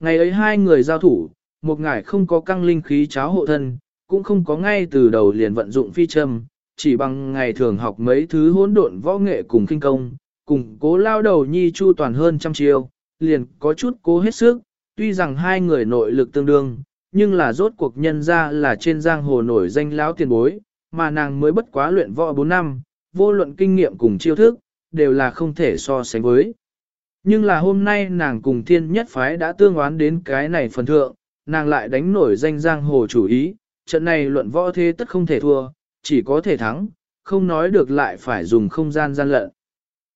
Ngày ấy hai người giao thủ, một ngải không có căng linh khí cháo hộ thân, cũng không có ngay từ đầu liền vận dụng phi châm, chỉ bằng ngày thường học mấy thứ hỗn độn võ nghệ cùng kinh công, cùng cố lao đầu nhi chu toàn hơn trăm chiêu, liền có chút cố hết sức, tuy rằng hai người nội lực tương đương, nhưng là rốt cuộc nhân ra là trên giang hồ nổi danh lão tiền bối, mà nàng mới bất quá luyện võ 4 năm, vô luận kinh nghiệm cùng chiêu thức, đều là không thể so sánh với. Nhưng là hôm nay nàng cùng thiên nhất phái đã tương oán đến cái này phần thượng, nàng lại đánh nổi danh giang hồ chủ ý, trận này luận võ thế tất không thể thua, chỉ có thể thắng, không nói được lại phải dùng không gian gian lận.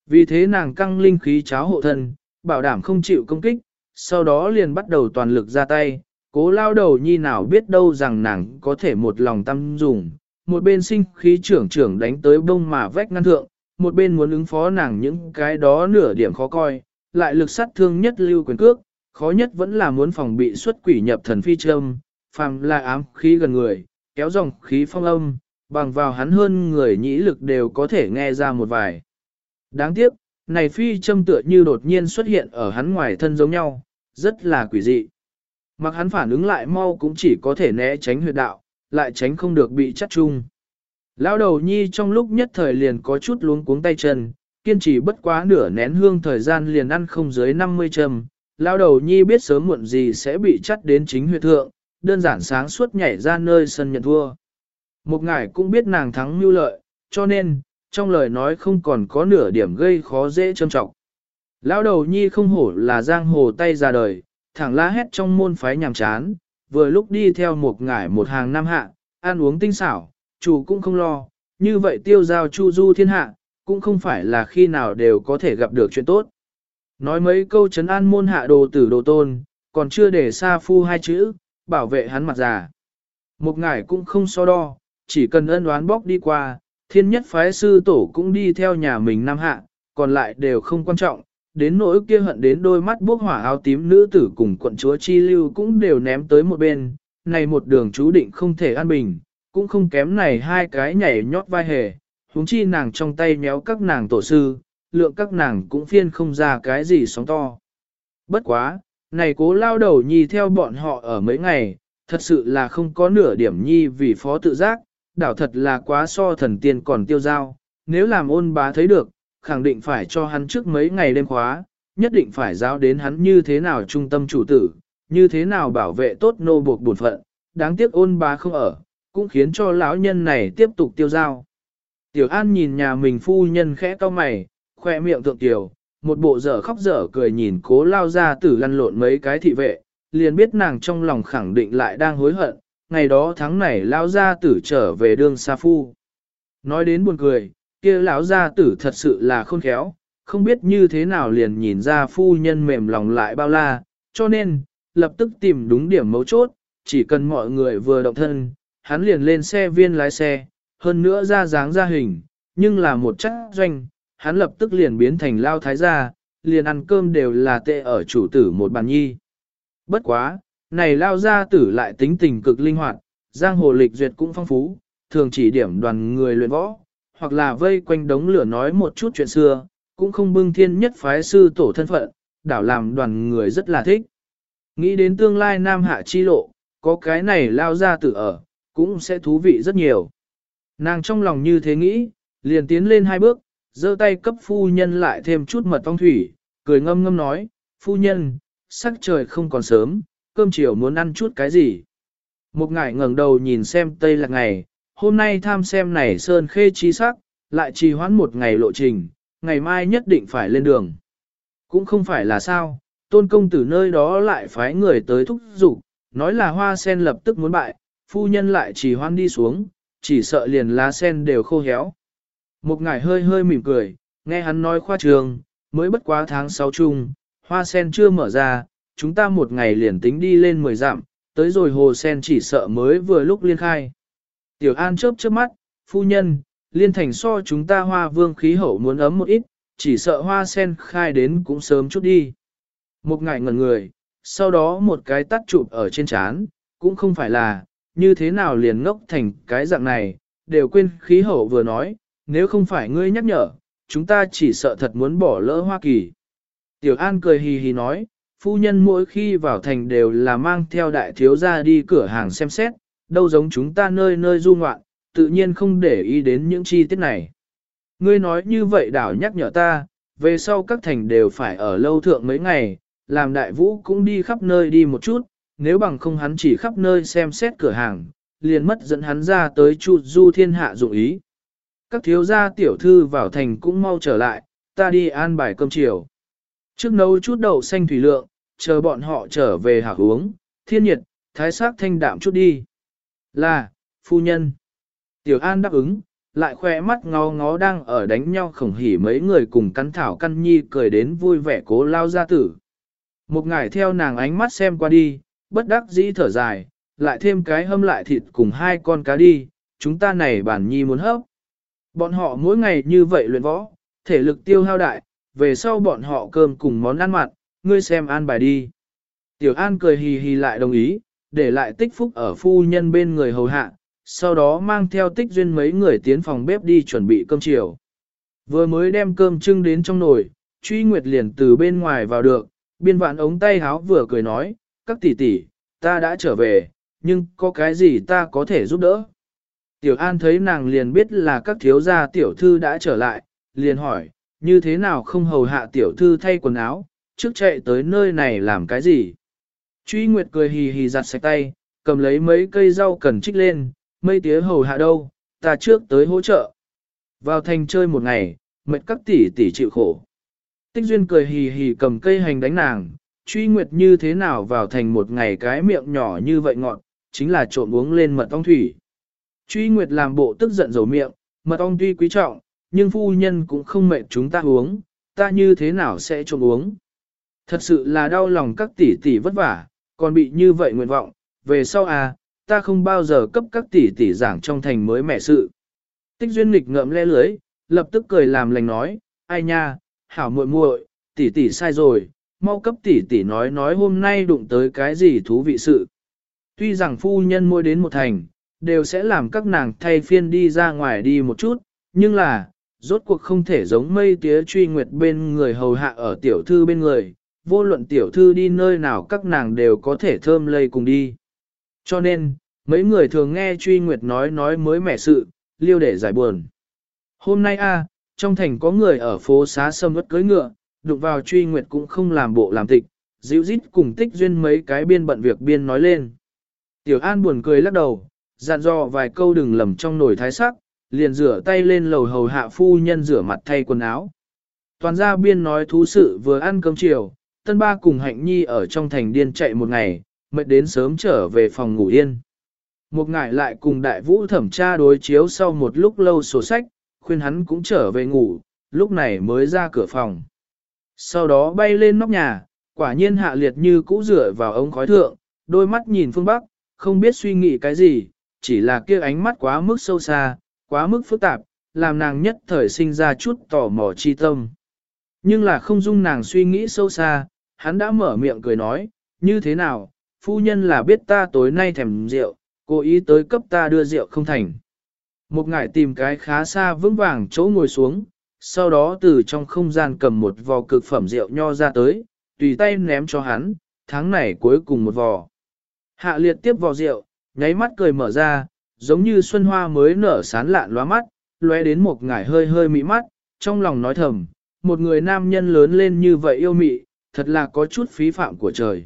Vì thế nàng căng linh khí cháo hộ thân, bảo đảm không chịu công kích, sau đó liền bắt đầu toàn lực ra tay, cố lao đầu nhi nào biết đâu rằng nàng có thể một lòng tâm dùng, một bên sinh khí trưởng trưởng đánh tới bông mà vách ngăn thượng, một bên muốn ứng phó nàng những cái đó nửa điểm khó coi, lại lực sát thương nhất lưu quyền cước, khó nhất vẫn là muốn phòng bị xuất quỷ nhập thần phi châm, phàm là ám khí gần người, kéo dòng khí phong âm, bằng vào hắn hơn người nhĩ lực đều có thể nghe ra một vài. Đáng tiếc, này phi châm tựa như đột nhiên xuất hiện ở hắn ngoài thân giống nhau, rất là quỷ dị. Mặc hắn phản ứng lại mau cũng chỉ có thể né tránh huyệt đạo, lại tránh không được bị chắc chung. Lão đầu nhi trong lúc nhất thời liền có chút luống cuống tay chân, kiên trì bất quá nửa nén hương thời gian liền ăn không dưới 50 châm. Lão đầu nhi biết sớm muộn gì sẽ bị chắt đến chính huyệt thượng, đơn giản sáng suốt nhảy ra nơi sân nhận thua. Một ngải cũng biết nàng thắng mưu lợi, cho nên, trong lời nói không còn có nửa điểm gây khó dễ châm trọng. Lão đầu nhi không hổ là giang hồ tay ra đời, thẳng la hét trong môn phái nhàm chán, vừa lúc đi theo một ngải một hàng năm hạ, ăn uống tinh xảo, chủ cũng không lo, như vậy tiêu giao chu du thiên hạ, cũng không phải là khi nào đều có thể gặp được chuyện tốt. Nói mấy câu chấn an môn hạ đồ tử đồ tôn, còn chưa để xa phu hai chữ, bảo vệ hắn mặt già. Một ngải cũng không so đo, chỉ cần ân đoán bóc đi qua, thiên nhất phái sư tổ cũng đi theo nhà mình năm hạ, còn lại đều không quan trọng, đến nỗi kia hận đến đôi mắt bốc hỏa áo tím nữ tử cùng quận chúa chi lưu cũng đều ném tới một bên, này một đường chú định không thể an bình, cũng không kém này hai cái nhảy nhót vai hề, huống chi nàng trong tay méo các nàng tổ sư, lượng các nàng cũng phiên không ra cái gì sóng to. Bất quá, này cố lao đầu nhi theo bọn họ ở mấy ngày, thật sự là không có nửa điểm nhi vì phó tự giác, đảo thật là quá so thần tiên còn tiêu giao, nếu làm ôn bá thấy được, khẳng định phải cho hắn trước mấy ngày đêm khóa, nhất định phải giáo đến hắn như thế nào trung tâm chủ tử, như thế nào bảo vệ tốt nô buộc bổn phận, đáng tiếc ôn bá không ở, cũng khiến cho lão nhân này tiếp tục tiêu giao. Tiểu An nhìn nhà mình phu nhân khẽ cau mày, khoe miệng thượng tiểu, một bộ dở khóc dở cười nhìn cố lao ra tử lăn lộn mấy cái thị vệ, liền biết nàng trong lòng khẳng định lại đang hối hận, ngày đó tháng này lao ra tử trở về đương xa phu. Nói đến buồn cười, kia lão gia tử thật sự là khôn khéo, không biết như thế nào liền nhìn ra phu nhân mềm lòng lại bao la, cho nên, lập tức tìm đúng điểm mấu chốt, chỉ cần mọi người vừa động thân, hắn liền lên xe viên lái xe, hơn nữa ra dáng ra hình, nhưng là một chắc doanh, hắn lập tức liền biến thành lao thái gia, liền ăn cơm đều là tệ ở chủ tử một bàn nhi. Bất quá, này lao gia tử lại tính tình cực linh hoạt, giang hồ lịch duyệt cũng phong phú, thường chỉ điểm đoàn người luyện võ, hoặc là vây quanh đống lửa nói một chút chuyện xưa, cũng không bưng thiên nhất phái sư tổ thân phận, đảo làm đoàn người rất là thích. Nghĩ đến tương lai nam hạ chi lộ, có cái này lao ra tử ở, cũng sẽ thú vị rất nhiều. Nàng trong lòng như thế nghĩ, liền tiến lên hai bước, giơ tay cấp phu nhân lại thêm chút mật phong thủy, cười ngâm ngâm nói, phu nhân, sắc trời không còn sớm, cơm chiều muốn ăn chút cái gì. Một ngải ngẩng đầu nhìn xem tây là ngày, hôm nay tham xem này sơn khê chi sắc, lại trì hoãn một ngày lộ trình, ngày mai nhất định phải lên đường. Cũng không phải là sao, tôn công tử nơi đó lại phái người tới thúc giục, nói là hoa sen lập tức muốn bại, phu nhân lại trì hoãn đi xuống, chỉ sợ liền lá sen đều khô héo. Một ngải hơi hơi mỉm cười, nghe hắn nói khoa trường, mới bất quá tháng 6 chung, hoa sen chưa mở ra, chúng ta một ngày liền tính đi lên 10 dặm, tới rồi hồ sen chỉ sợ mới vừa lúc liên khai. Tiểu An chớp chớp mắt, phu nhân, liên thành so chúng ta hoa vương khí hậu muốn ấm một ít, chỉ sợ hoa sen khai đến cũng sớm chút đi. Một ngại ngẩn người, sau đó một cái tắt chụp ở trên chán, cũng không phải là, như thế nào liền ngốc thành cái dạng này, đều quên khí hậu vừa nói, nếu không phải ngươi nhắc nhở, chúng ta chỉ sợ thật muốn bỏ lỡ Hoa Kỳ. Tiểu An cười hì hì nói, phu nhân mỗi khi vào thành đều là mang theo đại thiếu gia đi cửa hàng xem xét, đâu giống chúng ta nơi nơi du ngoạn, tự nhiên không để ý đến những chi tiết này. Ngươi nói như vậy đảo nhắc nhở ta, về sau các thành đều phải ở lâu thượng mấy ngày, làm đại vũ cũng đi khắp nơi đi một chút, nếu bằng không hắn chỉ khắp nơi xem xét cửa hàng, liền mất dẫn hắn ra tới chu du thiên hạ dụng ý. Các thiếu gia tiểu thư vào thành cũng mau trở lại, ta đi an bài cơm chiều. Trước nấu chút đậu xanh thủy lượng, chờ bọn họ trở về hạ uống, thiên nhiệt, thái sắc thanh đạm chút đi. Là, phu nhân. Tiểu An đáp ứng, lại khoe mắt ngó ngó đang ở đánh nhau khổng hỉ mấy người cùng cắn thảo căn nhi cười đến vui vẻ cố lao ra tử. Một ngải theo nàng ánh mắt xem qua đi, bất đắc dĩ thở dài, lại thêm cái hâm lại thịt cùng hai con cá đi, chúng ta này bản nhi muốn hấp. Bọn họ mỗi ngày như vậy luyện võ, thể lực tiêu hao đại, về sau bọn họ cơm cùng món ăn mặn, ngươi xem an bài đi. Tiểu An cười hì hì lại đồng ý, để lại tích phúc ở phu nhân bên người hầu hạ, sau đó mang theo tích duyên mấy người tiến phòng bếp đi chuẩn bị cơm chiều. Vừa mới đem cơm trưng đến trong nồi, truy nguyệt liền từ bên ngoài vào được, biên vạn ống tay háo vừa cười nói, các tỷ tỷ, ta đã trở về, nhưng có cái gì ta có thể giúp đỡ. Tiểu An thấy nàng liền biết là các thiếu gia tiểu thư đã trở lại, liền hỏi, như thế nào không hầu hạ tiểu thư thay quần áo, trước chạy tới nơi này làm cái gì. Truy Nguyệt cười hì hì giặt sạch tay, cầm lấy mấy cây rau cần trích lên, mây tía hầu hạ đâu, ta trước tới hỗ trợ. Vào thành chơi một ngày, mệt các tỷ tỷ chịu khổ. Tích Duyên cười hì hì cầm cây hành đánh nàng, truy nguyệt như thế nào vào thành một ngày cái miệng nhỏ như vậy ngọn, chính là trộm uống lên mật ong thủy. Truy nguyệt làm bộ tức giận dầu miệng, mật ong tuy quý trọng, nhưng phu nhân cũng không mệt chúng ta uống, ta như thế nào sẽ trộm uống. Thật sự là đau lòng các tỷ tỷ vất vả, còn bị như vậy nguyện vọng, về sau à, ta không bao giờ cấp các tỷ tỷ giảng trong thành mới mẹ sự. Tích duyên nghịch ngợm le lưới, lập tức cười làm lành nói, ai nha, hảo muội muội, tỷ tỷ sai rồi, mau cấp tỷ tỷ nói nói hôm nay đụng tới cái gì thú vị sự. Tuy rằng phu nhân mua đến một thành, đều sẽ làm các nàng thay phiên đi ra ngoài đi một chút, nhưng là, rốt cuộc không thể giống mây tía truy nguyệt bên người hầu hạ ở tiểu thư bên người, vô luận tiểu thư đi nơi nào các nàng đều có thể thơm lây cùng đi. Cho nên, mấy người thường nghe truy nguyệt nói nói mới mẻ sự, liêu để giải buồn. Hôm nay a trong thành có người ở phố xá sâm ướt cưới ngựa, đụng vào truy nguyệt cũng không làm bộ làm tịch, dịu dít cùng tích duyên mấy cái biên bận việc biên nói lên. Tiểu An buồn cười lắc đầu, dặn dò vài câu đừng lầm trong nồi thái sắc, liền rửa tay lên lầu hầu hạ phu nhân rửa mặt thay quần áo. Toàn gia biên nói thú sự vừa ăn cơm chiều, tân ba cùng hạnh nhi ở trong thành điên chạy một ngày, mệt đến sớm trở về phòng ngủ yên. Một ngải lại cùng đại vũ thẩm tra đối chiếu sau một lúc lâu sổ sách, khuyên hắn cũng trở về ngủ, lúc này mới ra cửa phòng. Sau đó bay lên nóc nhà, quả nhiên hạ liệt như cũ rửa vào ống khói thượng, đôi mắt nhìn phương Bắc, không biết suy nghĩ cái gì, chỉ là kia ánh mắt quá mức sâu xa, quá mức phức tạp, làm nàng nhất thời sinh ra chút tò mò chi tâm. Nhưng là không dung nàng suy nghĩ sâu xa, hắn đã mở miệng cười nói, như thế nào, phu nhân là biết ta tối nay thèm rượu, cố ý tới cấp ta đưa rượu không thành. Một ngải tìm cái khá xa vững vàng chỗ ngồi xuống, sau đó từ trong không gian cầm một vò cực phẩm rượu nho ra tới, tùy tay ném cho hắn, tháng này cuối cùng một vò. Hạ liệt tiếp vò rượu, nháy mắt cười mở ra, giống như xuân hoa mới nở sán lạn lóa mắt, lóe đến một ngải hơi hơi mị mắt, trong lòng nói thầm, một người nam nhân lớn lên như vậy yêu mị, thật là có chút phí phạm của trời.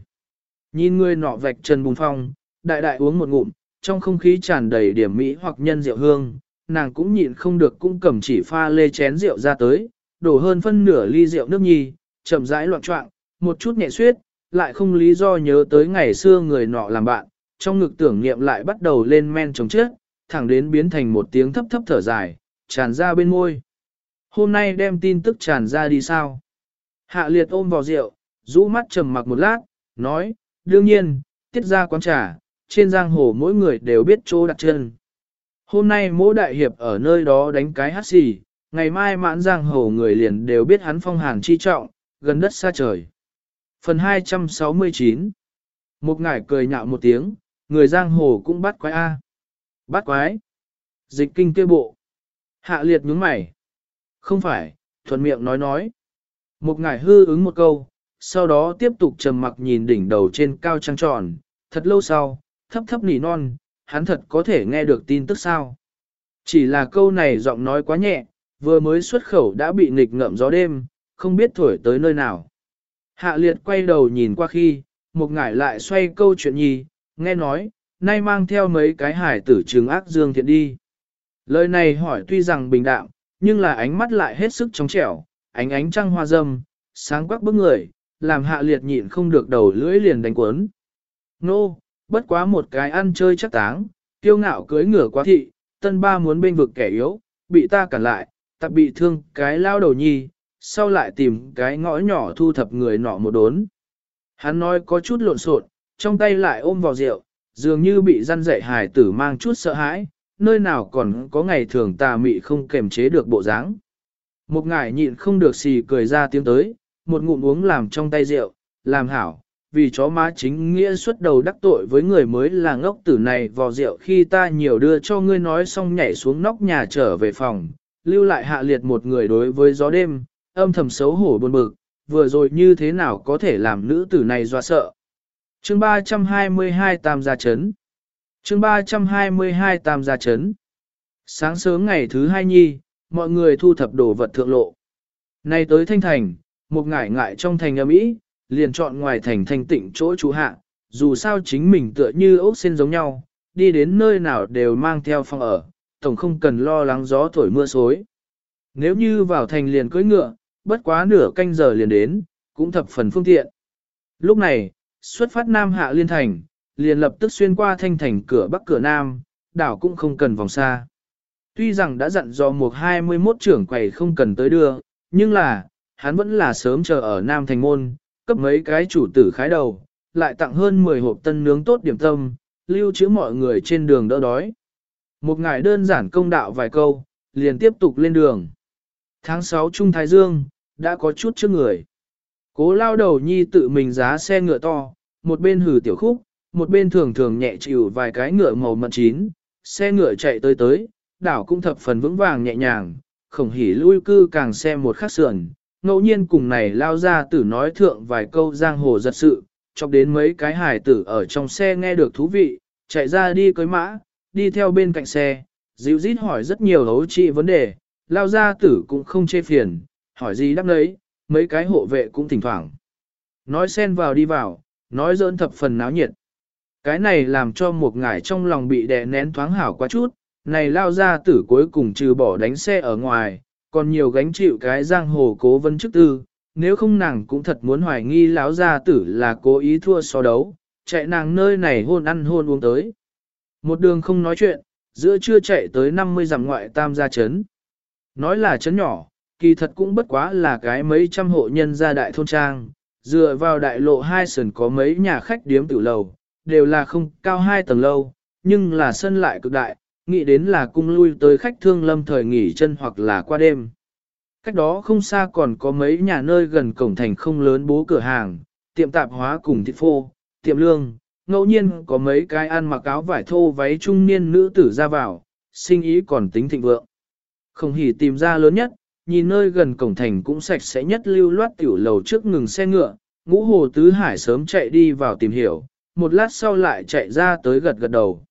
Nhìn người nọ vạch chân bùng phong, đại đại uống một ngụm, trong không khí tràn đầy điểm mỹ hoặc nhân rượu hương, nàng cũng nhịn không được cũng cầm chỉ pha lê chén rượu ra tới, đổ hơn phân nửa ly rượu nước nhi, chậm rãi loạn trọng, một chút nhẹ suyết, lại không lý do nhớ tới ngày xưa người nọ làm bạn, trong ngực tưởng niệm lại bắt đầu lên men chống chết, thẳng đến biến thành một tiếng thấp thấp thở dài, tràn ra bên môi. Hôm nay đem tin tức tràn ra đi sao? Hạ liệt ôm vào rượu, rũ mắt trầm mặc một lát, nói, đương nhiên, tiết ra quán trà, trên giang hồ mỗi người đều biết chỗ đặt chân. Hôm nay mỗi đại hiệp ở nơi đó đánh cái hát xì, ngày mai mãn giang hồ người liền đều biết hắn phong hàn chi trọng, gần đất xa trời. Phần 269 Một ngải cười nhạo một tiếng, người giang hồ cũng bắt quái A. Bắt quái. Dịch kinh kê bộ. Hạ liệt nhướng mày. Không phải, thuận miệng nói nói. Một ngải hư ứng một câu, sau đó tiếp tục trầm mặc nhìn đỉnh đầu trên cao trăng tròn, thật lâu sau, thấp thấp nỉ non, hắn thật có thể nghe được tin tức sao. Chỉ là câu này giọng nói quá nhẹ, vừa mới xuất khẩu đã bị nghịch ngợm gió đêm, không biết thổi tới nơi nào. Hạ liệt quay đầu nhìn qua khi, một ngải lại xoay câu chuyện nhi, nghe nói, nay mang theo mấy cái hải tử trường ác dương thiện đi. Lời này hỏi tuy rằng bình đạm, nhưng là ánh mắt lại hết sức trong trẻo, ánh ánh trăng hoa dâm, sáng quắc bức người, làm hạ liệt nhịn không được đầu lưỡi liền đánh quấn. Nô, bất quá một cái ăn chơi chắc táng, kiêu ngạo cưới ngửa quá thị, tân ba muốn bên vực kẻ yếu, bị ta cản lại, tập bị thương cái lao đầu nhi, sau lại tìm cái ngõ nhỏ thu thập người nọ một đốn. Hắn nói có chút lộn xộn, trong tay lại ôm vào rượu, dường như bị răn dạy hài tử mang chút sợ hãi, nơi nào còn có ngày thường tà mị không kềm chế được bộ dáng. Một ngải nhịn không được xì cười ra tiếng tới, một ngụm uống làm trong tay rượu, làm hảo, vì chó má chính nghĩa xuất đầu đắc tội với người mới là ngốc tử này vò rượu khi ta nhiều đưa cho ngươi nói xong nhảy xuống nóc nhà trở về phòng, lưu lại hạ liệt một người đối với gió đêm, âm thầm xấu hổ buồn bực, vừa rồi như thế nào có thể làm nữ tử này doa sợ. Chương 322 Tam gia chấn Chương 322 Tam gia chấn Sáng sớm ngày thứ hai nhi, mọi người thu thập đồ vật thượng lộ. Nay tới thanh thành, một ngải ngại trong thành âm ý, liền chọn ngoài thành thanh tịnh chỗ trú hạ, dù sao chính mình tựa như ốc sen giống nhau, đi đến nơi nào đều mang theo phòng ở, tổng không cần lo lắng gió thổi mưa xối. Nếu như vào thành liền cưỡi ngựa, bất quá nửa canh giờ liền đến, cũng thập phần phương tiện. Lúc này, xuất phát Nam Hạ Liên Thành, liền lập tức xuyên qua thanh thành cửa Bắc cửa Nam, đảo cũng không cần vòng xa. Tuy rằng đã dặn dò một 21 trưởng quầy không cần tới đưa, nhưng là, hắn vẫn là sớm chờ ở Nam Thành Môn, cấp mấy cái chủ tử khái đầu, lại tặng hơn 10 hộp tân nướng tốt điểm tâm, lưu trữ mọi người trên đường đỡ đói. Một ngày đơn giản công đạo vài câu, liền tiếp tục lên đường. Tháng 6 Trung Thái Dương, đã có chút trước người. Cố lao đầu nhi tự mình giá xe ngựa to, một bên hử tiểu khúc, một bên thường thường nhẹ chịu vài cái ngựa màu mận chín, xe ngựa chạy tới tới, đảo cũng thập phần vững vàng nhẹ nhàng, khổng hỉ lui cư càng xe một khắc sườn, ngẫu nhiên cùng này lao ra tử nói thượng vài câu giang hồ giật sự, chọc đến mấy cái hải tử ở trong xe nghe được thú vị, chạy ra đi cưới mã, đi theo bên cạnh xe, dịu dít hỏi rất nhiều hấu trị vấn đề, lao ra tử cũng không chê phiền, hỏi gì đáp lấy, mấy cái hộ vệ cũng thỉnh thoảng. Nói xen vào đi vào, nói dỡn thập phần náo nhiệt. Cái này làm cho một ngải trong lòng bị đè nén thoáng hảo quá chút, này lao ra tử cuối cùng trừ bỏ đánh xe ở ngoài, còn nhiều gánh chịu cái giang hồ cố vấn chức tư, nếu không nàng cũng thật muốn hoài nghi lão gia tử là cố ý thua so đấu, chạy nàng nơi này hôn ăn hôn uống tới. Một đường không nói chuyện, giữa trưa chạy tới 50 dặm ngoại tam gia chấn. Nói là chấn nhỏ, kỳ thật cũng bất quá là cái mấy trăm hộ nhân gia đại thôn trang, dựa vào đại lộ hai sườn có mấy nhà khách điếm tử lầu, đều là không cao hai tầng lâu, nhưng là sân lại cực đại, nghĩ đến là cung lui tới khách thương lâm thời nghỉ chân hoặc là qua đêm. Cách đó không xa còn có mấy nhà nơi gần cổng thành không lớn bố cửa hàng, tiệm tạp hóa cùng thịt phô, tiệm lương, ngẫu nhiên có mấy cái ăn mặc áo vải thô váy trung niên nữ tử ra vào, sinh ý còn tính thịnh vượng. Không hỉ tìm ra lớn nhất, nhìn nơi gần cổng thành cũng sạch sẽ nhất lưu loát tiểu lầu trước ngừng xe ngựa, ngũ hồ tứ hải sớm chạy đi vào tìm hiểu, một lát sau lại chạy ra tới gật gật đầu.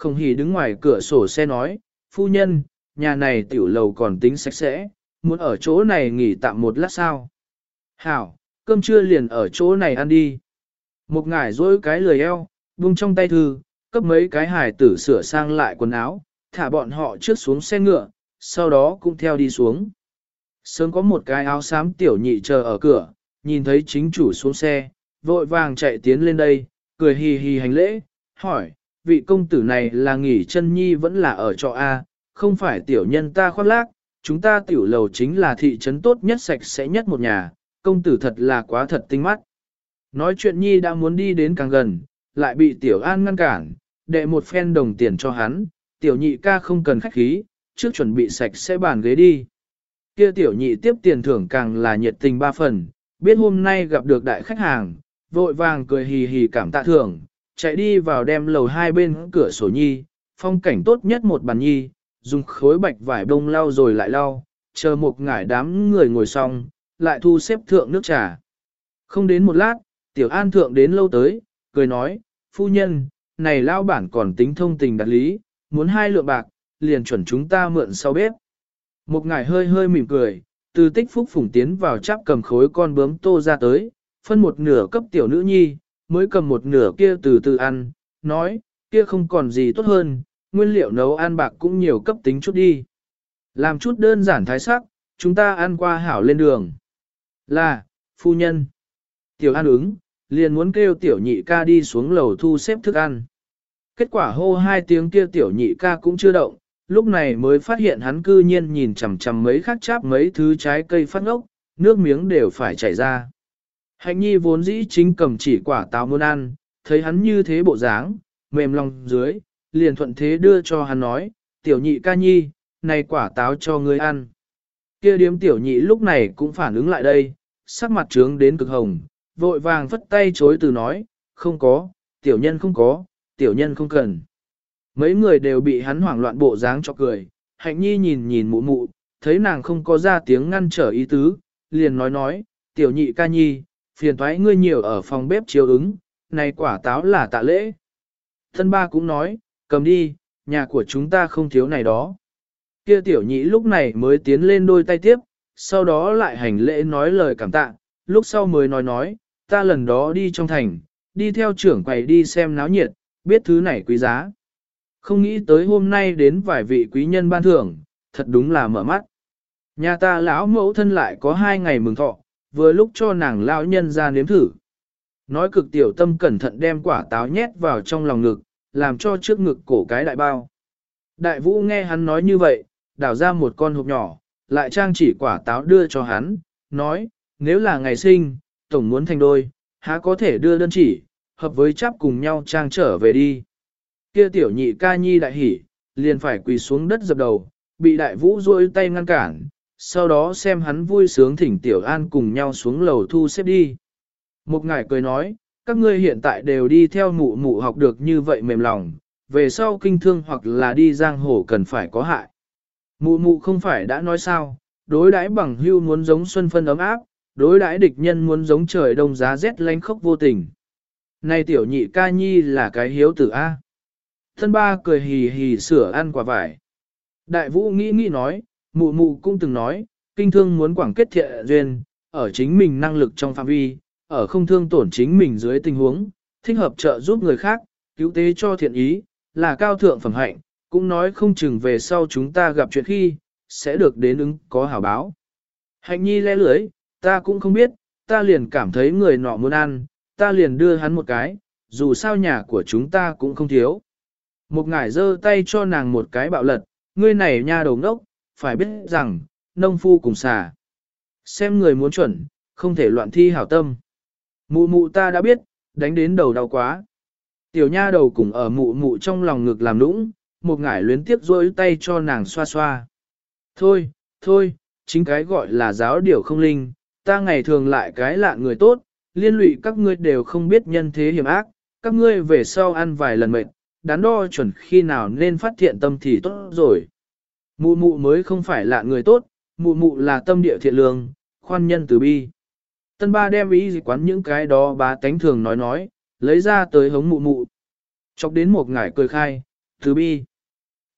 Không hỉ đứng ngoài cửa sổ xe nói, phu nhân, nhà này tiểu lầu còn tính sạch sẽ, muốn ở chỗ này nghỉ tạm một lát sao. Hảo, cơm trưa liền ở chỗ này ăn đi. Một ngải dối cái lười eo, buông trong tay thư, cấp mấy cái hải tử sửa sang lại quần áo, thả bọn họ trước xuống xe ngựa, sau đó cũng theo đi xuống. Sớm có một cái áo xám tiểu nhị chờ ở cửa, nhìn thấy chính chủ xuống xe, vội vàng chạy tiến lên đây, cười hì hì hành lễ, hỏi, vị công tử này là nghỉ chân nhi vẫn là ở trọ A, không phải tiểu nhân ta khoác lác, chúng ta tiểu lầu chính là thị trấn tốt nhất sạch sẽ nhất một nhà, công tử thật là quá thật tinh mắt. Nói chuyện nhi đã muốn đi đến càng gần, lại bị tiểu an ngăn cản, đệ một phen đồng tiền cho hắn, tiểu nhị ca không cần khách khí, trước chuẩn bị sạch sẽ bàn ghế đi. Kia tiểu nhị tiếp tiền thưởng càng là nhiệt tình ba phần, biết hôm nay gặp được đại khách hàng, vội vàng cười hì hì cảm tạ thưởng, chạy đi vào đem lầu hai bên cửa sổ nhi, phong cảnh tốt nhất một bàn nhi, dùng khối bạch vải bông lau rồi lại lau, chờ một ngải đám người ngồi xong, lại thu xếp thượng nước trà. Không đến một lát, tiểu an thượng đến lâu tới, cười nói, phu nhân, này lao bản còn tính thông tình đặt lý, muốn hai lượng bạc, liền chuẩn chúng ta mượn sau bếp. Một ngải hơi hơi mỉm cười, từ tích phúc phủng tiến vào chắp cầm khối con bướm tô ra tới, phân một nửa cấp tiểu nữ nhi, mới cầm một nửa kia từ từ ăn, nói, kia không còn gì tốt hơn, nguyên liệu nấu ăn bạc cũng nhiều cấp tính chút đi. Làm chút đơn giản thái sắc, chúng ta ăn qua hảo lên đường. Là, phu nhân. Tiểu an ứng, liền muốn kêu tiểu nhị ca đi xuống lầu thu xếp thức ăn. Kết quả hô hai tiếng kia tiểu nhị ca cũng chưa động, lúc này mới phát hiện hắn cư nhiên nhìn chằm chằm mấy khắc cháp mấy thứ trái cây phát ngốc, nước miếng đều phải chảy ra. Hạnh nhi vốn dĩ chính cầm chỉ quả táo muốn ăn, thấy hắn như thế bộ dáng, mềm lòng dưới, liền thuận thế đưa cho hắn nói, tiểu nhị ca nhi, này quả táo cho ngươi ăn. Kia điếm tiểu nhị lúc này cũng phản ứng lại đây, sắc mặt trướng đến cực hồng, vội vàng vất tay chối từ nói, không có, tiểu nhân không có, tiểu nhân không cần. Mấy người đều bị hắn hoảng loạn bộ dáng cho cười, hạnh nhi nhìn nhìn mụ mụ, thấy nàng không có ra tiếng ngăn trở ý tứ, liền nói nói, tiểu nhị ca nhi, phiền thoái ngươi nhiều ở phòng bếp chiếu ứng, này quả táo là tạ lễ. Thân ba cũng nói, cầm đi, nhà của chúng ta không thiếu này đó. Kia tiểu nhị lúc này mới tiến lên đôi tay tiếp, sau đó lại hành lễ nói lời cảm tạ, lúc sau mới nói nói, ta lần đó đi trong thành, đi theo trưởng quầy đi xem náo nhiệt, biết thứ này quý giá. Không nghĩ tới hôm nay đến vài vị quý nhân ban thưởng, thật đúng là mở mắt. Nhà ta lão mẫu thân lại có hai ngày mừng thọ, vừa lúc cho nàng lão nhân ra nếm thử. Nói cực tiểu tâm cẩn thận đem quả táo nhét vào trong lòng ngực, làm cho trước ngực cổ cái đại bao. Đại vũ nghe hắn nói như vậy, đảo ra một con hộp nhỏ, lại trang chỉ quả táo đưa cho hắn, nói, nếu là ngày sinh, tổng muốn thành đôi, há có thể đưa đơn chỉ, hợp với chắp cùng nhau trang trở về đi. Kia tiểu nhị ca nhi đại hỉ, liền phải quỳ xuống đất dập đầu, bị đại vũ rôi tay ngăn cản, sau đó xem hắn vui sướng thỉnh tiểu an cùng nhau xuống lầu thu xếp đi. Một ngài cười nói, các ngươi hiện tại đều đi theo mụ mụ học được như vậy mềm lòng, về sau kinh thương hoặc là đi giang hồ cần phải có hại. Mụ mụ không phải đã nói sao, đối đãi bằng hưu muốn giống xuân phân ấm áp, đối đãi địch nhân muốn giống trời đông giá rét lánh khốc vô tình. Này tiểu nhị ca nhi là cái hiếu tử A. Thân ba cười hì hì sửa ăn quả vải. Đại vũ nghĩ nghĩ nói, mụ mụ cũng từng nói, kinh thương muốn quảng kết thiện duyên, ở chính mình năng lực trong phạm vi, ở không thương tổn chính mình dưới tình huống, thích hợp trợ giúp người khác, cứu tế cho thiện ý, là cao thượng phẩm hạnh, cũng nói không chừng về sau chúng ta gặp chuyện khi, sẽ được đến ứng có hảo báo. Hạnh nhi le lưới, ta cũng không biết, ta liền cảm thấy người nọ muốn ăn, ta liền đưa hắn một cái, dù sao nhà của chúng ta cũng không thiếu. Một ngải giơ tay cho nàng một cái bạo lật, ngươi này nha đầu ngốc, phải biết rằng, nông phu cùng xà. Xem người muốn chuẩn, không thể loạn thi hảo tâm. Mụ mụ ta đã biết, đánh đến đầu đau quá. Tiểu nha đầu cùng ở mụ mụ trong lòng ngực làm nũng, một ngải luyến tiếp rôi tay cho nàng xoa xoa. Thôi, thôi, chính cái gọi là giáo điều không linh, ta ngày thường lại cái lạ người tốt, liên lụy các ngươi đều không biết nhân thế hiểm ác, các ngươi về sau ăn vài lần mệt, đắn đo chuẩn khi nào nên phát thiện tâm thì tốt rồi. Mụ mụ mới không phải là người tốt, mụ mụ là tâm địa thiện lương, khoan nhân từ bi. Tân ba đem ý gì quán những cái đó bá tánh thường nói nói, lấy ra tới hống mụ mụ. Chọc đến một ngải cười khai, từ bi.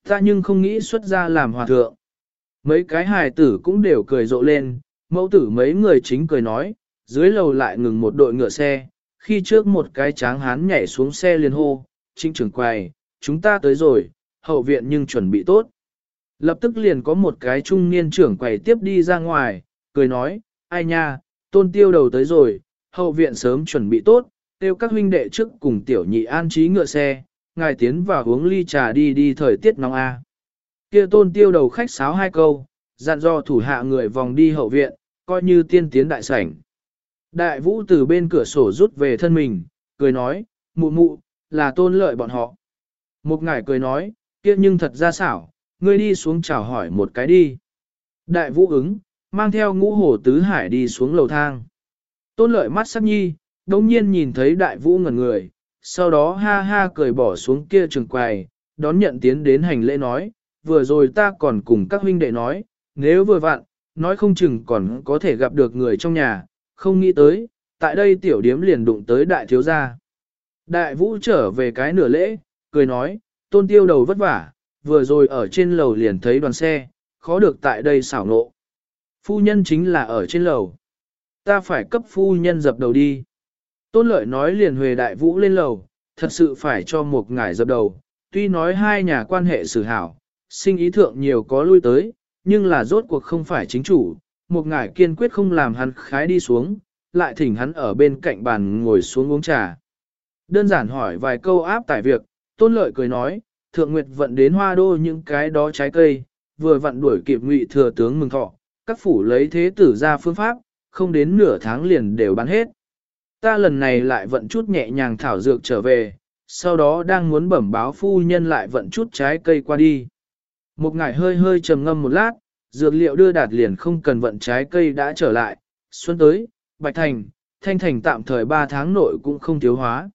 Ta nhưng không nghĩ xuất ra làm hòa thượng. Mấy cái hài tử cũng đều cười rộ lên, mẫu tử mấy người chính cười nói, dưới lầu lại ngừng một đội ngựa xe, khi trước một cái tráng hán nhảy xuống xe liền hô, trinh trưởng quầy, chúng ta tới rồi, hậu viện nhưng chuẩn bị tốt. Lập tức liền có một cái trung niên trưởng quầy tiếp đi ra ngoài, cười nói, ai nha, tôn tiêu đầu tới rồi, hậu viện sớm chuẩn bị tốt, tiêu các huynh đệ trước cùng tiểu nhị an trí ngựa xe, ngài tiến vào uống ly trà đi đi thời tiết nóng a. Kia tôn tiêu đầu khách sáo hai câu, dặn dò thủ hạ người vòng đi hậu viện, coi như tiên tiến đại sảnh. Đại vũ từ bên cửa sổ rút về thân mình, cười nói, mụ mụ, là tôn lợi bọn họ. Một ngải cười nói, kia nhưng thật ra xảo, ngươi đi xuống chào hỏi một cái đi. Đại vũ ứng, mang theo ngũ hổ tứ hải đi xuống lầu thang. Tôn lợi mắt sắc nhi, đồng nhiên nhìn thấy đại vũ ngẩn người, sau đó ha ha cười bỏ xuống kia trường quài, đón nhận tiến đến hành lễ nói, vừa rồi ta còn cùng các huynh đệ nói, nếu vừa vặn, nói không chừng còn có thể gặp được người trong nhà, không nghĩ tới, tại đây tiểu điếm liền đụng tới đại thiếu gia. Đại vũ trở về cái nửa lễ, cười nói, tôn tiêu đầu vất vả, vừa rồi ở trên lầu liền thấy đoàn xe, khó được tại đây xảo nộ. Phu nhân chính là ở trên lầu. Ta phải cấp phu nhân dập đầu đi. Tôn lợi nói liền huề đại vũ lên lầu, thật sự phải cho một ngải dập đầu. Tuy nói hai nhà quan hệ xử hảo, sinh ý thượng nhiều có lui tới, nhưng là rốt cuộc không phải chính chủ. Một ngải kiên quyết không làm hắn khái đi xuống, lại thỉnh hắn ở bên cạnh bàn ngồi xuống uống trà. Đơn giản hỏi vài câu áp tải việc, tôn lợi cười nói, thượng nguyệt vận đến hoa đô những cái đó trái cây, vừa vận đuổi kịp ngụy thừa tướng mừng thọ, các phủ lấy thế tử ra phương pháp, không đến nửa tháng liền đều bán hết. Ta lần này lại vận chút nhẹ nhàng thảo dược trở về, sau đó đang muốn bẩm báo phu nhân lại vận chút trái cây qua đi. Một ngày hơi hơi trầm ngâm một lát, dược liệu đưa đạt liền không cần vận trái cây đã trở lại, xuân tới, Bạch Thành, Thanh Thành tạm thời 3 tháng nội cũng không thiếu hóa.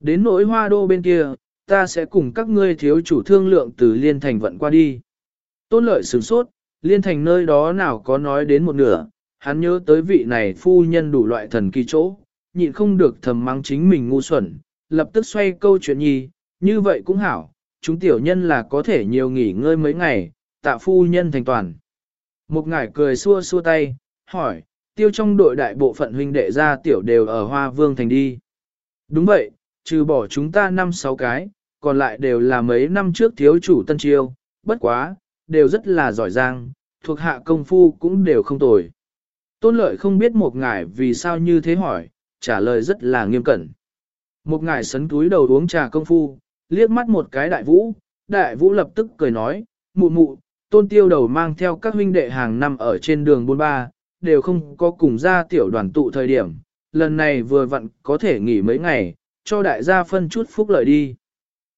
Đến nỗi hoa đô bên kia, ta sẽ cùng các ngươi thiếu chủ thương lượng từ Liên Thành vận qua đi. Tôn lợi sửng sốt, Liên Thành nơi đó nào có nói đến một nửa, hắn nhớ tới vị này phu nhân đủ loại thần kỳ chỗ, nhịn không được thầm mắng chính mình ngu xuẩn, lập tức xoay câu chuyện nhi, như vậy cũng hảo, chúng tiểu nhân là có thể nhiều nghỉ ngơi mấy ngày, tạ phu nhân thành toàn. Một ngải cười xua xua tay, hỏi, tiêu trong đội đại bộ phận huynh đệ gia tiểu đều ở Hoa Vương Thành đi. Đúng vậy, trừ bỏ chúng ta năm sáu cái, còn lại đều là mấy năm trước thiếu chủ tân chiêu, bất quá, đều rất là giỏi giang, thuộc hạ công phu cũng đều không tồi. Tôn lợi không biết một ngải vì sao như thế hỏi, trả lời rất là nghiêm cẩn. Một ngải sấn túi đầu uống trà công phu, liếc mắt một cái đại vũ, đại vũ lập tức cười nói, mụ mụ, tôn tiêu đầu mang theo các huynh đệ hàng năm ở trên đường bôn ba, đều không có cùng ra tiểu đoàn tụ thời điểm, lần này vừa vặn có thể nghỉ mấy ngày, cho đại gia phân chút phúc lợi đi.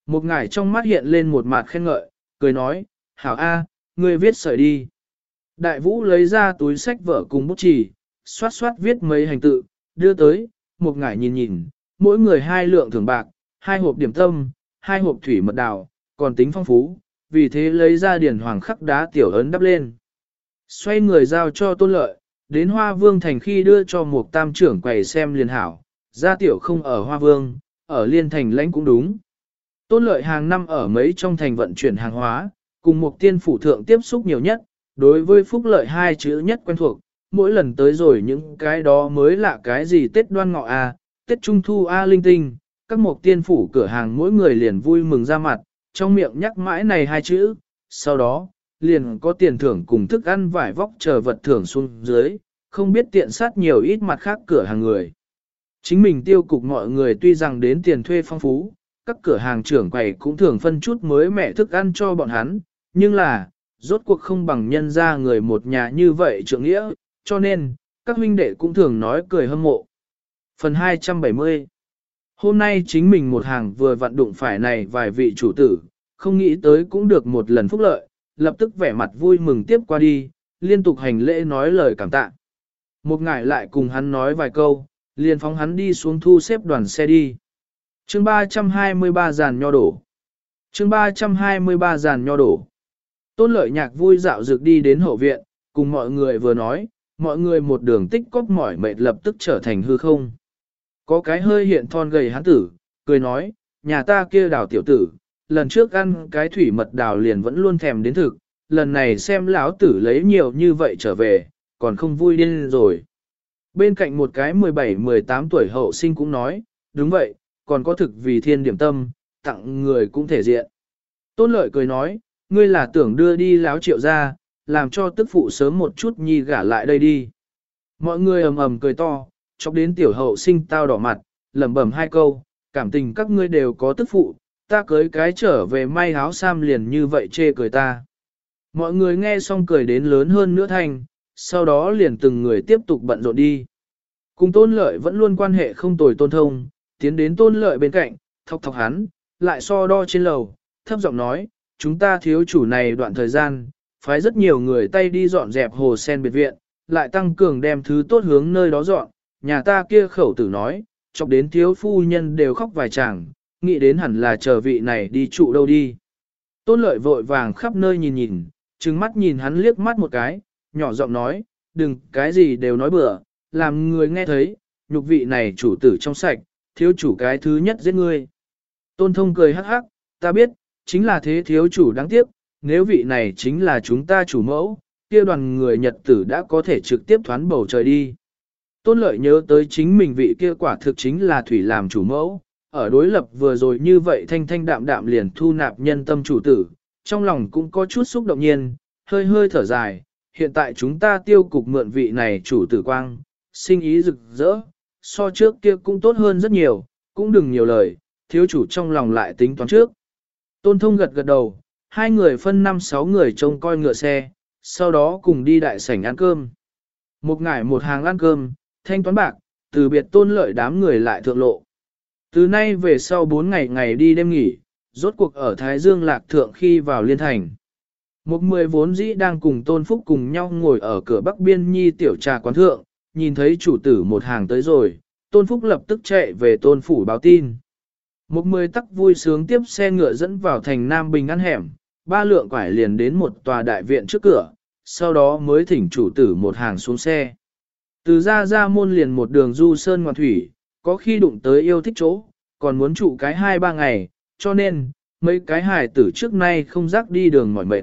Một ngải trong mắt hiện lên một mặt khen ngợi, cười nói, hảo A, ngươi viết sợi đi. Đại vũ lấy ra túi sách vở cùng bút chì, xoát xoát viết mấy hành tự, đưa tới, một ngải nhìn nhìn, mỗi người hai lượng thưởng bạc, hai hộp điểm tâm, hai hộp thủy mật đào, còn tính phong phú, vì thế lấy ra điển hoàng khắc đá tiểu ấn đắp lên. Xoay người giao cho tôn lợi, đến Hoa Vương thành khi đưa cho một tam trưởng quầy xem liền hảo, gia tiểu không ở Hoa Vương, ở Liên thành lãnh cũng đúng. Tôn lợi hàng năm ở mấy trong thành vận chuyển hàng hóa, cùng một tiên phủ thượng tiếp xúc nhiều nhất, đối với phúc lợi hai chữ nhất quen thuộc, mỗi lần tới rồi những cái đó mới là cái gì Tết đoan ngọ A, Tết Trung Thu A linh tinh, các mục tiên phủ cửa hàng mỗi người liền vui mừng ra mặt, trong miệng nhắc mãi này hai chữ, sau đó, liền có tiền thưởng cùng thức ăn vải vóc chờ vật thưởng xuống dưới, không biết tiện sát nhiều ít mặt khác cửa hàng người. Chính mình tiêu cục mọi người tuy rằng đến tiền thuê phong phú, các cửa hàng trưởng quầy cũng thường phân chút mới mẻ thức ăn cho bọn hắn, nhưng là, rốt cuộc không bằng nhân ra người một nhà như vậy trưởng nghĩa, cho nên, các huynh đệ cũng thường nói cười hâm mộ. Phần 270 Hôm nay chính mình một hàng vừa vặn đụng phải này vài vị chủ tử, không nghĩ tới cũng được một lần phúc lợi, lập tức vẻ mặt vui mừng tiếp qua đi, liên tục hành lễ nói lời cảm tạ. Một ngải lại cùng hắn nói vài câu, liền phóng hắn đi xuống thu xếp đoàn xe đi. chương 323 giàn nho đổ. chương 323 giàn nho đổ. Tôn lợi nhạc vui dạo dược đi đến hậu viện, cùng mọi người vừa nói, mọi người một đường tích cóp mỏi mệt lập tức trở thành hư không. Có cái hơi hiện thon gầy hắn tử, cười nói, nhà ta kia đào tiểu tử, lần trước ăn cái thủy mật đào liền vẫn luôn thèm đến thực, lần này xem lão tử lấy nhiều như vậy trở về, còn không vui điên rồi. Bên cạnh một cái 17-18 tuổi hậu sinh cũng nói, đúng vậy, còn có thực vì thiên điểm tâm, tặng người cũng thể diện. Tôn lợi cười nói, ngươi là tưởng đưa đi láo triệu ra, làm cho tức phụ sớm một chút nhi gả lại đây đi. Mọi người ầm ầm cười to, chọc đến tiểu hậu sinh tao đỏ mặt, lẩm bẩm hai câu, cảm tình các ngươi đều có tức phụ, ta cưới cái trở về may áo sam liền như vậy chê cười ta. Mọi người nghe xong cười đến lớn hơn nữa thành, sau đó liền từng người tiếp tục bận rộn đi. Cùng tôn lợi vẫn luôn quan hệ không tồi tôn thông, tiến đến tôn lợi bên cạnh, thọc thọc hắn, lại so đo trên lầu, thấp giọng nói, chúng ta thiếu chủ này đoạn thời gian, phái rất nhiều người tay đi dọn dẹp hồ sen biệt viện, lại tăng cường đem thứ tốt hướng nơi đó dọn, nhà ta kia khẩu tử nói, chọc đến thiếu phu nhân đều khóc vài chàng, nghĩ đến hẳn là chờ vị này đi trụ đâu đi. Tôn lợi vội vàng khắp nơi nhìn nhìn, trừng mắt nhìn hắn liếc mắt một cái, nhỏ giọng nói, đừng cái gì đều nói bừa, làm người nghe thấy, nhục vị này chủ tử trong sạch, thiếu chủ cái thứ nhất giết ngươi. Tôn thông cười hắc hắc, ta biết, chính là thế thiếu chủ đáng tiếc, nếu vị này chính là chúng ta chủ mẫu, kia đoàn người nhật tử đã có thể trực tiếp thoán bầu trời đi. Tôn lợi nhớ tới chính mình vị kia quả thực chính là thủy làm chủ mẫu, ở đối lập vừa rồi như vậy thanh thanh đạm đạm liền thu nạp nhân tâm chủ tử, trong lòng cũng có chút xúc động nhiên, hơi hơi thở dài, hiện tại chúng ta tiêu cục mượn vị này chủ tử quang, sinh ý rực rỡ, so trước kia cũng tốt hơn rất nhiều, cũng đừng nhiều lời, thiếu chủ trong lòng lại tính toán trước. Tôn thông gật gật đầu, hai người phân năm sáu người trông coi ngựa xe, sau đó cùng đi đại sảnh ăn cơm. Một ngày một hàng ăn cơm, thanh toán bạc, từ biệt tôn lợi đám người lại thượng lộ. Từ nay về sau bốn ngày ngày đi đêm nghỉ, rốt cuộc ở Thái Dương lạc thượng khi vào liên thành. Một mười vốn dĩ đang cùng tôn phúc cùng nhau ngồi ở cửa bắc biên nhi tiểu trà quán thượng, nhìn thấy chủ tử một hàng tới rồi, tôn phúc lập tức chạy về tôn phủ báo tin. Một mười tắc vui sướng tiếp xe ngựa dẫn vào thành Nam Bình ăn hẻm, ba lượng quải liền đến một tòa đại viện trước cửa, sau đó mới thỉnh chủ tử một hàng xuống xe. Từ ra ra môn liền một đường du sơn ngoan thủy, có khi đụng tới yêu thích chỗ, còn muốn trụ cái hai ba ngày, cho nên, mấy cái hài tử trước nay không rắc đi đường mỏi mệt.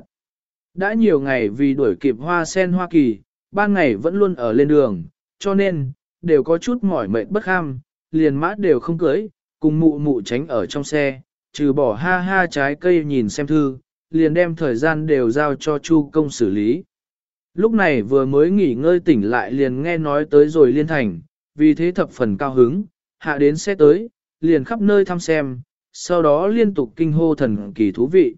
Đã nhiều ngày vì đuổi kịp hoa sen Hoa Kỳ, ban ngày vẫn luôn ở lên đường, cho nên, đều có chút mỏi mệt bất ham, liền mát đều không cưới, cùng mụ mụ tránh ở trong xe, trừ bỏ ha ha trái cây nhìn xem thư, liền đem thời gian đều giao cho Chu công xử lý. Lúc này vừa mới nghỉ ngơi tỉnh lại liền nghe nói tới rồi liên thành, vì thế thập phần cao hứng, hạ đến xe tới, liền khắp nơi thăm xem, sau đó liên tục kinh hô thần kỳ thú vị.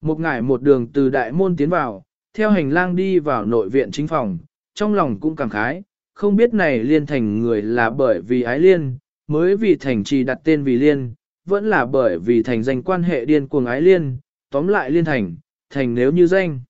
Một ngải một đường từ đại môn tiến vào, theo hành lang đi vào nội viện chính phòng, trong lòng cũng cảm khái, không biết này liên thành người là bởi vì ái liên, mới vì thành trì đặt tên vì liên, vẫn là bởi vì thành danh quan hệ điên cuồng ái liên, tóm lại liên thành, thành nếu như danh.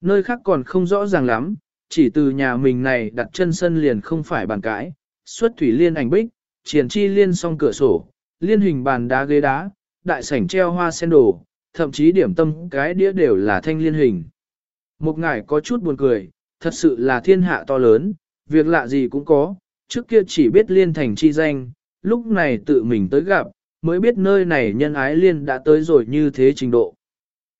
Nơi khác còn không rõ ràng lắm, chỉ từ nhà mình này đặt chân sân liền không phải bàn cãi, xuất thủy liên ảnh bích, triển chi liên song cửa sổ, liên hình bàn đá ghế đá, đại sảnh treo hoa sen đồ, thậm chí điểm tâm cái đĩa đều là thanh liên hình. Một ngải có chút buồn cười, thật sự là thiên hạ to lớn, việc lạ gì cũng có, trước kia chỉ biết liên thành chi danh, lúc này tự mình tới gặp, mới biết nơi này nhân ái liên đã tới rồi như thế trình độ.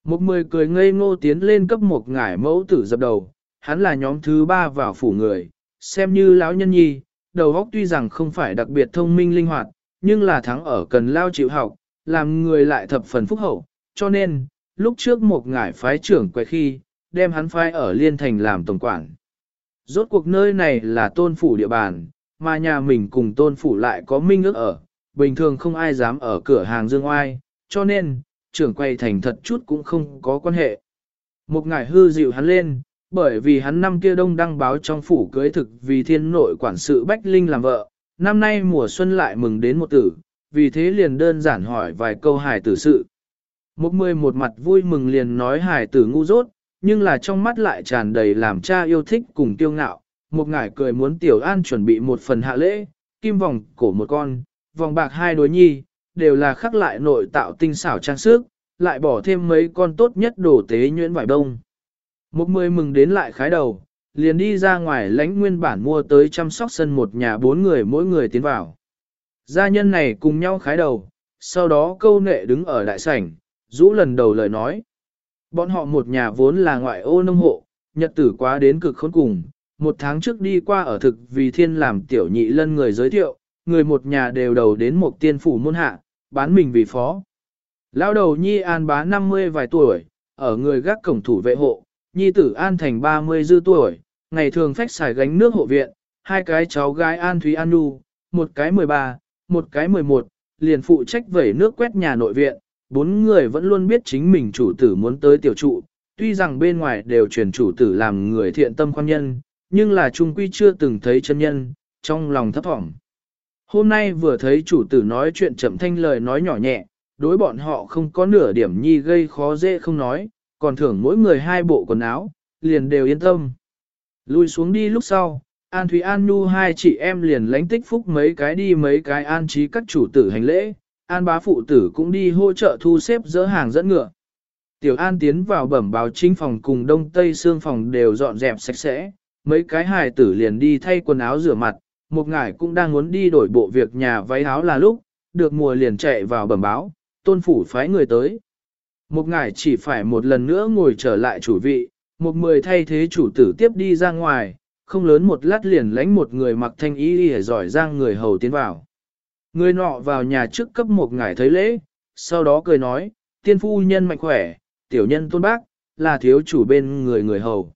Một mười cười ngây ngô tiến lên cấp một ngải mẫu tử dập đầu, hắn là nhóm thứ ba vào phủ người, xem như lão nhân nhi, đầu óc tuy rằng không phải đặc biệt thông minh linh hoạt, nhưng là thắng ở cần lao chịu học, làm người lại thập phần phúc hậu, cho nên, lúc trước một ngải phái trưởng quay khi, đem hắn phái ở Liên Thành làm tổng quản. Rốt cuộc nơi này là tôn phủ địa bàn, mà nhà mình cùng tôn phủ lại có minh ước ở, bình thường không ai dám ở cửa hàng dương oai, cho nên, trưởng quay thành thật chút cũng không có quan hệ. Một ngải hư dịu hắn lên, bởi vì hắn năm kia đông đăng báo trong phủ cưới thực vì thiên nội quản sự Bách Linh làm vợ, năm nay mùa xuân lại mừng đến một tử, vì thế liền đơn giản hỏi vài câu hài tử sự. Một mười một mặt vui mừng liền nói hài tử ngu dốt, nhưng là trong mắt lại tràn đầy làm cha yêu thích cùng tiêu ngạo. Một ngải cười muốn tiểu an chuẩn bị một phần hạ lễ, kim vòng cổ một con, vòng bạc hai đối nhi, đều là khắc lại nội tạo tinh xảo trang sức, lại bỏ thêm mấy con tốt nhất đổ tế nhuyễn vải đông. Một mười mừng đến lại khái đầu, liền đi ra ngoài lãnh nguyên bản mua tới chăm sóc sân một nhà bốn người mỗi người tiến vào. Gia nhân này cùng nhau khái đầu, sau đó câu nệ đứng ở đại sảnh, rũ lần đầu lời nói. Bọn họ một nhà vốn là ngoại ô nông hộ, nhật tử quá đến cực khốn cùng, một tháng trước đi qua ở thực vì thiên làm tiểu nhị lân người giới thiệu, người một nhà đều đầu đến một tiên phủ môn hạ, bán mình vì phó. Lão đầu nhi an bá 50 vài tuổi, ở người gác cổng thủ vệ hộ, nhi tử an thành 30 dư tuổi, ngày thường phách xài gánh nước hộ viện, hai cái cháu gái an thúy an nu, một cái 13, một cái 11, liền phụ trách vẩy nước quét nhà nội viện, bốn người vẫn luôn biết chính mình chủ tử muốn tới tiểu trụ, tuy rằng bên ngoài đều truyền chủ tử làm người thiện tâm khoan nhân, nhưng là trung quy chưa từng thấy chân nhân, trong lòng thấp thỏm. Hôm nay vừa thấy chủ tử nói chuyện chậm thanh lời nói nhỏ nhẹ, đối bọn họ không có nửa điểm nhi gây khó dễ không nói, còn thưởng mỗi người hai bộ quần áo, liền đều yên tâm. Lui xuống đi lúc sau, An Thúy An Nhu hai chị em liền lánh tích phúc mấy cái đi mấy cái an trí các chủ tử hành lễ, An bá phụ tử cũng đi hỗ trợ thu xếp dỡ hàng dẫn ngựa. Tiểu An tiến vào bẩm báo chính phòng cùng đông tây xương phòng đều dọn dẹp sạch sẽ, mấy cái hài tử liền đi thay quần áo rửa mặt, một ngải cũng đang muốn đi đổi bộ việc nhà váy áo là lúc, được mùa liền chạy vào bẩm báo, tôn phủ phái người tới. Một ngải chỉ phải một lần nữa ngồi trở lại chủ vị, một mười thay thế chủ tử tiếp đi ra ngoài, không lớn một lát liền lánh một người mặc thanh y đi giỏi giang người hầu tiến vào. Người nọ vào nhà trước cấp một ngải thấy lễ, sau đó cười nói, tiên phu nhân mạnh khỏe, tiểu nhân tôn bác, là thiếu chủ bên người người hầu.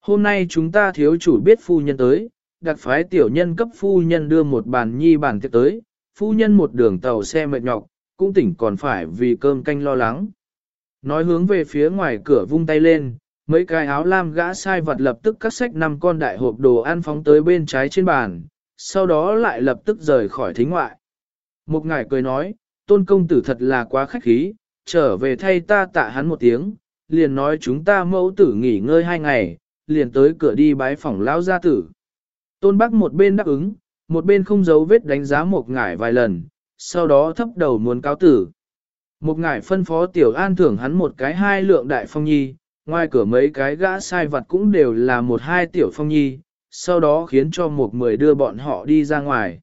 Hôm nay chúng ta thiếu chủ biết phu nhân tới, đặc phái tiểu nhân cấp phu nhân đưa một bàn nhi bàn tiệc tới, phu nhân một đường tàu xe mệt nhọc, cũng tỉnh còn phải vì cơm canh lo lắng. Nói hướng về phía ngoài cửa vung tay lên, mấy cái áo lam gã sai vật lập tức cắt sách năm con đại hộp đồ ăn phóng tới bên trái trên bàn, sau đó lại lập tức rời khỏi thính ngoại. Một ngài cười nói, tôn công tử thật là quá khách khí, trở về thay ta tạ hắn một tiếng, liền nói chúng ta mẫu tử nghỉ ngơi hai ngày, liền tới cửa đi bái phỏng lão gia tử. Tôn bác một bên đáp ứng, một bên không giấu vết đánh giá một ngải vài lần, sau đó thấp đầu muốn cáo tử. Một ngải phân phó tiểu an thưởng hắn một cái hai lượng đại phong nhi, ngoài cửa mấy cái gã sai vật cũng đều là một hai tiểu phong nhi, sau đó khiến cho một mười đưa bọn họ đi ra ngoài.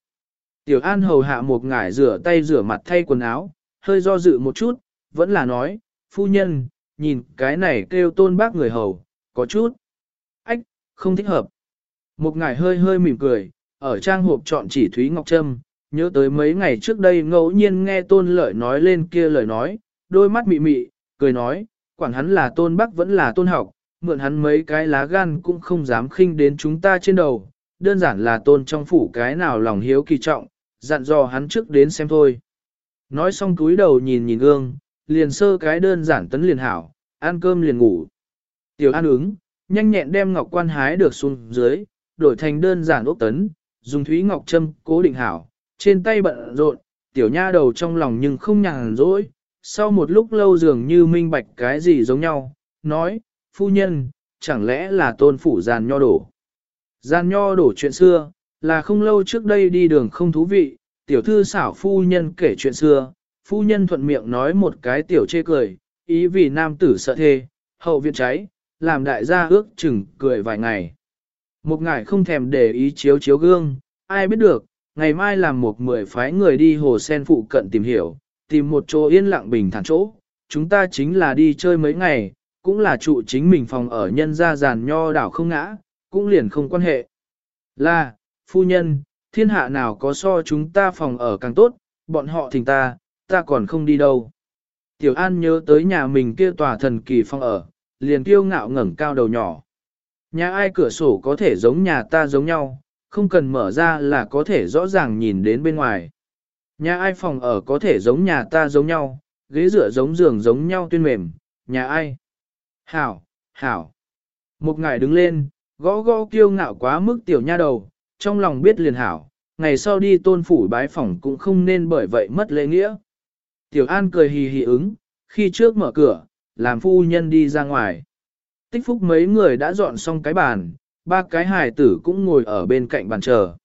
Tiểu an hầu hạ một ngải rửa tay rửa mặt thay quần áo, hơi do dự một chút, vẫn là nói, phu nhân, nhìn cái này kêu tôn bác người hầu, có chút. Ách, không thích hợp. Một ngải hơi hơi mỉm cười, ở trang hộp chọn chỉ Thúy Ngọc Trâm, nhớ tới mấy ngày trước đây ngẫu nhiên nghe tôn lợi nói lên kia lời nói, đôi mắt mị mị, cười nói, quản hắn là tôn bắc vẫn là tôn học, mượn hắn mấy cái lá gan cũng không dám khinh đến chúng ta trên đầu, đơn giản là tôn trong phủ cái nào lòng hiếu kỳ trọng, dặn dò hắn trước đến xem thôi. Nói xong túi đầu nhìn nhìn gương, liền sơ cái đơn giản tấn liền hảo, ăn cơm liền ngủ. Tiểu an ứng, nhanh nhẹn đem ngọc quan hái được xuống dưới, đổi thành đơn giản ốc tấn, dùng thúy ngọc châm cố định hảo, trên tay bận rộn, tiểu nha đầu trong lòng nhưng không nhàn rỗi. Sau một lúc lâu dường như minh bạch cái gì giống nhau, nói, phu nhân, chẳng lẽ là tôn phủ giàn nho đổ. Giàn nho đổ chuyện xưa, là không lâu trước đây đi đường không thú vị, tiểu thư xảo phu nhân kể chuyện xưa, phu nhân thuận miệng nói một cái tiểu chê cười, ý vì nam tử sợ thê, hậu viện cháy, làm đại gia ước chừng cười vài ngày. Một ngải không thèm để ý chiếu chiếu gương, ai biết được, ngày mai làm một mười phái người đi hồ sen phụ cận tìm hiểu, tìm một chỗ yên lặng bình thản chỗ, chúng ta chính là đi chơi mấy ngày, cũng là trụ chính mình phòng ở nhân gia giàn nho đảo không ngã, cũng liền không quan hệ. Là, phu nhân, thiên hạ nào có so chúng ta phòng ở càng tốt, bọn họ thỉnh ta, ta còn không đi đâu. Tiểu An nhớ tới nhà mình kia tòa thần kỳ phòng ở, liền kiêu ngạo ngẩng cao đầu nhỏ. Nhà ai cửa sổ có thể giống nhà ta giống nhau, không cần mở ra là có thể rõ ràng nhìn đến bên ngoài. Nhà ai phòng ở có thể giống nhà ta giống nhau, ghế dựa giống giường giống nhau tuyên mềm, nhà ai. Hảo, hảo. Một ngài đứng lên, gõ gõ kiêu ngạo quá mức tiểu nha đầu, trong lòng biết liền hảo, ngày sau đi tôn phủ bái phỏng cũng không nên bởi vậy mất lễ nghĩa. Tiểu An cười hì hì ứng, khi trước mở cửa, làm phu nhân đi ra ngoài. Tích phúc mấy người đã dọn xong cái bàn, ba cái hài tử cũng ngồi ở bên cạnh bàn chờ.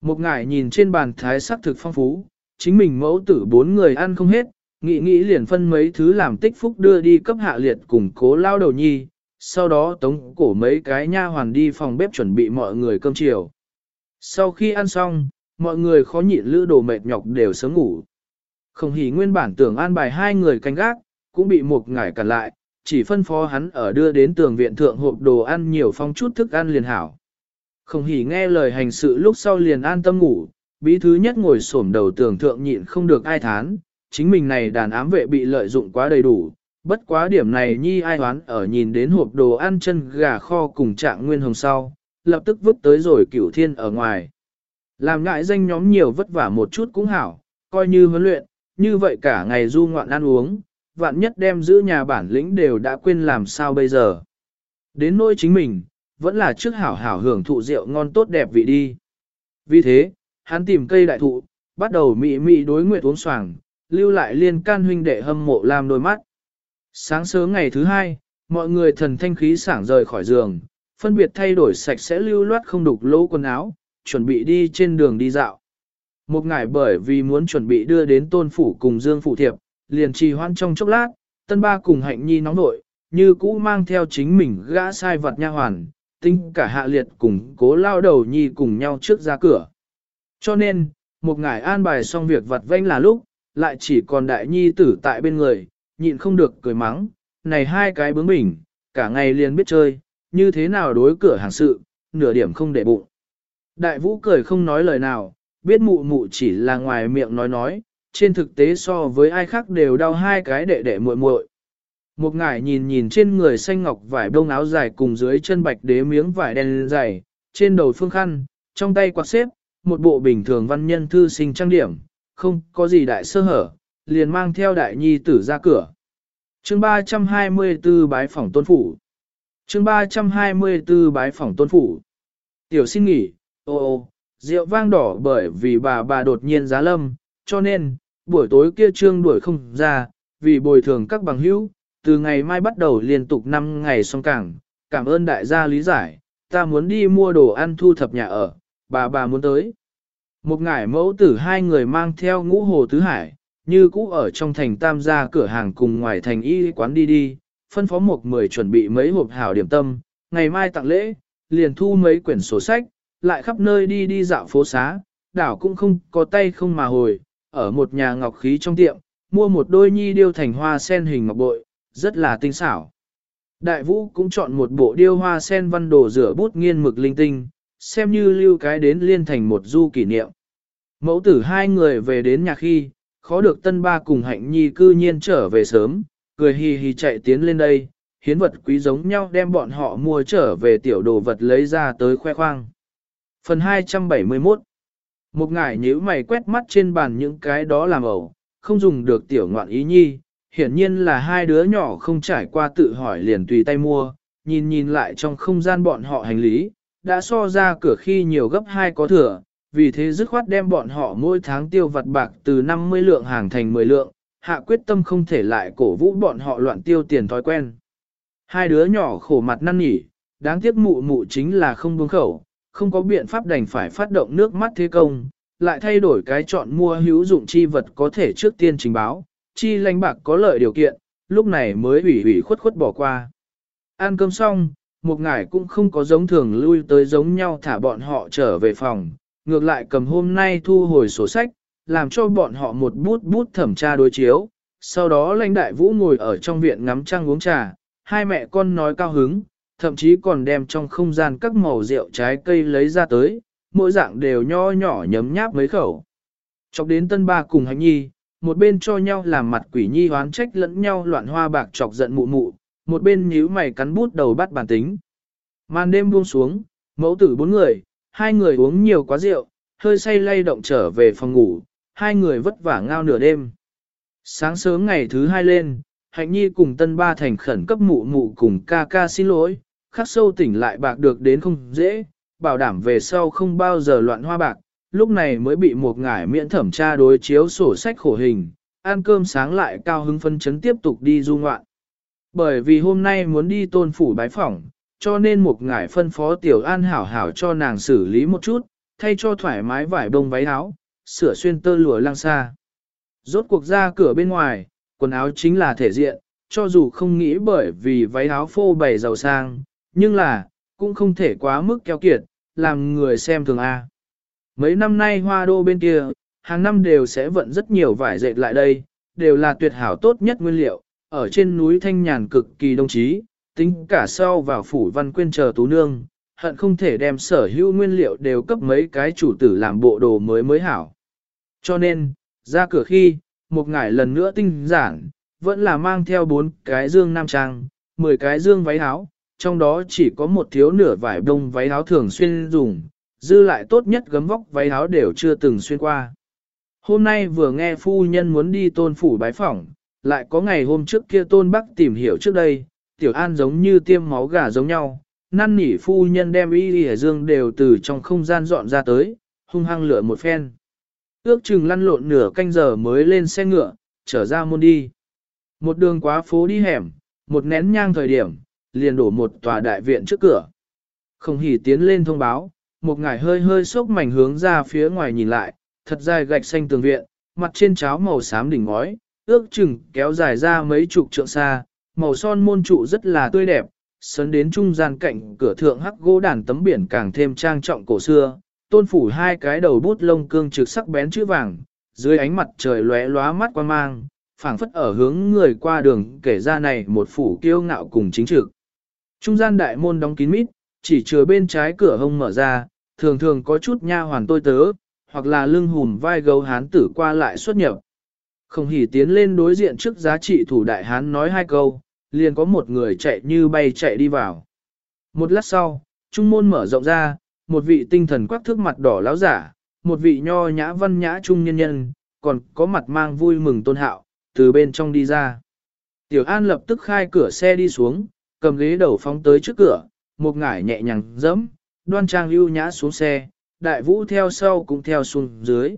Một ngải nhìn trên bàn thái sắc thực phong phú, chính mình mẫu tử bốn người ăn không hết, nghĩ nghĩ liền phân mấy thứ làm tích phúc đưa đi cấp hạ liệt cùng cố lao đầu nhi, sau đó tống cổ mấy cái nha hoàn đi phòng bếp chuẩn bị mọi người cơm chiều. Sau khi ăn xong, mọi người khó nhịn lữ đồ mệt nhọc đều sớm ngủ. Không hỉ nguyên bản tưởng an bài hai người canh gác, cũng bị một ngải cản lại, chỉ phân phó hắn ở đưa đến tường viện thượng hộp đồ ăn nhiều phong chút thức ăn liền hảo. Không hỉ nghe lời hành sự lúc sau liền an tâm ngủ, bí thứ nhất ngồi xổm đầu tường thượng nhịn không được ai thán, chính mình này đàn ám vệ bị lợi dụng quá đầy đủ, bất quá điểm này nhi ai hoán ở nhìn đến hộp đồ ăn chân gà kho cùng trạng nguyên hồng sau, lập tức vứt tới rồi cửu thiên ở ngoài. Làm ngại danh nhóm nhiều vất vả một chút cũng hảo, coi như huấn luyện, như vậy cả ngày du ngoạn ăn uống, vạn nhất đem giữ nhà bản lĩnh đều đã quên làm sao bây giờ. Đến nỗi chính mình, vẫn là trước hảo hảo hưởng thụ rượu ngon tốt đẹp vị đi. Vì thế, hắn tìm cây đại thụ, bắt đầu mị mị đối nguyện uống xoàng, lưu lại liên can huynh đệ hâm mộ làm đôi mắt. Sáng sớm ngày thứ hai, mọi người thần thanh khí sảng rời khỏi giường, phân biệt thay đổi sạch sẽ lưu loát không đục lỗ quần áo, chuẩn bị đi trên đường đi dạo. Một ngày bởi vì muốn chuẩn bị đưa đến tôn phủ cùng Dương phủ Thiệp, liền trì hoãn trong chốc lát, tân ba cùng hạnh nhi nóng nội, như cũ mang theo chính mình gã sai vật nha hoàn, tinh cả hạ liệt cùng cố lao đầu nhi cùng nhau trước ra cửa. Cho nên, một ngải an bài xong việc vặt vãnh là lúc, lại chỉ còn đại nhi tử tại bên người, nhịn không được cười mắng, này hai cái bướng bỉnh, cả ngày liền biết chơi, như thế nào đối cửa hàng sự, nửa điểm không để bụng. Đại vũ cười không nói lời nào, biết mụ mụ chỉ là ngoài miệng nói nói, trên thực tế so với ai khác đều đau hai cái đệ đệ muội muội. Một ngải nhìn nhìn trên người xanh ngọc vải đông áo dài cùng dưới chân bạch đế miếng vải đen dày, trên đầu phương khăn, trong tay quạt xếp, một bộ bình thường văn nhân thư sinh trang điểm, không có gì đại sơ hở, liền mang theo đại nhi tử ra cửa. chương 324 bái phỏng tôn phủ chương 324 bái phỏng tôn phủ. Tiểu xin nghỉ, ô ô, rượu vang đỏ bởi vì bà bà đột nhiên giá lâm, cho nên, buổi tối kia trương đuổi không ra, vì bồi thường các bằng hữu, từ ngày mai bắt đầu liên tục 5 ngày xong cảng, cảm ơn đại gia lý giải, ta muốn đi mua đồ ăn thu thập nhà ở, bà bà muốn tới. Một ngải mẫu tử hai người mang theo ngũ hồ tứ hải, như cũ ở trong thành tam gia cửa hàng cùng ngoài thành y quán đi đi, phân phó một mười chuẩn bị mấy hộp hảo điểm tâm, ngày mai tặng lễ, liền thu mấy quyển sổ sách, lại khắp nơi đi đi dạo phố xá, đảo cũng không có tay không mà hồi, ở một nhà ngọc khí trong tiệm, mua một đôi nhi điêu thành hoa sen hình ngọc bội, rất là tinh xảo. Đại vũ cũng chọn một bộ điêu hoa sen văn đồ rửa bút nghiên mực linh tinh, xem như lưu cái đến liên thành một du kỷ niệm. Mẫu tử hai người về đến nhà khi, khó được tân ba cùng hạnh nhi cư nhiên trở về sớm, cười hì hì chạy tiến lên đây, hiến vật quý giống nhau đem bọn họ mua trở về tiểu đồ vật lấy ra tới khoe khoang. Phần 271 Một ngải nhíu mày quét mắt trên bàn những cái đó làm ẩu, không dùng được tiểu ngoạn ý nhi, hiển nhiên là hai đứa nhỏ không trải qua tự hỏi liền tùy tay mua, nhìn nhìn lại trong không gian bọn họ hành lý, đã so ra cửa khi nhiều gấp hai có thừa, vì thế dứt khoát đem bọn họ mỗi tháng tiêu vặt bạc từ 50 lượng hàng thành 10 lượng, hạ quyết tâm không thể lại cổ vũ bọn họ loạn tiêu tiền thói quen. Hai đứa nhỏ khổ mặt năn nỉ, đáng tiếc mụ mụ chính là không buông khẩu, không có biện pháp đành phải phát động nước mắt thế công, lại thay đổi cái chọn mua hữu dụng chi vật có thể trước tiên trình báo, chi lãnh bạc có lợi điều kiện, lúc này mới ủy ủy khuất khuất bỏ qua. Ăn cơm xong, một ngải cũng không có giống thường lui tới giống nhau thả bọn họ trở về phòng, ngược lại cầm hôm nay thu hồi sổ sách, làm cho bọn họ một bút bút thẩm tra đối chiếu. Sau đó lãnh đại vũ ngồi ở trong viện ngắm trăng uống trà, hai mẹ con nói cao hứng, thậm chí còn đem trong không gian các màu rượu trái cây lấy ra tới, mỗi dạng đều nho nhỏ nhấm nháp mấy khẩu. Chọc đến tân ba cùng hành nhi, một bên cho nhau làm mặt quỷ nhi hoán trách lẫn nhau loạn hoa bạc chọc giận mụ mụ, một bên nhíu mày cắn bút đầu bắt bản tính. Màn đêm buông xuống, mẫu tử bốn người, hai người uống nhiều quá rượu, hơi say lay động trở về phòng ngủ, hai người vất vả ngao nửa đêm. Sáng sớm ngày thứ hai lên, Hạnh Nhi cùng Tân Ba thành khẩn cấp mụ mụ cùng ca ca xin lỗi, khắc sâu tỉnh lại bạc được đến không dễ, bảo đảm về sau không bao giờ loạn hoa bạc, lúc này mới bị một ngải miễn thẩm tra đối chiếu sổ sách khổ hình, ăn cơm sáng lại cao hứng phân chấn tiếp tục đi du ngoạn. Bởi vì hôm nay muốn đi tôn phủ bái phỏng, cho nên một ngải phân phó tiểu an hảo hảo cho nàng xử lý một chút, thay cho thoải mái vải bông váy áo, sửa xuyên tơ lụa lang xa. Rốt cuộc ra cửa bên ngoài, quần áo chính là thể diện, cho dù không nghĩ bởi vì váy áo phô bày giàu sang, nhưng là, cũng không thể quá mức keo kiệt, làm người xem thường A. Mấy năm nay hoa đô bên kia, hàng năm đều sẽ vận rất nhiều vải dệt lại đây, đều là tuyệt hảo tốt nhất nguyên liệu, ở trên núi Thanh Nhàn cực kỳ đồng chí, tính cả sau vào phủ văn quyên chờ tú nương, hận không thể đem sở hữu nguyên liệu đều cấp mấy cái chủ tử làm bộ đồ mới mới hảo. Cho nên, ra cửa khi, một ngải lần nữa tinh giản, vẫn là mang theo bốn cái dương nam trang, 10 cái dương váy áo, trong đó chỉ có một thiếu nửa vải đông váy áo thường xuyên dùng, dư lại tốt nhất gấm vóc váy áo đều chưa từng xuyên qua. Hôm nay vừa nghe phu nhân muốn đi tôn phủ bái phỏng, lại có ngày hôm trước kia tôn bắc tìm hiểu trước đây, tiểu an giống như tiêm máu gà giống nhau, năn nỉ phu nhân đem y y dương đều từ trong không gian dọn ra tới, hung hăng lửa một phen. Ước chừng lăn lộn nửa canh giờ mới lên xe ngựa, trở ra môn đi. Một đường quá phố đi hẻm, một nén nhang thời điểm, liền đổ một tòa đại viện trước cửa. Không hỉ tiến lên thông báo, một ngải hơi hơi sốc mảnh hướng ra phía ngoài nhìn lại, thật dài gạch xanh tường viện, mặt trên cháo màu xám đỉnh ngói, ước chừng kéo dài ra mấy chục trượng xa, màu son môn trụ rất là tươi đẹp, sấn đến trung gian cạnh cửa thượng hắc gỗ đàn tấm biển càng thêm trang trọng cổ xưa, tôn phủ hai cái đầu bút lông cương trực sắc bén chữ vàng, dưới ánh mặt trời lóe lóa mắt quan mang, phảng phất ở hướng người qua đường kể ra này một phủ kiêu ngạo cùng chính trực. Trung gian đại môn đóng kín mít, chỉ chừa bên trái cửa hông mở ra, thường thường có chút nha hoàn tôi tớ, hoặc là lưng hùm vai gấu hán tử qua lại xuất nhập. Không hỉ tiến lên đối diện trước giá trị thủ đại hán nói hai câu, liền có một người chạy như bay chạy đi vào. Một lát sau, trung môn mở rộng ra, một vị tinh thần quắc thước mặt đỏ láo giả, một vị nho nhã văn nhã trung nhân nhân, còn có mặt mang vui mừng tôn hạo, từ bên trong đi ra. Tiểu An lập tức khai cửa xe đi xuống, cầm ghế đầu phóng tới trước cửa, một ngải nhẹ nhàng dẫm, đoan trang lưu nhã xuống xe, đại vũ theo sau cũng theo xuống dưới.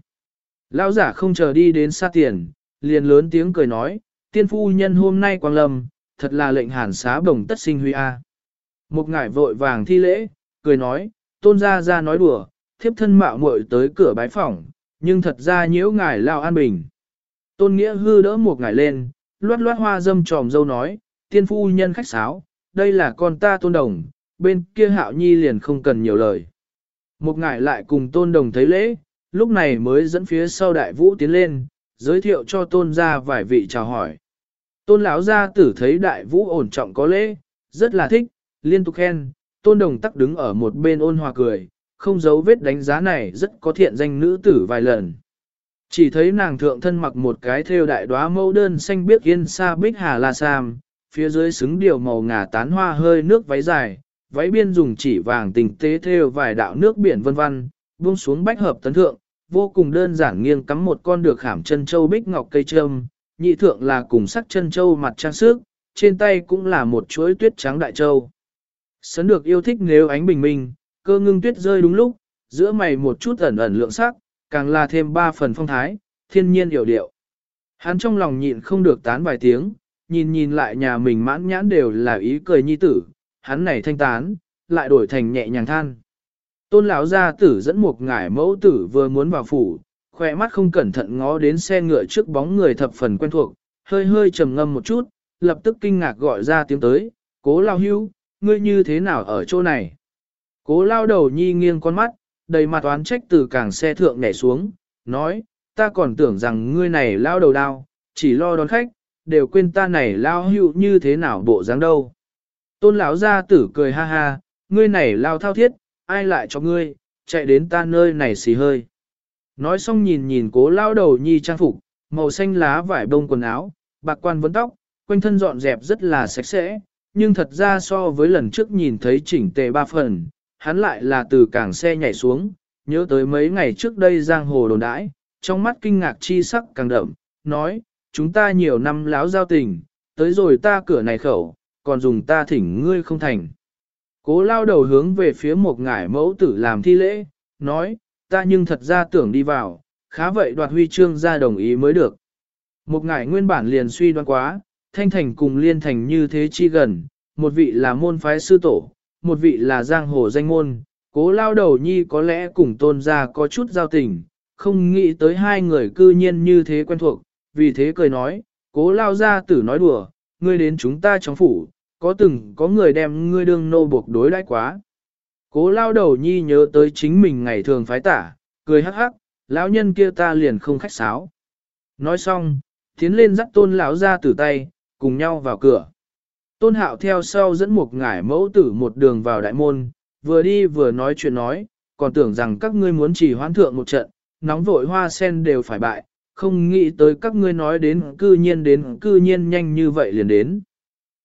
Lão giả không chờ đi đến xa tiền, liền lớn tiếng cười nói, tiên phu nhân hôm nay quang lâm, thật là lệnh hàn xá bồng tất sinh huy a. Một ngải vội vàng thi lễ, cười nói, tôn gia gia nói đùa, thiếp thân mạo muội tới cửa bái phỏng, nhưng thật ra nhiễu ngài lao an bình. Tôn nghĩa hư đỡ một ngài lên, loát loát hoa dâm tròm dâu nói, tiên phu nhân khách sáo, đây là con ta tôn đồng, bên kia hạo nhi liền không cần nhiều lời. Một ngài lại cùng tôn đồng thấy lễ, lúc này mới dẫn phía sau đại vũ tiến lên, giới thiệu cho tôn gia vài vị chào hỏi. Tôn lão gia tử thấy đại vũ ổn trọng có lễ, rất là thích, liên tục khen, tôn đồng tắc đứng ở một bên ôn hòa cười, không giấu vết đánh giá này rất có thiện danh nữ tử vài lần. Chỉ thấy nàng thượng thân mặc một cái thêu đại đóa mẫu đơn xanh biếc yên sa bích hà la sam, phía dưới xứng điều màu ngà tán hoa hơi nước váy dài, váy biên dùng chỉ vàng tình tế thêu vài đạo nước biển vân vân, buông xuống bách hợp tấn thượng, vô cùng đơn giản nghiêng cắm một con được khảm chân châu bích ngọc cây trâm, nhị thượng là cùng sắc chân châu mặt trang sức, trên tay cũng là một chuỗi tuyết trắng đại châu. Sấn được yêu thích nếu ánh bình minh, cơ ngưng tuyết rơi đúng lúc, giữa mày một chút ẩn ẩn lượng sắc, càng là thêm ba phần phong thái, thiên nhiên hiểu điệu. Hắn trong lòng nhịn không được tán vài tiếng, nhìn nhìn lại nhà mình mãn nhãn đều là ý cười nhi tử, hắn này thanh tán, lại đổi thành nhẹ nhàng than. Tôn lão gia tử dẫn một ngải mẫu tử vừa muốn vào phủ, khỏe mắt không cẩn thận ngó đến xe ngựa trước bóng người thập phần quen thuộc, hơi hơi trầm ngâm một chút, lập tức kinh ngạc gọi ra tiếng tới, cố lao hưu, ngươi như thế nào ở chỗ này? Cố lao đầu nhi nghiêng con mắt, đầy mặt oán trách từ càng xe thượng nhảy xuống, nói, ta còn tưởng rằng ngươi này lao đầu đao, chỉ lo đón khách, đều quên ta này lao hữu như thế nào bộ dáng đâu. Tôn lão gia tử cười ha ha, ngươi này lao thao thiết, ai lại cho ngươi, chạy đến ta nơi này xì hơi. Nói xong nhìn nhìn cố lao đầu nhi trang phục, màu xanh lá vải bông quần áo, bạc quan vấn tóc, quanh thân dọn dẹp rất là sạch sẽ, nhưng thật ra so với lần trước nhìn thấy chỉnh tề ba phần, hắn lại là từ cảng xe nhảy xuống, nhớ tới mấy ngày trước đây giang hồ đồn đãi, trong mắt kinh ngạc chi sắc càng đậm, nói, chúng ta nhiều năm láo giao tình, tới rồi ta cửa này khẩu, còn dùng ta thỉnh ngươi không thành. Cố lao đầu hướng về phía một ngải mẫu tử làm thi lễ, nói, ta nhưng thật ra tưởng đi vào, khá vậy đoạt huy chương ra đồng ý mới được. Một ngải nguyên bản liền suy đoán quá, thanh thành cùng liên thành như thế chi gần, một vị là môn phái sư tổ, một vị là giang hồ danh môn, cố lao đầu nhi có lẽ cùng tôn ra có chút giao tình, không nghĩ tới hai người cư nhiên như thế quen thuộc, vì thế cười nói, cố lao ra tử nói đùa, ngươi đến chúng ta trong phủ, có từng có người đem ngươi đương nô buộc đối đãi quá. Cố lao đầu nhi nhớ tới chính mình ngày thường phái tả, cười hắc hắc, lão nhân kia ta liền không khách sáo. Nói xong, tiến lên dắt tôn lão ra tử tay, cùng nhau vào cửa. Tôn hạo theo sau dẫn một ngải mẫu tử một đường vào đại môn, vừa đi vừa nói chuyện nói, còn tưởng rằng các ngươi muốn chỉ hoán thượng một trận, nóng vội hoa sen đều phải bại, không nghĩ tới các ngươi nói đến cư nhiên đến cư nhiên nhanh như vậy liền đến.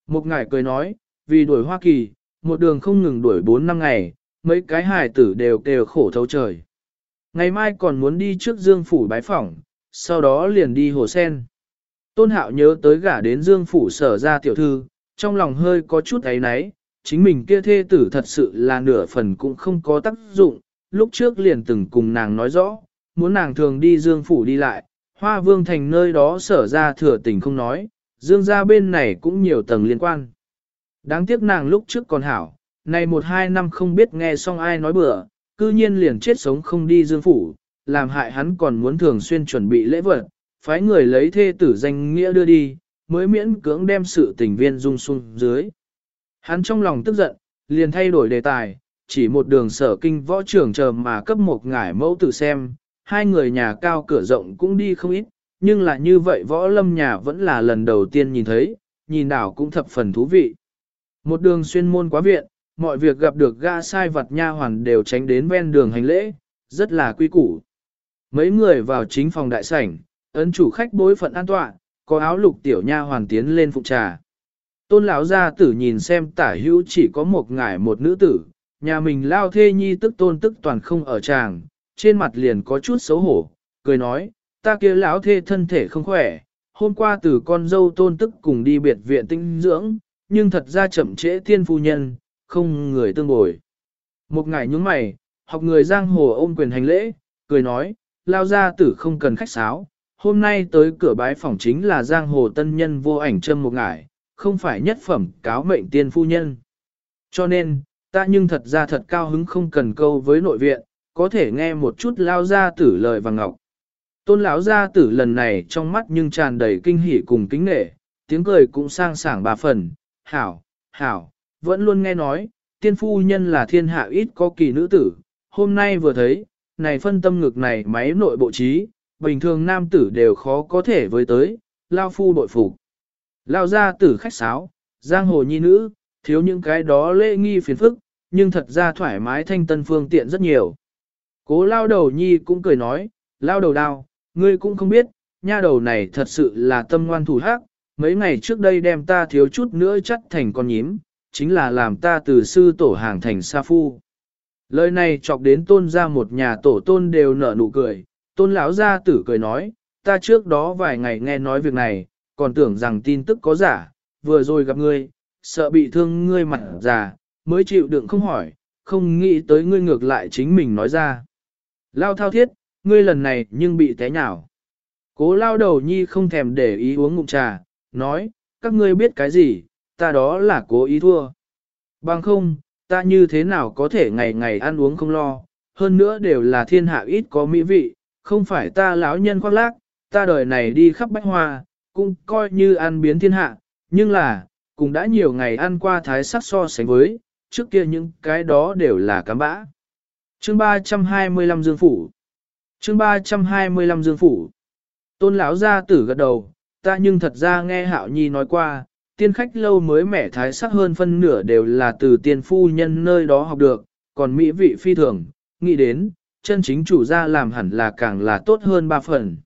Một ngải cười nói, vì đuổi Hoa Kỳ, một đường không ngừng đuổi 4 năm ngày, mấy cái hài tử đều đều khổ thấu trời. Ngày mai còn muốn đi trước Dương Phủ bái phỏng, sau đó liền đi Hồ Sen. Tôn Hạo nhớ tới gả đến Dương Phủ sở ra tiểu thư, trong lòng hơi có chút ấy náy, chính mình kia thê tử thật sự là nửa phần cũng không có tác dụng, lúc trước liền từng cùng nàng nói rõ, muốn nàng thường đi Dương Phủ đi lại, Hoa Vương Thành nơi đó sở ra thừa tình không nói, Dương gia bên này cũng nhiều tầng liên quan. Đáng tiếc nàng lúc trước còn hảo, này một hai năm không biết nghe xong ai nói bừa, cư nhiên liền chết sống không đi Dương Phủ, làm hại hắn còn muốn thường xuyên chuẩn bị lễ vật, phái người lấy thê tử danh nghĩa đưa đi, mới miễn cưỡng đem sự tình viên dung xuống dưới. Hắn trong lòng tức giận, liền thay đổi đề tài, chỉ một đường sở kinh võ trưởng chờ mà cấp một ngải mẫu tử xem, hai người nhà cao cửa rộng cũng đi không ít, nhưng là như vậy võ lâm nhà vẫn là lần đầu tiên nhìn thấy, nhìn đảo cũng thập phần thú vị. Một đường xuyên môn quá viện, mọi việc gặp được ga sai vật nha hoàn đều tránh đến ven đường hành lễ, rất là quy củ. Mấy người vào chính phòng đại sảnh, ấn chủ khách bối phận an tọa, có áo lục tiểu nha hoàn tiến lên phụ trà. Tôn lão gia tử nhìn xem tả hữu chỉ có một ngải một nữ tử, nhà mình lao thê nhi tức tôn tức toàn không ở tràng, trên mặt liền có chút xấu hổ, cười nói, ta kia lão thê thân thể không khỏe, hôm qua từ con dâu tôn tức cùng đi biệt viện tinh dưỡng, nhưng thật ra chậm trễ thiên phu nhân, không người tương bồi. Một ngày nhúng mày, học người giang hồ ôm quyền hành lễ, cười nói, lao gia tử không cần khách sáo, hôm nay tới cửa bái phòng chính là giang hồ tân nhân vô ảnh châm một ngải, không phải nhất phẩm cáo mệnh tiên phu nhân. Cho nên, ta nhưng thật ra thật cao hứng không cần câu với nội viện, có thể nghe một chút lao gia tử lời vàng ngọc. Tôn lão gia tử lần này trong mắt nhưng tràn đầy kinh hỉ cùng kính nể, tiếng cười cũng sang sảng bà phần, hảo, hảo, vẫn luôn nghe nói, tiên phu nhân là thiên hạ ít có kỳ nữ tử, hôm nay vừa thấy, này phân tâm ngực này máy nội bộ trí, bình thường nam tử đều khó có thể với tới, lao phu bội phục. Lao gia tử khách sáo, giang hồ nhi nữ, thiếu những cái đó lễ nghi phiền phức, nhưng thật ra thoải mái thanh tân phương tiện rất nhiều. Cố lao đầu nhi cũng cười nói, lao đầu đao, ngươi cũng không biết, nha đầu này thật sự là tâm ngoan thủ hắc, mấy ngày trước đây đem ta thiếu chút nữa chắt thành con nhím, chính là làm ta từ sư tổ hàng thành sa phu. Lời này chọc đến tôn ra một nhà tổ tôn đều nở nụ cười, tôn lão gia tử cười nói, ta trước đó vài ngày nghe nói việc này, còn tưởng rằng tin tức có giả, vừa rồi gặp ngươi, sợ bị thương ngươi mặt già, mới chịu đựng không hỏi, không nghĩ tới ngươi ngược lại chính mình nói ra. Lao thao thiết, ngươi lần này nhưng bị té nhào. Cố lao đầu nhi không thèm để ý uống ngụm trà, nói, các ngươi biết cái gì, ta đó là cố ý thua. Bằng không, ta như thế nào có thể ngày ngày ăn uống không lo, hơn nữa đều là thiên hạ ít có mỹ vị, không phải ta lão nhân khoác lác, ta đời này đi khắp bách hoa, cũng coi như ăn biến thiên hạ, nhưng là, cũng đã nhiều ngày ăn qua thái sắc so sánh với, trước kia những cái đó đều là cám bã. Chương 325 Dương Phủ Chương 325 Dương Phủ Tôn lão gia tử gật đầu, ta nhưng thật ra nghe Hạo Nhi nói qua, tiên khách lâu mới mẻ thái sắc hơn phân nửa đều là từ tiên phu nhân nơi đó học được, còn mỹ vị phi thường, nghĩ đến, chân chính chủ gia làm hẳn là càng là tốt hơn ba phần.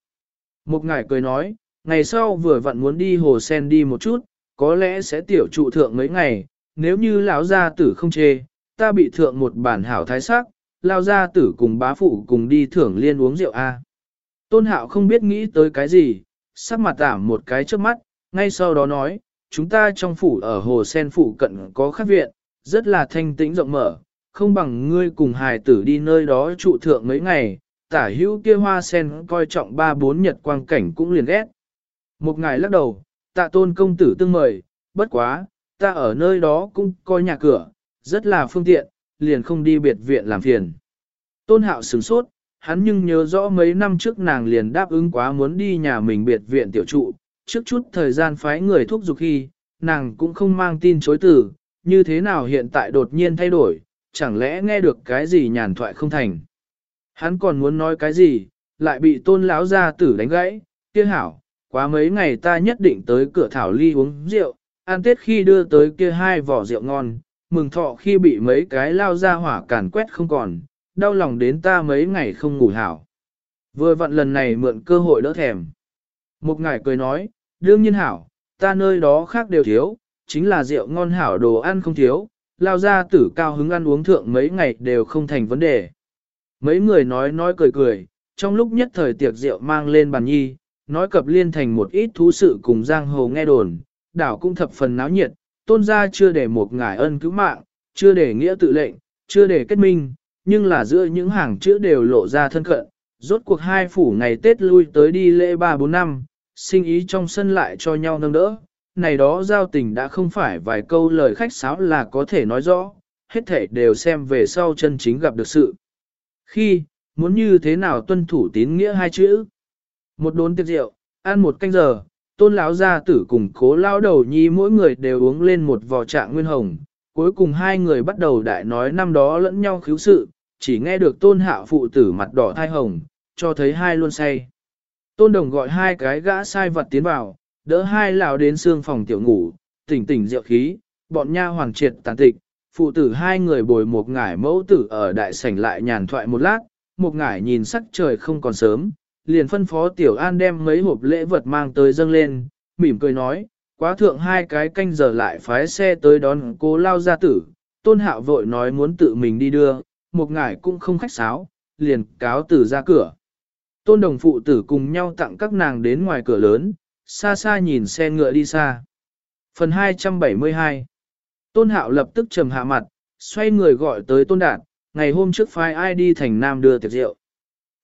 Một ngải cười nói, ngày sau vừa vặn muốn đi hồ sen đi một chút, có lẽ sẽ tiểu trụ thượng mấy ngày, nếu như lão gia tử không chê, ta bị thượng một bản hảo thái sắc, lao gia tử cùng bá phụ cùng đi thưởng liên uống rượu A. Tôn hạo không biết nghĩ tới cái gì, sắc mặt tảm một cái trước mắt, ngay sau đó nói, chúng ta trong phủ ở hồ sen phủ cận có khắc viện, rất là thanh tĩnh rộng mở, không bằng ngươi cùng hài tử đi nơi đó trụ thượng mấy ngày, tả hữu kia hoa sen coi trọng ba bốn nhật quang cảnh cũng liền ghét. Một ngày lắc đầu, tạ tôn công tử tương mời, bất quá, ta ở nơi đó cũng coi nhà cửa, rất là phương tiện, liền không đi biệt viện làm phiền. Tôn hạo sửng sốt, hắn nhưng nhớ rõ mấy năm trước nàng liền đáp ứng quá muốn đi nhà mình biệt viện tiểu trụ, trước chút thời gian phái người thúc giục khi, nàng cũng không mang tin chối từ, như thế nào hiện tại đột nhiên thay đổi, chẳng lẽ nghe được cái gì nhàn thoại không thành. Hắn còn muốn nói cái gì, lại bị tôn lão gia tử đánh gãy, kia hảo, quá mấy ngày ta nhất định tới cửa thảo ly uống rượu, ăn tết khi đưa tới kia hai vỏ rượu ngon, mừng thọ khi bị mấy cái lao ra hỏa càn quét không còn, đau lòng đến ta mấy ngày không ngủ hảo. Vừa vặn lần này mượn cơ hội đỡ thèm. Một ngài cười nói, đương nhiên hảo, ta nơi đó khác đều thiếu, chính là rượu ngon hảo đồ ăn không thiếu, lao ra tử cao hứng ăn uống thượng mấy ngày đều không thành vấn đề. Mấy người nói nói cười cười, trong lúc nhất thời tiệc rượu mang lên bàn nhi, nói cập liên thành một ít thú sự cùng giang hồ nghe đồn, đảo cũng thập phần náo nhiệt, tôn gia chưa để một ngải ân cứu mạng, chưa để nghĩa tự lệnh, chưa để kết minh, nhưng là giữa những hàng chữ đều lộ ra thân cận, rốt cuộc hai phủ ngày Tết lui tới đi lễ ba bốn năm, sinh ý trong sân lại cho nhau nâng đỡ, này đó giao tình đã không phải vài câu lời khách sáo là có thể nói rõ, hết thể đều xem về sau chân chính gặp được sự. Khi, muốn như thế nào tuân thủ tín nghĩa hai chữ? Một đốn tiệc rượu, ăn một canh giờ, tôn lão gia tử cùng cố lao đầu nhi mỗi người đều uống lên một vò trạng nguyên hồng, cuối cùng hai người bắt đầu đại nói năm đó lẫn nhau khiếu sự, chỉ nghe được tôn hạo phụ tử mặt đỏ thai hồng, cho thấy hai luôn say. Tôn đồng gọi hai cái gã sai vật tiến vào, đỡ hai lão đến xương phòng tiểu ngủ, tỉnh tỉnh rượu khí, bọn nha hoàng triệt tàn tịch, phụ tử hai người bồi một ngải mẫu tử ở đại sảnh lại nhàn thoại một lát, một ngải nhìn sắc trời không còn sớm, liền phân phó tiểu an đem mấy hộp lễ vật mang tới dâng lên, mỉm cười nói, quá thượng hai cái canh giờ lại phái xe tới đón cố lao gia tử, tôn hạo vội nói muốn tự mình đi đưa, một ngải cũng không khách sáo, liền cáo tử ra cửa. Tôn đồng phụ tử cùng nhau tặng các nàng đến ngoài cửa lớn, xa xa nhìn xe ngựa đi xa. Phần 272 Tôn hạo lập tức trầm hạ mặt, xoay người gọi tới tôn đạt, ngày hôm trước phái ai đi thành nam đưa tiệc rượu.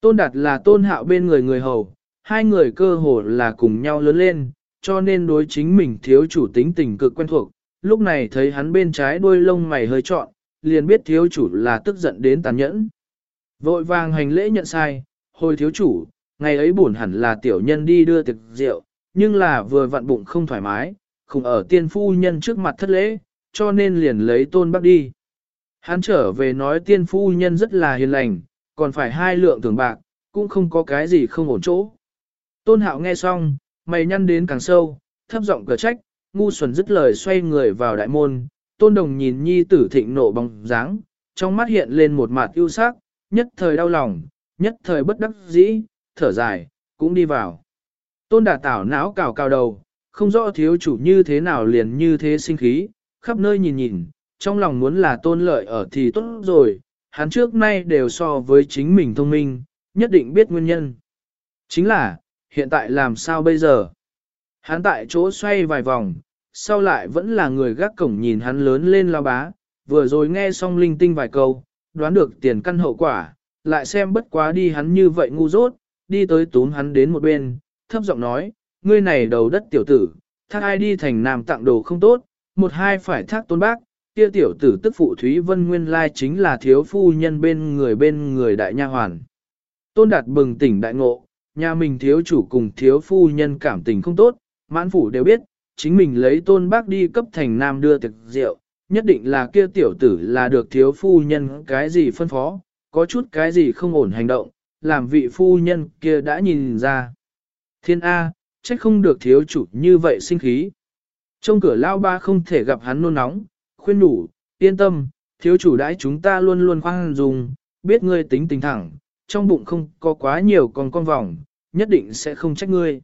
Tôn đạt là tôn hạo bên người người hầu, hai người cơ hồ là cùng nhau lớn lên, cho nên đối chính mình thiếu chủ tính tình cực quen thuộc. Lúc này thấy hắn bên trái đuôi lông mày hơi trọn, liền biết thiếu chủ là tức giận đến tàn nhẫn. Vội vàng hành lễ nhận sai, hồi thiếu chủ, ngày ấy buồn hẳn là tiểu nhân đi đưa tiệc rượu, nhưng là vừa vặn bụng không thoải mái, không ở tiên phu nhân trước mặt thất lễ, cho nên liền lấy tôn bác đi. Hắn trở về nói tiên phu nhân rất là hiền lành, còn phải hai lượng thường bạc, cũng không có cái gì không ổn chỗ. Tôn hạo nghe xong, mày nhăn đến càng sâu, thấp giọng cờ trách, ngu xuẩn dứt lời xoay người vào đại môn, tôn đồng nhìn nhi tử thịnh nộ bóng dáng, trong mắt hiện lên một mặt ưu sắc, nhất thời đau lòng, nhất thời bất đắc dĩ, thở dài, cũng đi vào. Tôn đà tảo não cào cào đầu, không rõ thiếu chủ như thế nào liền như thế sinh khí, khắp nơi nhìn nhìn, trong lòng muốn là tôn lợi ở thì tốt rồi, hắn trước nay đều so với chính mình thông minh, nhất định biết nguyên nhân. Chính là, hiện tại làm sao bây giờ? Hắn tại chỗ xoay vài vòng, sau lại vẫn là người gác cổng nhìn hắn lớn lên lao bá, vừa rồi nghe xong linh tinh vài câu, đoán được tiền căn hậu quả, lại xem bất quá đi hắn như vậy ngu dốt, đi tới túm hắn đến một bên, thấp giọng nói, ngươi này đầu đất tiểu tử, thác ai đi thành nam tặng đồ không tốt, một hai phải thác tôn bác, kia tiểu tử tức phụ Thúy Vân nguyên lai chính là thiếu phu nhân bên người bên người đại nha hoàn. Tôn đạt bừng tỉnh đại ngộ, nhà mình thiếu chủ cùng thiếu phu nhân cảm tình không tốt, mãn phủ đều biết, chính mình lấy tôn bác đi cấp thành nam đưa tiệc rượu, nhất định là kia tiểu tử là được thiếu phu nhân cái gì phân phó, có chút cái gì không ổn hành động, làm vị phu nhân kia đã nhìn ra. Thiên A, trách không được thiếu chủ như vậy sinh khí. Trong cửa lao ba không thể gặp hắn nôn nóng, khuyên đủ, yên tâm, thiếu chủ đãi chúng ta luôn luôn khoan dùng, biết ngươi tính tình thẳng, trong bụng không có quá nhiều còn con vòng, nhất định sẽ không trách ngươi.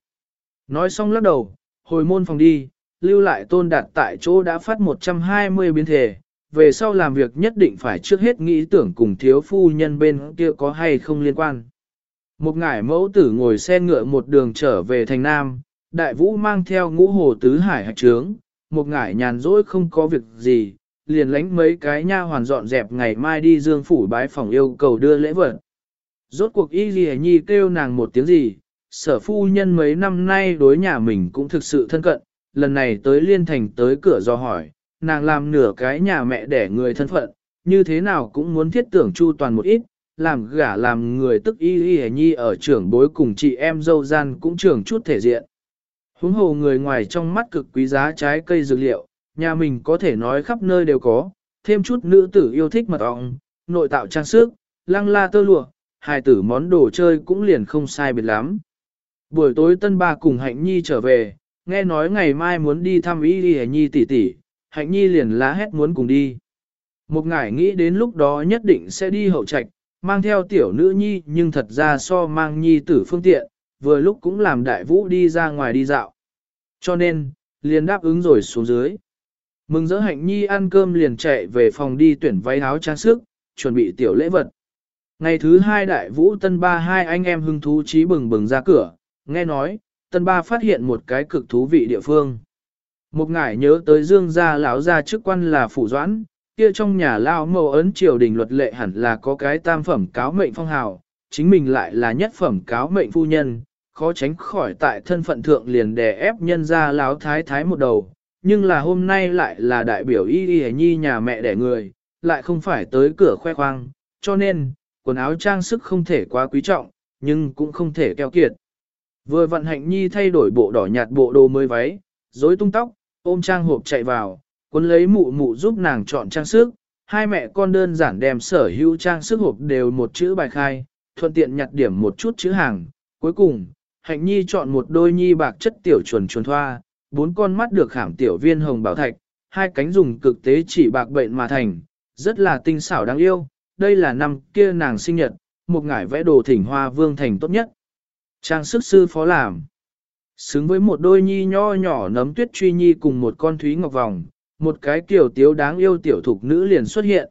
Nói xong lắc đầu, hồi môn phòng đi, lưu lại tôn đạt tại chỗ đã phát 120 biến thể, về sau làm việc nhất định phải trước hết nghĩ tưởng cùng thiếu phu nhân bên kia có hay không liên quan. Một ngải mẫu tử ngồi xe ngựa một đường trở về thành Nam, đại vũ mang theo ngũ hồ tứ hải hạch trướng, một ngải nhàn rỗi không có việc gì, liền lánh mấy cái nha hoàn dọn dẹp ngày mai đi dương phủ bái phòng yêu cầu đưa lễ vật. Rốt cuộc y ghi nhi kêu nàng một tiếng gì, sở phu nhân mấy năm nay đối nhà mình cũng thực sự thân cận, lần này tới liên thành tới cửa do hỏi, nàng làm nửa cái nhà mẹ đẻ người thân phận, như thế nào cũng muốn thiết tưởng chu toàn một ít, làm gả làm người tức y y nhi ở trưởng bối cùng chị em dâu gian cũng trưởng chút thể diện. Huống hồ người ngoài trong mắt cực quý giá trái cây dược liệu, nhà mình có thể nói khắp nơi đều có, thêm chút nữ tử yêu thích mật ọng, nội tạo trang sức, lăng la tơ lụa, hài tử món đồ chơi cũng liền không sai biệt lắm. Buổi tối tân ba cùng hạnh nhi trở về, nghe nói ngày mai muốn đi thăm y y nhi tỷ tỷ, hạnh nhi liền lá hét muốn cùng đi. Một ngải nghĩ đến lúc đó nhất định sẽ đi hậu trạch, mang theo tiểu nữ nhi nhưng thật ra so mang nhi tử phương tiện, vừa lúc cũng làm đại vũ đi ra ngoài đi dạo. Cho nên, liền đáp ứng rồi xuống dưới. Mừng dỡ hạnh nhi ăn cơm liền chạy về phòng đi tuyển váy áo trang sức, chuẩn bị tiểu lễ vật. Ngày thứ hai đại vũ tân ba hai anh em hưng thú trí bừng bừng ra cửa, nghe nói, tân ba phát hiện một cái cực thú vị địa phương. Một ngải nhớ tới dương gia lão gia chức quan là phủ doãn, kia trong nhà lao mâu ấn triều đình luật lệ hẳn là có cái tam phẩm cáo mệnh phong hào, chính mình lại là nhất phẩm cáo mệnh phu nhân, khó tránh khỏi tại thân phận thượng liền đè ép nhân ra láo thái thái một đầu, nhưng là hôm nay lại là đại biểu y y nhi nhà mẹ đẻ người, lại không phải tới cửa khoe khoang, cho nên, quần áo trang sức không thể quá quý trọng, nhưng cũng không thể keo kiệt. Vừa vận hạnh nhi thay đổi bộ đỏ nhạt bộ đồ mới váy, rối tung tóc, ôm trang hộp chạy vào, cuốn lấy mụ mụ giúp nàng chọn trang sức, hai mẹ con đơn giản đem sở hữu trang sức hộp đều một chữ bài khai, thuận tiện nhặt điểm một chút chữ hàng. Cuối cùng, hạnh nhi chọn một đôi nhi bạc chất tiểu chuẩn chuẩn thoa, bốn con mắt được khảm tiểu viên hồng bảo thạch, hai cánh dùng cực tế chỉ bạc bệnh mà thành, rất là tinh xảo đáng yêu. Đây là năm kia nàng sinh nhật, một ngải vẽ đồ thỉnh hoa vương thành tốt nhất. Trang sức sư phó làm. Xứng với một đôi nhi nho nhỏ nấm tuyết truy nhi cùng một con thúy ngọc vòng, một cái kiểu tiếu đáng yêu tiểu thục nữ liền xuất hiện.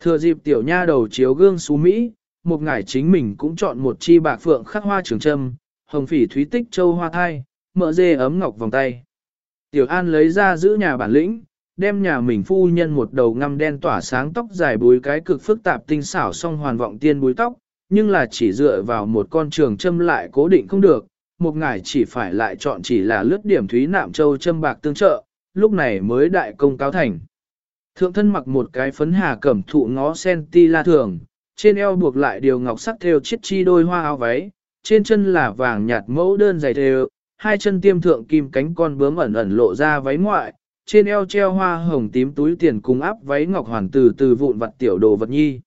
Thừa dịp tiểu nha đầu chiếu gương xú Mỹ, một ngải chính mình cũng chọn một chi bạc phượng khắc hoa trường trâm, hồng phỉ thúy tích châu hoa thai, mỡ dê ấm ngọc vòng tay. Tiểu An lấy ra giữ nhà bản lĩnh, đem nhà mình phu nhân một đầu ngăm đen tỏa sáng tóc dài búi cái cực phức tạp tinh xảo song hoàn vọng tiên búi tóc, nhưng là chỉ dựa vào một con trường châm lại cố định không được, một ngải chỉ phải lại chọn chỉ là lướt điểm thúy nạm châu châm bạc tương trợ, lúc này mới đại công cáo thành. Thượng thân mặc một cái phấn hà cẩm thụ ngó sen ti la thường, trên eo buộc lại điều ngọc sắc theo chiếc chi đôi hoa áo váy, trên chân là vàng nhạt mẫu đơn dày đều, hai chân tiêm thượng kim cánh con bướm ẩn ẩn lộ ra váy ngoại, trên eo treo hoa hồng tím túi tiền cung áp váy ngọc hoàn từ từ vụn vặt tiểu đồ vật nhi.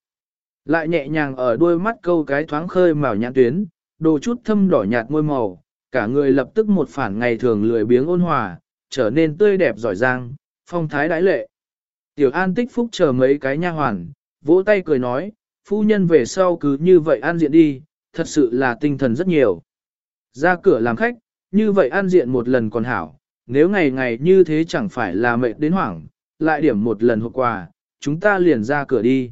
Lại nhẹ nhàng ở đôi mắt câu cái thoáng khơi màu nhãn tuyến, đồ chút thâm đỏ nhạt môi màu, cả người lập tức một phản ngày thường lười biếng ôn hòa, trở nên tươi đẹp giỏi giang, phong thái đái lệ. Tiểu An tích phúc chờ mấy cái nha hoàn, vỗ tay cười nói, phu nhân về sau cứ như vậy an diện đi, thật sự là tinh thần rất nhiều. Ra cửa làm khách, như vậy an diện một lần còn hảo, nếu ngày ngày như thế chẳng phải là mệt đến hoảng, lại điểm một lần hộp quà, chúng ta liền ra cửa đi.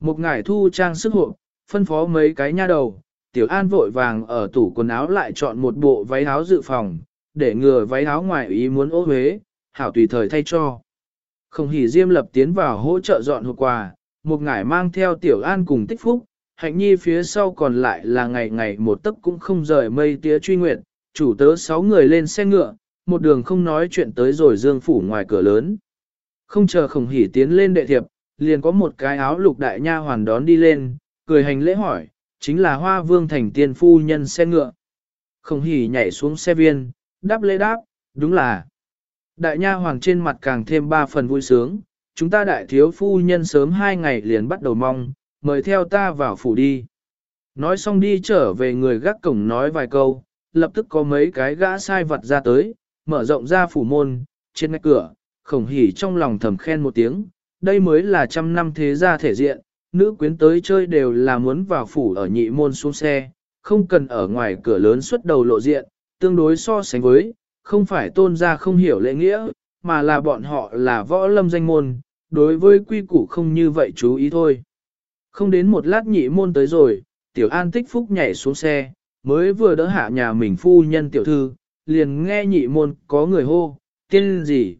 Một ngải thu trang sức hộp, phân phó mấy cái nha đầu, tiểu an vội vàng ở tủ quần áo lại chọn một bộ váy áo dự phòng, để ngừa váy áo ngoài ý muốn ô huế, hảo tùy thời thay cho. Không hỉ diêm lập tiến vào hỗ trợ dọn hộp quà, một ngải mang theo tiểu an cùng tích phúc, hạnh nhi phía sau còn lại là ngày ngày một tấc cũng không rời mây tía truy nguyện, chủ tớ sáu người lên xe ngựa, một đường không nói chuyện tới rồi dương phủ ngoài cửa lớn. Không chờ khổng hỉ tiến lên đệ thiệp, liền có một cái áo lục đại nha hoàn đón đi lên, cười hành lễ hỏi, chính là hoa vương thành tiên phu nhân xe ngựa. Khổng hỉ nhảy xuống xe viên, đáp lễ đáp, đúng là. Đại nha hoàng trên mặt càng thêm ba phần vui sướng, chúng ta đại thiếu phu nhân sớm hai ngày liền bắt đầu mong, mời theo ta vào phủ đi. Nói xong đi trở về người gác cổng nói vài câu, lập tức có mấy cái gã sai vật ra tới, mở rộng ra phủ môn, trên ngách cửa, khổng hỉ trong lòng thầm khen một tiếng, đây mới là trăm năm thế gia thể diện, nữ quyến tới chơi đều là muốn vào phủ ở nhị môn xuống xe, không cần ở ngoài cửa lớn xuất đầu lộ diện, tương đối so sánh với, không phải tôn gia không hiểu lễ nghĩa, mà là bọn họ là võ lâm danh môn, đối với quy củ không như vậy chú ý thôi. Không đến một lát nhị môn tới rồi, tiểu an tích phúc nhảy xuống xe, mới vừa đỡ hạ nhà mình phu nhân tiểu thư, liền nghe nhị môn có người hô, tiên gì.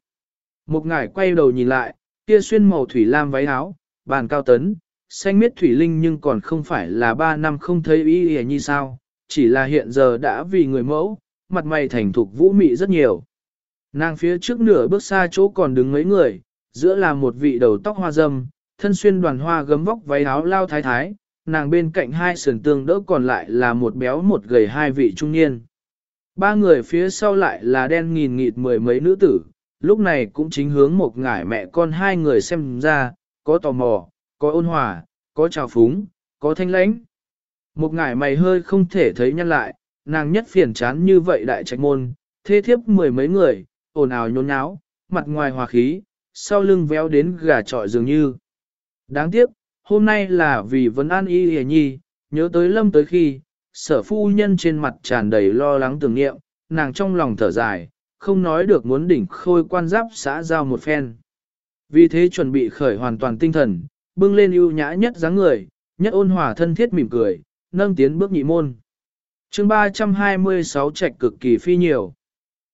Một ngải quay đầu nhìn lại, kia xuyên màu thủy lam váy áo, bàn cao tấn, xanh miết thủy linh nhưng còn không phải là ba năm không thấy ý hề như sao, chỉ là hiện giờ đã vì người mẫu, mặt mày thành thục vũ mị rất nhiều. Nàng phía trước nửa bước xa chỗ còn đứng mấy người, giữa là một vị đầu tóc hoa dâm, thân xuyên đoàn hoa gấm vóc váy áo lao thái thái, nàng bên cạnh hai sườn tương đỡ còn lại là một béo một gầy hai vị trung niên. Ba người phía sau lại là đen nghìn nghịt mười mấy nữ tử, lúc này cũng chính hướng một ngải mẹ con hai người xem ra, có tò mò, có ôn hòa, có trào phúng, có thanh lãnh. Một ngải mày hơi không thể thấy nhăn lại, nàng nhất phiền chán như vậy đại trạch môn, thế thiếp mười mấy người, ồn ào nhốn nháo, mặt ngoài hòa khí, sau lưng véo đến gà trọi dường như. Đáng tiếc, hôm nay là vì vấn an y hề nhi, nhớ tới lâm tới khi, sở phu nhân trên mặt tràn đầy lo lắng tưởng niệm, nàng trong lòng thở dài, không nói được muốn đỉnh khôi quan giáp xã giao một phen. Vì thế chuẩn bị khởi hoàn toàn tinh thần, bưng lên ưu nhã nhất dáng người, nhất ôn hòa thân thiết mỉm cười, nâng tiến bước nhị môn. Chương 326 trạch cực kỳ phi nhiều.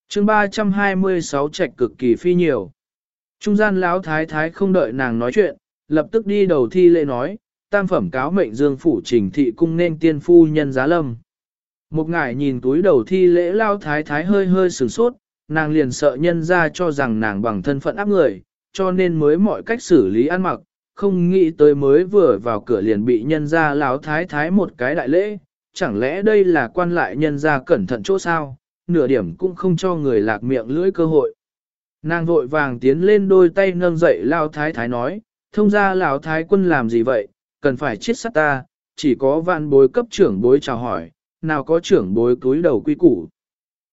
Chương 326 trạch cực kỳ phi nhiều. Trung gian lão thái thái không đợi nàng nói chuyện, lập tức đi đầu thi lễ nói, tam phẩm cáo mệnh dương phủ trình thị cung nên tiên phu nhân giá lâm. Một ngải nhìn túi đầu thi lễ lao thái thái hơi hơi sửng sốt, nàng liền sợ nhân ra cho rằng nàng bằng thân phận áp người, cho nên mới mọi cách xử lý ăn mặc, không nghĩ tới mới vừa vào cửa liền bị nhân ra lão thái thái một cái đại lễ, chẳng lẽ đây là quan lại nhân ra cẩn thận chỗ sao, nửa điểm cũng không cho người lạc miệng lưỡi cơ hội. Nàng vội vàng tiến lên đôi tay nâng dậy lao thái thái nói, thông ra lão thái quân làm gì vậy, cần phải chết sát ta, chỉ có vạn bối cấp trưởng bối chào hỏi, nào có trưởng bối cúi đầu quy củ.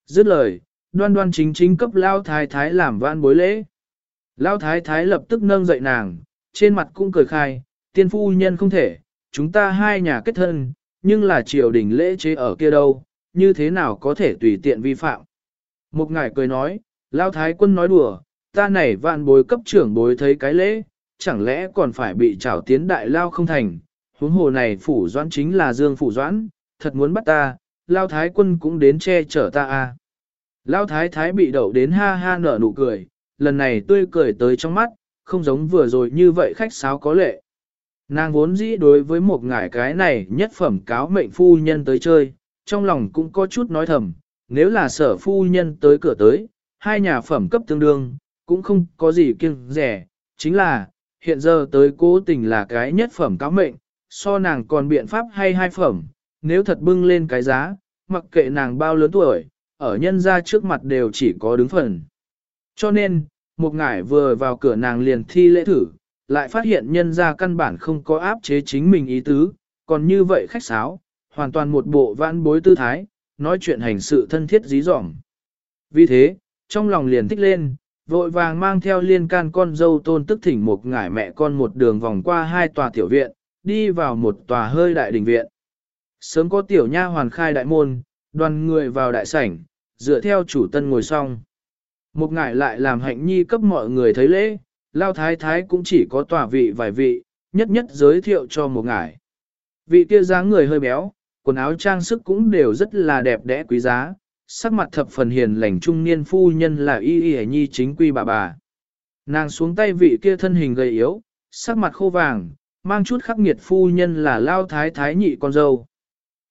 Dứt lời, đoan đoan chính chính cấp lao thái thái làm vạn bối lễ. Lao thái thái lập tức nâng dậy nàng, trên mặt cũng cười khai, tiên phu nhân không thể, chúng ta hai nhà kết thân, nhưng là triều đình lễ chế ở kia đâu, như thế nào có thể tùy tiện vi phạm. Một ngài cười nói, Lao Thái quân nói đùa, ta này vạn bối cấp trưởng bối thấy cái lễ, chẳng lẽ còn phải bị trảo tiến đại Lao không thành, huống hồ này phủ doãn chính là dương phủ doãn, thật muốn bắt ta, Lao Thái quân cũng đến che chở ta à. Lao Thái Thái bị đậu đến ha ha nở nụ cười, lần này tươi cười tới trong mắt, không giống vừa rồi như vậy khách sáo có lệ. Nàng vốn dĩ đối với một ngải cái này nhất phẩm cáo mệnh phu nhân tới chơi, trong lòng cũng có chút nói thầm, nếu là sở phu nhân tới cửa tới, hai nhà phẩm cấp tương đương, cũng không có gì kiêng rẻ, chính là, hiện giờ tới cố tình là cái nhất phẩm cáo mệnh, so nàng còn biện pháp hay hai phẩm, nếu thật bưng lên cái giá, mặc kệ nàng bao lớn tuổi, ở nhân ra trước mặt đều chỉ có đứng phần. Cho nên, một ngải vừa vào cửa nàng liền thi lễ thử, lại phát hiện nhân ra căn bản không có áp chế chính mình ý tứ, còn như vậy khách sáo, hoàn toàn một bộ vãn bối tư thái, nói chuyện hành sự thân thiết dí dỏm. Vì thế, trong lòng liền thích lên, vội vàng mang theo liên can con dâu tôn tức thỉnh một ngải mẹ con một đường vòng qua hai tòa tiểu viện, đi vào một tòa hơi đại đình viện. Sớm có tiểu nha hoàn khai đại môn, đoàn người vào đại sảnh, dựa theo chủ tân ngồi xong. Một ngải lại làm hạnh nhi cấp mọi người thấy lễ, lao thái thái cũng chỉ có tòa vị vài vị, nhất nhất giới thiệu cho một ngải. Vị kia dáng người hơi béo, quần áo trang sức cũng đều rất là đẹp đẽ quý giá, sắc mặt thập phần hiền lành trung niên phu nhân là y y nhi chính quy bà bà. Nàng xuống tay vị kia thân hình gầy yếu, sắc mặt khô vàng, mang chút khắc nghiệt phu nhân là lao thái thái nhị con dâu.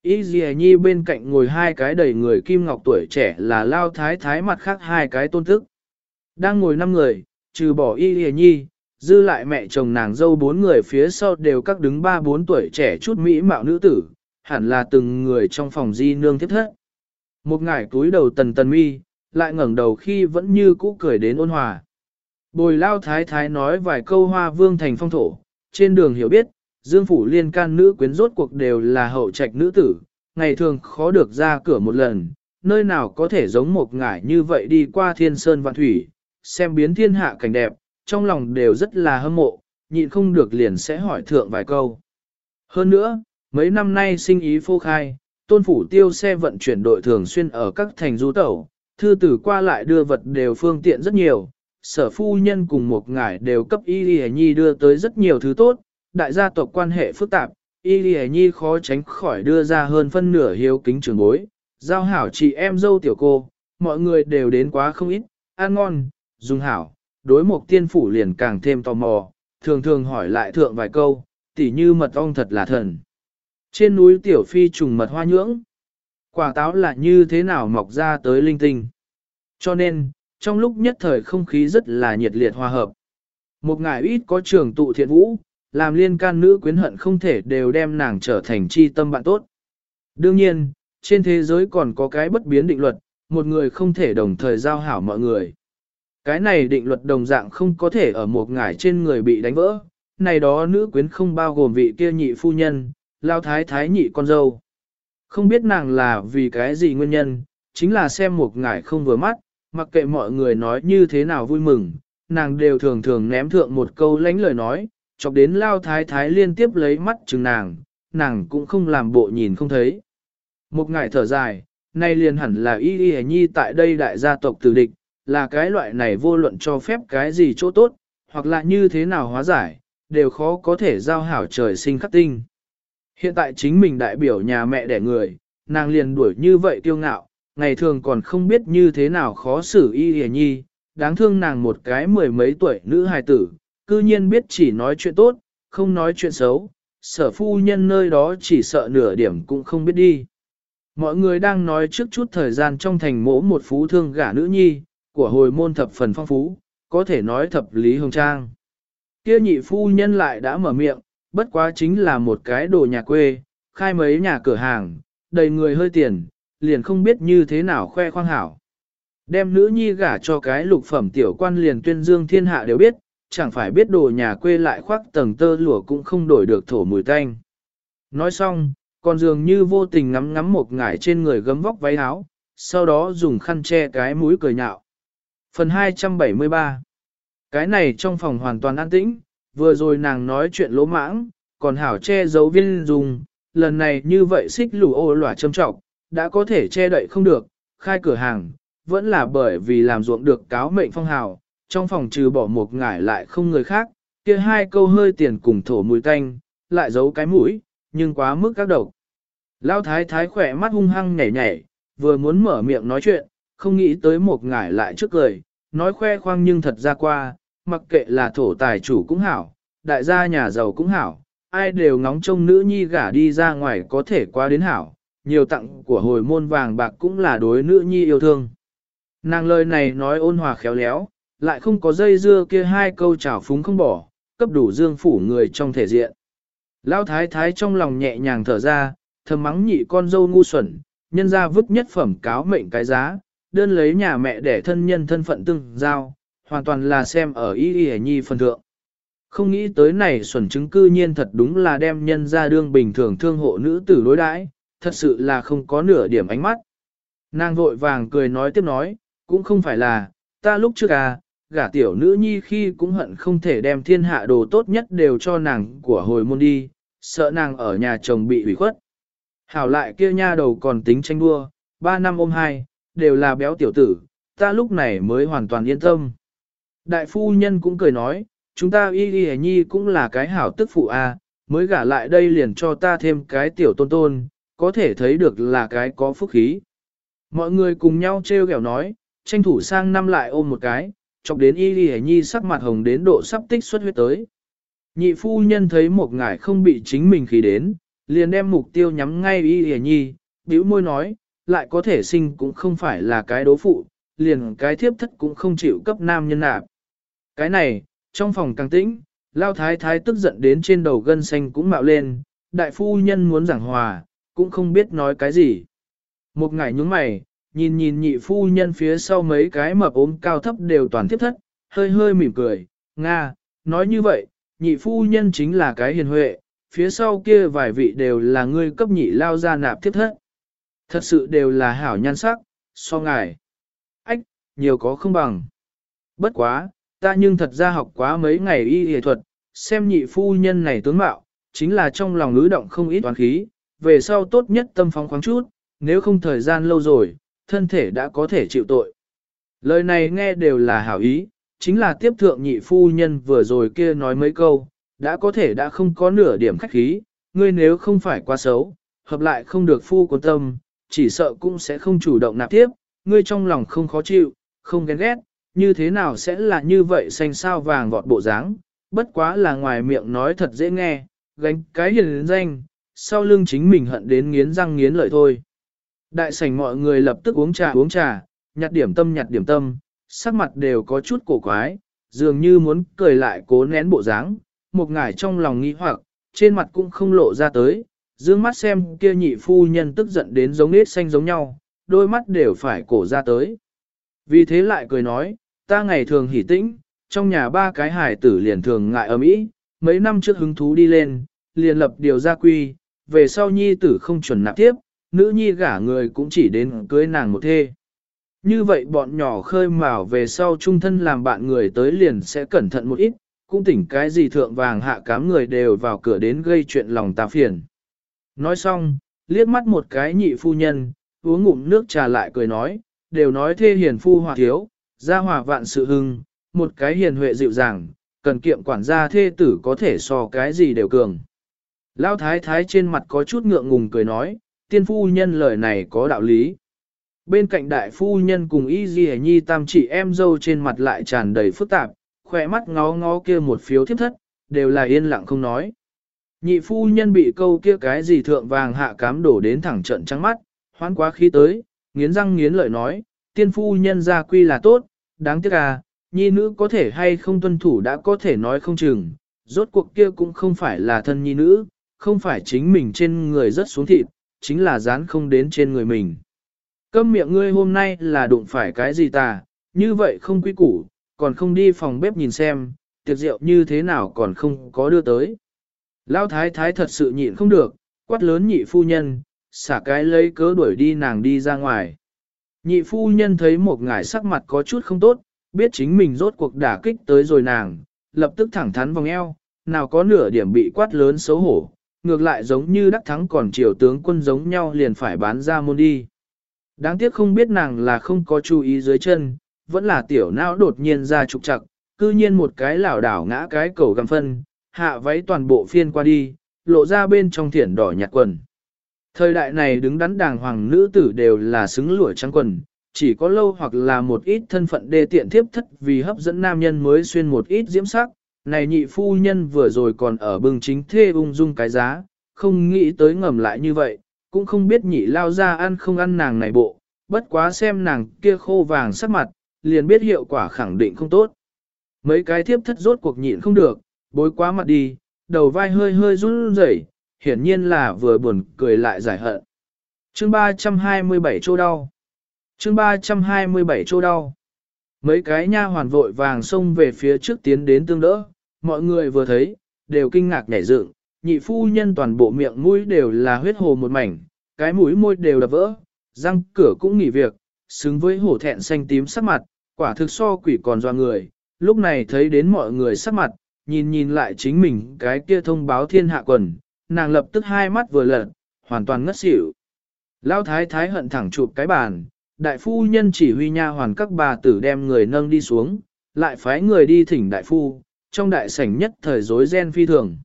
Y dì nhi bên cạnh ngồi hai cái đầy người kim ngọc tuổi trẻ là lao thái thái mặt khác hai cái tôn thức. Đang ngồi năm người, trừ bỏ y lìa nhi, dư lại mẹ chồng nàng dâu bốn người phía sau đều các đứng ba bốn tuổi trẻ chút mỹ mạo nữ tử, hẳn là từng người trong phòng di nương tiếp thất. Một ngải túi đầu tần tần mi, lại ngẩng đầu khi vẫn như cũ cười đến ôn hòa. Bồi lao thái thái nói vài câu hoa vương thành phong thổ, trên đường hiểu biết, dương phủ liên can nữ quyến rốt cuộc đều là hậu trạch nữ tử, ngày thường khó được ra cửa một lần, nơi nào có thể giống một ngải như vậy đi qua thiên sơn vạn thủy, xem biến thiên hạ cảnh đẹp, trong lòng đều rất là hâm mộ, nhịn không được liền sẽ hỏi thượng vài câu. Hơn nữa, mấy năm nay sinh ý phô khai, tôn phủ tiêu xe vận chuyển đội thường xuyên ở các thành du tẩu, thư tử qua lại đưa vật đều phương tiện rất nhiều, sở phu nhân cùng một ngải đều cấp y lì nhi đưa tới rất nhiều thứ tốt, đại gia tộc quan hệ phức tạp, y lì nhi khó tránh khỏi đưa ra hơn phân nửa hiếu kính trường bối, giao hảo chị em dâu tiểu cô, mọi người đều đến quá không ít, ăn ngon, dùng hảo, đối một tiên phủ liền càng thêm tò mò, thường thường hỏi lại thượng vài câu, tỉ như mật ong thật là thần. Trên núi tiểu phi trùng mật hoa nhưỡng, quả táo là như thế nào mọc ra tới linh tinh. Cho nên, trong lúc nhất thời không khí rất là nhiệt liệt hòa hợp. Một ngài ít có trường tụ thiện vũ, làm liên can nữ quyến hận không thể đều đem nàng trở thành chi tâm bạn tốt. Đương nhiên, trên thế giới còn có cái bất biến định luật, một người không thể đồng thời giao hảo mọi người. Cái này định luật đồng dạng không có thể ở một ngải trên người bị đánh vỡ, này đó nữ quyến không bao gồm vị kia nhị phu nhân, lao thái thái nhị con dâu. Không biết nàng là vì cái gì nguyên nhân, chính là xem một ngải không vừa mắt, mặc kệ mọi người nói như thế nào vui mừng, nàng đều thường thường ném thượng một câu lánh lời nói, chọc đến lao thái thái liên tiếp lấy mắt chừng nàng, nàng cũng không làm bộ nhìn không thấy. Một ngải thở dài, nay liền hẳn là y y nhi tại đây đại gia tộc tử địch, là cái loại này vô luận cho phép cái gì chỗ tốt, hoặc là như thế nào hóa giải, đều khó có thể giao hảo trời sinh khắc tinh. Hiện tại chính mình đại biểu nhà mẹ đẻ người, nàng liền đuổi như vậy kiêu ngạo, ngày thường còn không biết như thế nào khó xử y hề nhi, đáng thương nàng một cái mười mấy tuổi nữ hài tử, cư nhiên biết chỉ nói chuyện tốt, không nói chuyện xấu, sở phu nhân nơi đó chỉ sợ nửa điểm cũng không biết đi. Mọi người đang nói trước chút thời gian trong thành mỗ một phú thương gả nữ nhi, của hồi môn thập phần phong phú, có thể nói thập lý hồng trang. Kia nhị phu nhân lại đã mở miệng, bất quá chính là một cái đồ nhà quê, khai mấy nhà cửa hàng, đầy người hơi tiền, liền không biết như thế nào khoe khoang hảo. Đem nữ nhi gả cho cái lục phẩm tiểu quan liền tuyên dương thiên hạ đều biết, chẳng phải biết đồ nhà quê lại khoác tầng tơ lụa cũng không đổi được thổ mùi tanh. Nói xong, còn dường như vô tình ngắm ngắm một ngải trên người gấm vóc váy áo, sau đó dùng khăn che cái mũi cười nhạo. Phần 273 Cái này trong phòng hoàn toàn an tĩnh, vừa rồi nàng nói chuyện lỗ mãng, còn hảo che giấu viên dùng, lần này như vậy xích lù ô lỏa châm trọng, đã có thể che đậy không được, khai cửa hàng, vẫn là bởi vì làm ruộng được cáo mệnh phong hào, trong phòng trừ bỏ một ngải lại không người khác, kia hai câu hơi tiền cùng thổ mùi tanh, lại giấu cái mũi, nhưng quá mức các độc. Lão thái thái khỏe mắt hung hăng nhảy nhảy, vừa muốn mở miệng nói chuyện, không nghĩ tới một ngải lại trước cười, nói khoe khoang nhưng thật ra qua, mặc kệ là thổ tài chủ cũng hảo, đại gia nhà giàu cũng hảo, ai đều ngóng trông nữ nhi gả đi ra ngoài có thể qua đến hảo, nhiều tặng của hồi môn vàng bạc cũng là đối nữ nhi yêu thương. Nàng lời này nói ôn hòa khéo léo, lại không có dây dưa kia hai câu trào phúng không bỏ, cấp đủ dương phủ người trong thể diện. Lão thái thái trong lòng nhẹ nhàng thở ra, thầm mắng nhị con dâu ngu xuẩn, nhân ra vứt nhất phẩm cáo mệnh cái giá, đơn lấy nhà mẹ để thân nhân thân phận tương giao, hoàn toàn là xem ở ý ý nhi phần thượng. Không nghĩ tới này xuẩn chứng cư nhiên thật đúng là đem nhân ra đương bình thường thương hộ nữ tử đối đãi, thật sự là không có nửa điểm ánh mắt. Nàng vội vàng cười nói tiếp nói, cũng không phải là, ta lúc trước à, gả tiểu nữ nhi khi cũng hận không thể đem thiên hạ đồ tốt nhất đều cho nàng của hồi môn đi, sợ nàng ở nhà chồng bị hủy khuất. Hảo lại kia nha đầu còn tính tranh đua, ba năm ôm hai, đều là béo tiểu tử, ta lúc này mới hoàn toàn yên tâm. Đại phu nhân cũng cười nói, chúng ta y y nhi cũng là cái hảo tức phụ a, à, mới gả lại đây liền cho ta thêm cái tiểu tôn tôn, có thể thấy được là cái có phúc khí. Mọi người cùng nhau trêu ghẹo nói, tranh thủ sang năm lại ôm một cái, chọc đến y y nhi sắc mặt hồng đến độ sắp tích xuất huyết tới. Nhị phu nhân thấy một ngải không bị chính mình khí đến, liền đem mục tiêu nhắm ngay y y nhi, bĩu môi nói, lại có thể sinh cũng không phải là cái đố phụ, liền cái thiếp thất cũng không chịu cấp nam nhân nạp. Cái này, trong phòng càng tĩnh, lao thái thái tức giận đến trên đầu gân xanh cũng mạo lên, đại phu nhân muốn giảng hòa, cũng không biết nói cái gì. Một ngày nhúng mày, nhìn nhìn nhị phu nhân phía sau mấy cái mập ốm cao thấp đều toàn thiếp thất, hơi hơi mỉm cười, Nga, nói như vậy, nhị phu nhân chính là cái hiền huệ, phía sau kia vài vị đều là ngươi cấp nhị lao ra nạp thiếp thất. Thật sự đều là hảo nhan sắc, so ngài. Ách, nhiều có không bằng. Bất quá, ta nhưng thật ra học quá mấy ngày y y thuật, xem nhị phu nhân này tướng mạo, chính là trong lòng ngữ động không ít toán khí, về sau tốt nhất tâm phóng khoáng chút, nếu không thời gian lâu rồi, thân thể đã có thể chịu tội. Lời này nghe đều là hảo ý, chính là tiếp thượng nhị phu nhân vừa rồi kia nói mấy câu, đã có thể đã không có nửa điểm khách khí, ngươi nếu không phải quá xấu, hợp lại không được phu quân tâm, chỉ sợ cũng sẽ không chủ động nạp tiếp, ngươi trong lòng không khó chịu, không ghen ghét, như thế nào sẽ là như vậy xanh sao vàng vọt bộ dáng, bất quá là ngoài miệng nói thật dễ nghe, gánh cái hiền danh, sau lưng chính mình hận đến nghiến răng nghiến lợi thôi. Đại sảnh mọi người lập tức uống trà uống trà, nhặt điểm tâm nhặt điểm tâm, sắc mặt đều có chút cổ quái, dường như muốn cười lại cố nén bộ dáng, một ngải trong lòng nghi hoặc, trên mặt cũng không lộ ra tới, dương mắt xem kia nhị phu nhân tức giận đến giống nết xanh giống nhau, đôi mắt đều phải cổ ra tới. Vì thế lại cười nói, ta ngày thường hỉ tĩnh, trong nhà ba cái hải tử liền thường ngại ở mỹ, mấy năm trước hứng thú đi lên, liền lập điều gia quy, về sau nhi tử không chuẩn nạp tiếp, nữ nhi gả người cũng chỉ đến cưới nàng một thê. Như vậy bọn nhỏ khơi mào về sau trung thân làm bạn người tới liền sẽ cẩn thận một ít, cũng tỉnh cái gì thượng vàng hạ cám người đều vào cửa đến gây chuyện lòng ta phiền. Nói xong, liếc mắt một cái nhị phu nhân, uống ngụm nước trà lại cười nói, đều nói thê hiền phu hòa thiếu, gia hòa vạn sự hưng, một cái hiền huệ dịu dàng, cần kiệm quản gia thê tử có thể so cái gì đều cường. Lão thái thái trên mặt có chút ngượng ngùng cười nói, tiên phu nhân lời này có đạo lý. Bên cạnh đại phu nhân cùng y di nhi tam chị em dâu trên mặt lại tràn đầy phức tạp, khỏe mắt ngó ngó kia một phiếu thiếp thất, đều là yên lặng không nói. Nhị phu nhân bị câu kia cái gì thượng vàng hạ cám đổ đến thẳng trận trắng mắt, hoán quá khí tới, nghiến răng nghiến lợi nói, tiên phu nhân ra quy là tốt, đáng tiếc à, nhi nữ có thể hay không tuân thủ đã có thể nói không chừng, rốt cuộc kia cũng không phải là thân nhi nữ, không phải chính mình trên người rất xuống thịt, chính là dán không đến trên người mình. Câm miệng ngươi hôm nay là đụng phải cái gì ta, như vậy không quy củ, còn không đi phòng bếp nhìn xem, tiệc rượu như thế nào còn không có đưa tới. Lão thái thái thật sự nhịn không được, quát lớn nhị phu nhân, xả cái lấy cớ đuổi đi nàng đi ra ngoài. Nhị phu nhân thấy một ngải sắc mặt có chút không tốt, biết chính mình rốt cuộc đả kích tới rồi nàng, lập tức thẳng thắn vòng eo, nào có nửa điểm bị quát lớn xấu hổ, ngược lại giống như đắc thắng còn triều tướng quân giống nhau liền phải bán ra môn đi. Đáng tiếc không biết nàng là không có chú ý dưới chân, vẫn là tiểu não đột nhiên ra trục trặc, cư nhiên một cái lảo đảo ngã cái cầu găm phân, hạ váy toàn bộ phiên qua đi, lộ ra bên trong thiển đỏ nhạt quần. Thời đại này đứng đắn đàng hoàng nữ tử đều là xứng lụa trắng quần, chỉ có lâu hoặc là một ít thân phận đê tiện thiếp thất vì hấp dẫn nam nhân mới xuyên một ít diễm sắc. Này nhị phu nhân vừa rồi còn ở bừng chính thê ung dung cái giá, không nghĩ tới ngầm lại như vậy, cũng không biết nhị lao ra ăn không ăn nàng này bộ, bất quá xem nàng kia khô vàng sắc mặt, liền biết hiệu quả khẳng định không tốt. Mấy cái thiếp thất rốt cuộc nhịn không được, bối quá mặt đi, đầu vai hơi hơi run rẩy, hiển nhiên là vừa buồn cười lại giải hận. Chương 327 chỗ đau. Chương 327 chỗ đau. Mấy cái nha hoàn vội vàng xông về phía trước tiến đến tương đỡ, mọi người vừa thấy, đều kinh ngạc nhảy dựng, nhị phu nhân toàn bộ miệng mũi đều là huyết hồ một mảnh, cái mũi môi đều đập vỡ, răng cửa cũng nghỉ việc, xứng với hổ thẹn xanh tím sắc mặt, quả thực so quỷ còn doa người, lúc này thấy đến mọi người sắc mặt, nhìn nhìn lại chính mình cái kia thông báo thiên hạ quần, nàng lập tức hai mắt vừa lật, hoàn toàn ngất xỉu. Lão thái thái hận thẳng chụp cái bàn, đại phu nhân chỉ huy nha hoàn các bà tử đem người nâng đi xuống, lại phái người đi thỉnh đại phu, trong đại sảnh nhất thời rối ren phi thường.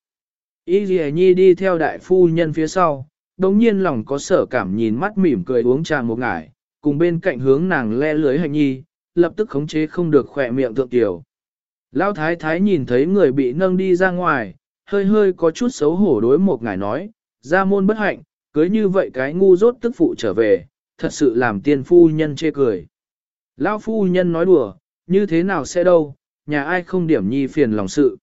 Y Ghi Nhi đi theo đại phu nhân phía sau, đồng nhiên lòng có sở cảm nhìn mắt mỉm cười uống trà một ngải, cùng bên cạnh hướng nàng le lưới hành nhi, lập tức khống chế không được khỏe miệng thượng tiểu. Lão thái thái nhìn thấy người bị nâng đi ra ngoài, hơi hơi có chút xấu hổ đối một ngài nói, ra môn bất hạnh, cưới như vậy cái ngu dốt tức phụ trở về, thật sự làm tiên phu nhân chê cười. Lão phu nhân nói đùa, như thế nào sẽ đâu, nhà ai không điểm nhi phiền lòng sự.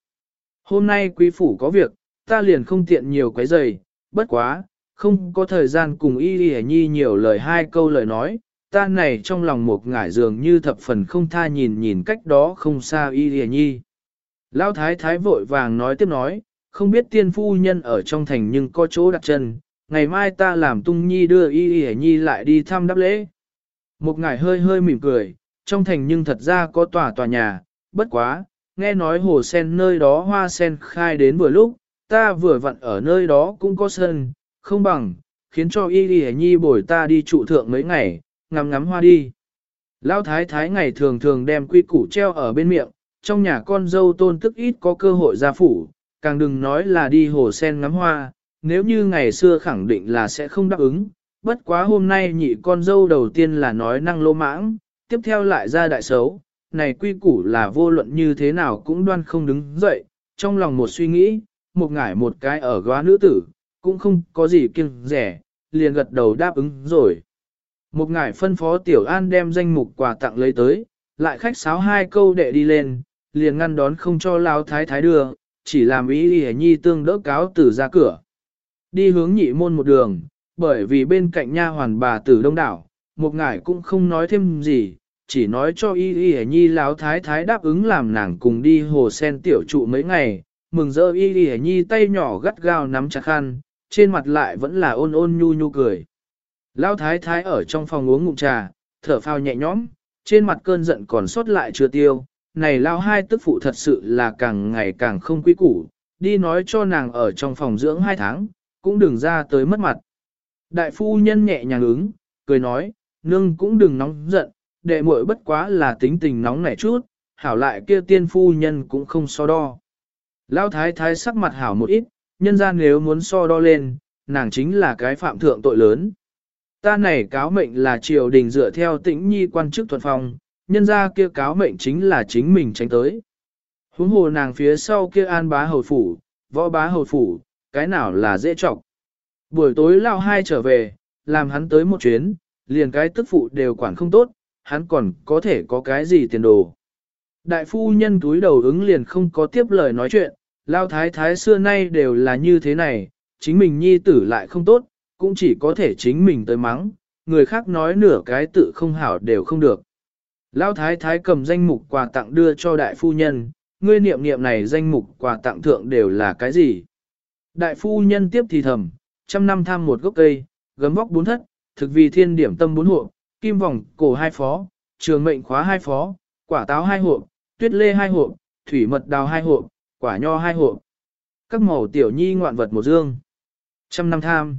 Hôm nay quý phủ có việc, ta liền không tiện nhiều quấy giày, bất quá, không có thời gian cùng y y nhi nhiều lời hai câu lời nói, ta này trong lòng một ngải dường như thập phần không tha nhìn nhìn cách đó không xa y lìa nhi. Lão thái thái vội vàng nói tiếp nói, không biết tiên phu nhân ở trong thành nhưng có chỗ đặt chân, ngày mai ta làm tung nhi đưa y lìa nhi lại đi thăm đáp lễ. Một ngải hơi hơi mỉm cười, trong thành nhưng thật ra có tòa tòa nhà, bất quá, nghe nói hồ sen nơi đó hoa sen khai đến vừa lúc, ta vừa vặn ở nơi đó cũng có sân, không bằng, khiến cho y lìa nhi bồi ta đi trụ thượng mấy ngày, ngắm ngắm hoa đi. Lão thái thái ngày thường thường đem quy củ treo ở bên miệng, trong nhà con dâu tôn tức ít có cơ hội ra phủ, càng đừng nói là đi hồ sen ngắm hoa, nếu như ngày xưa khẳng định là sẽ không đáp ứng. Bất quá hôm nay nhị con dâu đầu tiên là nói năng lô mãng, tiếp theo lại ra đại xấu, này quy củ là vô luận như thế nào cũng đoan không đứng dậy, trong lòng một suy nghĩ, một ngải một cái ở góa nữ tử, cũng không có gì kiêng rẻ, liền gật đầu đáp ứng rồi. Một ngải phân phó Tiểu An đem danh mục quà tặng lấy tới, lại khách sáo hai câu đệ đi lên, liền ngăn đón không cho lao thái thái đưa, chỉ làm ý đi nhi tương đỡ cáo tử ra cửa. Đi hướng nhị môn một đường, bởi vì bên cạnh nha hoàn bà tử đông đảo, một ngải cũng không nói thêm gì, chỉ nói cho y y nhi láo thái thái đáp ứng làm nàng cùng đi hồ sen tiểu trụ mấy ngày, mừng rỡ y y nhi tay nhỏ gắt gao nắm chặt khăn, trên mặt lại vẫn là ôn ôn nhu nhu cười. Lão thái thái ở trong phòng uống ngụm trà, thở phào nhẹ nhõm, trên mặt cơn giận còn sót lại chưa tiêu. Này lao hai tức phụ thật sự là càng ngày càng không quý củ, đi nói cho nàng ở trong phòng dưỡng hai tháng, cũng đừng ra tới mất mặt. Đại phu nhân nhẹ nhàng ứng, cười nói, nương cũng đừng nóng giận, đệ muội bất quá là tính tình nóng nảy chút, hảo lại kia tiên phu nhân cũng không so đo. Lão thái thái sắc mặt hảo một ít, nhân ra nếu muốn so đo lên, nàng chính là cái phạm thượng tội lớn. Ta này cáo mệnh là triều đình dựa theo tĩnh nhi quan chức thuận phòng, nhân ra kia cáo mệnh chính là chính mình tránh tới. Huống hồ nàng phía sau kia an bá hầu phủ, võ bá hầu phủ, cái nào là dễ trọng. Buổi tối lao hai trở về, làm hắn tới một chuyến, liền cái tức phụ đều quản không tốt, hắn còn có thể có cái gì tiền đồ. Đại phu nhân túi đầu ứng liền không có tiếp lời nói chuyện, lao thái thái xưa nay đều là như thế này, chính mình nhi tử lại không tốt, cũng chỉ có thể chính mình tới mắng, người khác nói nửa cái tự không hảo đều không được. Lão thái thái cầm danh mục quà tặng đưa cho đại phu nhân, ngươi niệm niệm này danh mục quà tặng thượng đều là cái gì? Đại phu nhân tiếp thì thầm, trăm năm tham một gốc cây, gấm vóc bốn thất, thực vì thiên điểm tâm bốn hộ, kim vòng cổ hai phó, trường mệnh khóa hai phó, quả táo hai hộ, tuyết lê hai hộ, thủy mật đào hai hộ, quả nho hai hộ. Các màu tiểu nhi ngoạn vật một dương. Trăm năm tham.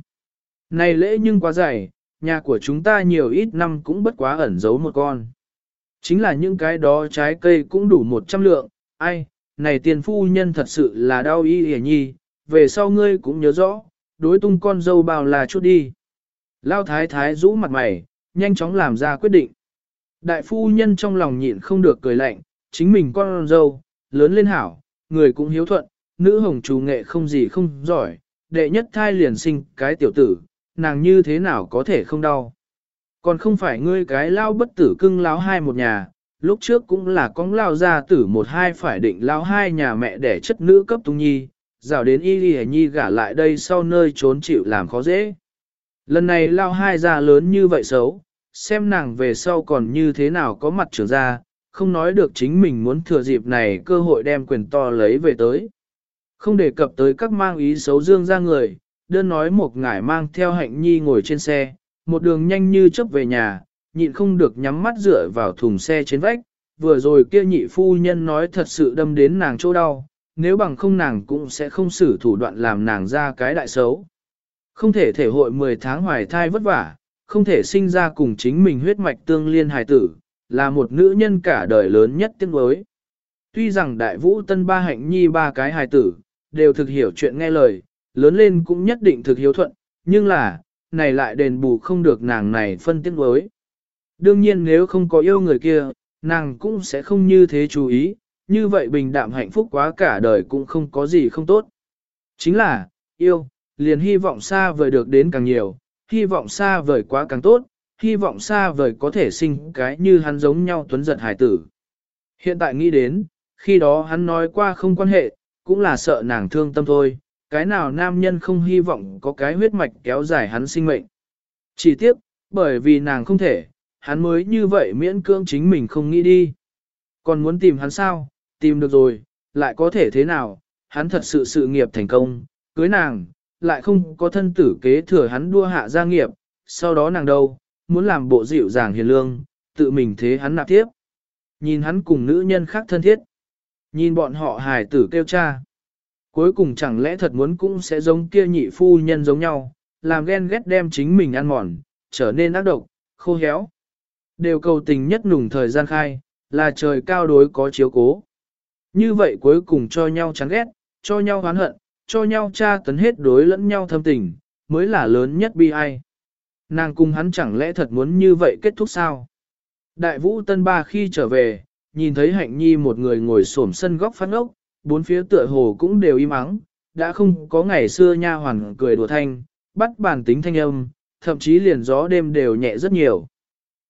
Này lễ nhưng quá dày, nhà của chúng ta nhiều ít năm cũng bất quá ẩn giấu một con. Chính là những cái đó trái cây cũng đủ một trăm lượng, ai, này tiền phu nhân thật sự là đau y hề nhi, về sau ngươi cũng nhớ rõ, đối tung con dâu bao là chút đi. Lao thái thái rũ mặt mày, nhanh chóng làm ra quyết định. Đại phu nhân trong lòng nhịn không được cười lạnh, chính mình con dâu, lớn lên hảo, người cũng hiếu thuận, nữ hồng chủ nghệ không gì không giỏi, đệ nhất thai liền sinh cái tiểu tử, nàng như thế nào có thể không đau. Còn không phải ngươi cái lao bất tử cưng lao hai một nhà, lúc trước cũng là con lao gia tử một hai phải định lao hai nhà mẹ để chất nữ cấp tung nhi, rào đến y ghi nhi gả lại đây sau nơi trốn chịu làm khó dễ. Lần này lao hai ra lớn như vậy xấu, xem nàng về sau còn như thế nào có mặt trưởng ra, không nói được chính mình muốn thừa dịp này cơ hội đem quyền to lấy về tới. Không đề cập tới các mang ý xấu dương ra người, đơn nói một ngải mang theo hạnh nhi ngồi trên xe, một đường nhanh như chớp về nhà, nhịn không được nhắm mắt dựa vào thùng xe trên vách, vừa rồi kia nhị phu nhân nói thật sự đâm đến nàng chỗ đau, nếu bằng không nàng cũng sẽ không xử thủ đoạn làm nàng ra cái đại xấu. Không thể thể hội 10 tháng hoài thai vất vả, không thể sinh ra cùng chính mình huyết mạch tương liên hài tử, là một nữ nhân cả đời lớn nhất tiếng đối. Tuy rằng đại vũ tân ba hạnh nhi ba cái hài tử, đều thực hiểu chuyện nghe lời, lớn lên cũng nhất định thực hiếu thuận, nhưng là, này lại đền bù không được nàng này phân tiếng đối. Đương nhiên nếu không có yêu người kia, nàng cũng sẽ không như thế chú ý, như vậy bình đạm hạnh phúc quá cả đời cũng không có gì không tốt. Chính là, yêu, liền hy vọng xa vời được đến càng nhiều, hy vọng xa vời quá càng tốt, hy vọng xa vời có thể sinh cái như hắn giống nhau tuấn giật hải tử. Hiện tại nghĩ đến, khi đó hắn nói qua không quan hệ, cũng là sợ nàng thương tâm thôi, cái nào nam nhân không hy vọng có cái huyết mạch kéo dài hắn sinh mệnh. Chỉ tiếc, bởi vì nàng không thể, hắn mới như vậy miễn cưỡng chính mình không nghĩ đi. Còn muốn tìm hắn sao, tìm được rồi, lại có thể thế nào, hắn thật sự sự nghiệp thành công, cưới nàng, lại không có thân tử kế thừa hắn đua hạ gia nghiệp, sau đó nàng đâu, muốn làm bộ dịu dàng hiền lương, tự mình thế hắn nạp tiếp. Nhìn hắn cùng nữ nhân khác thân thiết. Nhìn bọn họ hài tử kêu cha. Cuối cùng chẳng lẽ thật muốn cũng sẽ giống kia nhị phu nhân giống nhau, làm ghen ghét đem chính mình ăn mòn, trở nên ác độc, khô héo. Đều cầu tình nhất nùng thời gian khai, là trời cao đối có chiếu cố. Như vậy cuối cùng cho nhau chán ghét, cho nhau oán hận, cho nhau tra tấn hết đối lẫn nhau thâm tình, mới là lớn nhất bi ai. Nàng cùng hắn chẳng lẽ thật muốn như vậy kết thúc sao? Đại vũ tân ba khi trở về, nhìn thấy hạnh nhi một người ngồi xổm sân góc phát ốc, bốn phía tựa hồ cũng đều im ắng, đã không có ngày xưa nha hoàn cười đùa thanh, bắt bản tính thanh âm, thậm chí liền gió đêm đều nhẹ rất nhiều.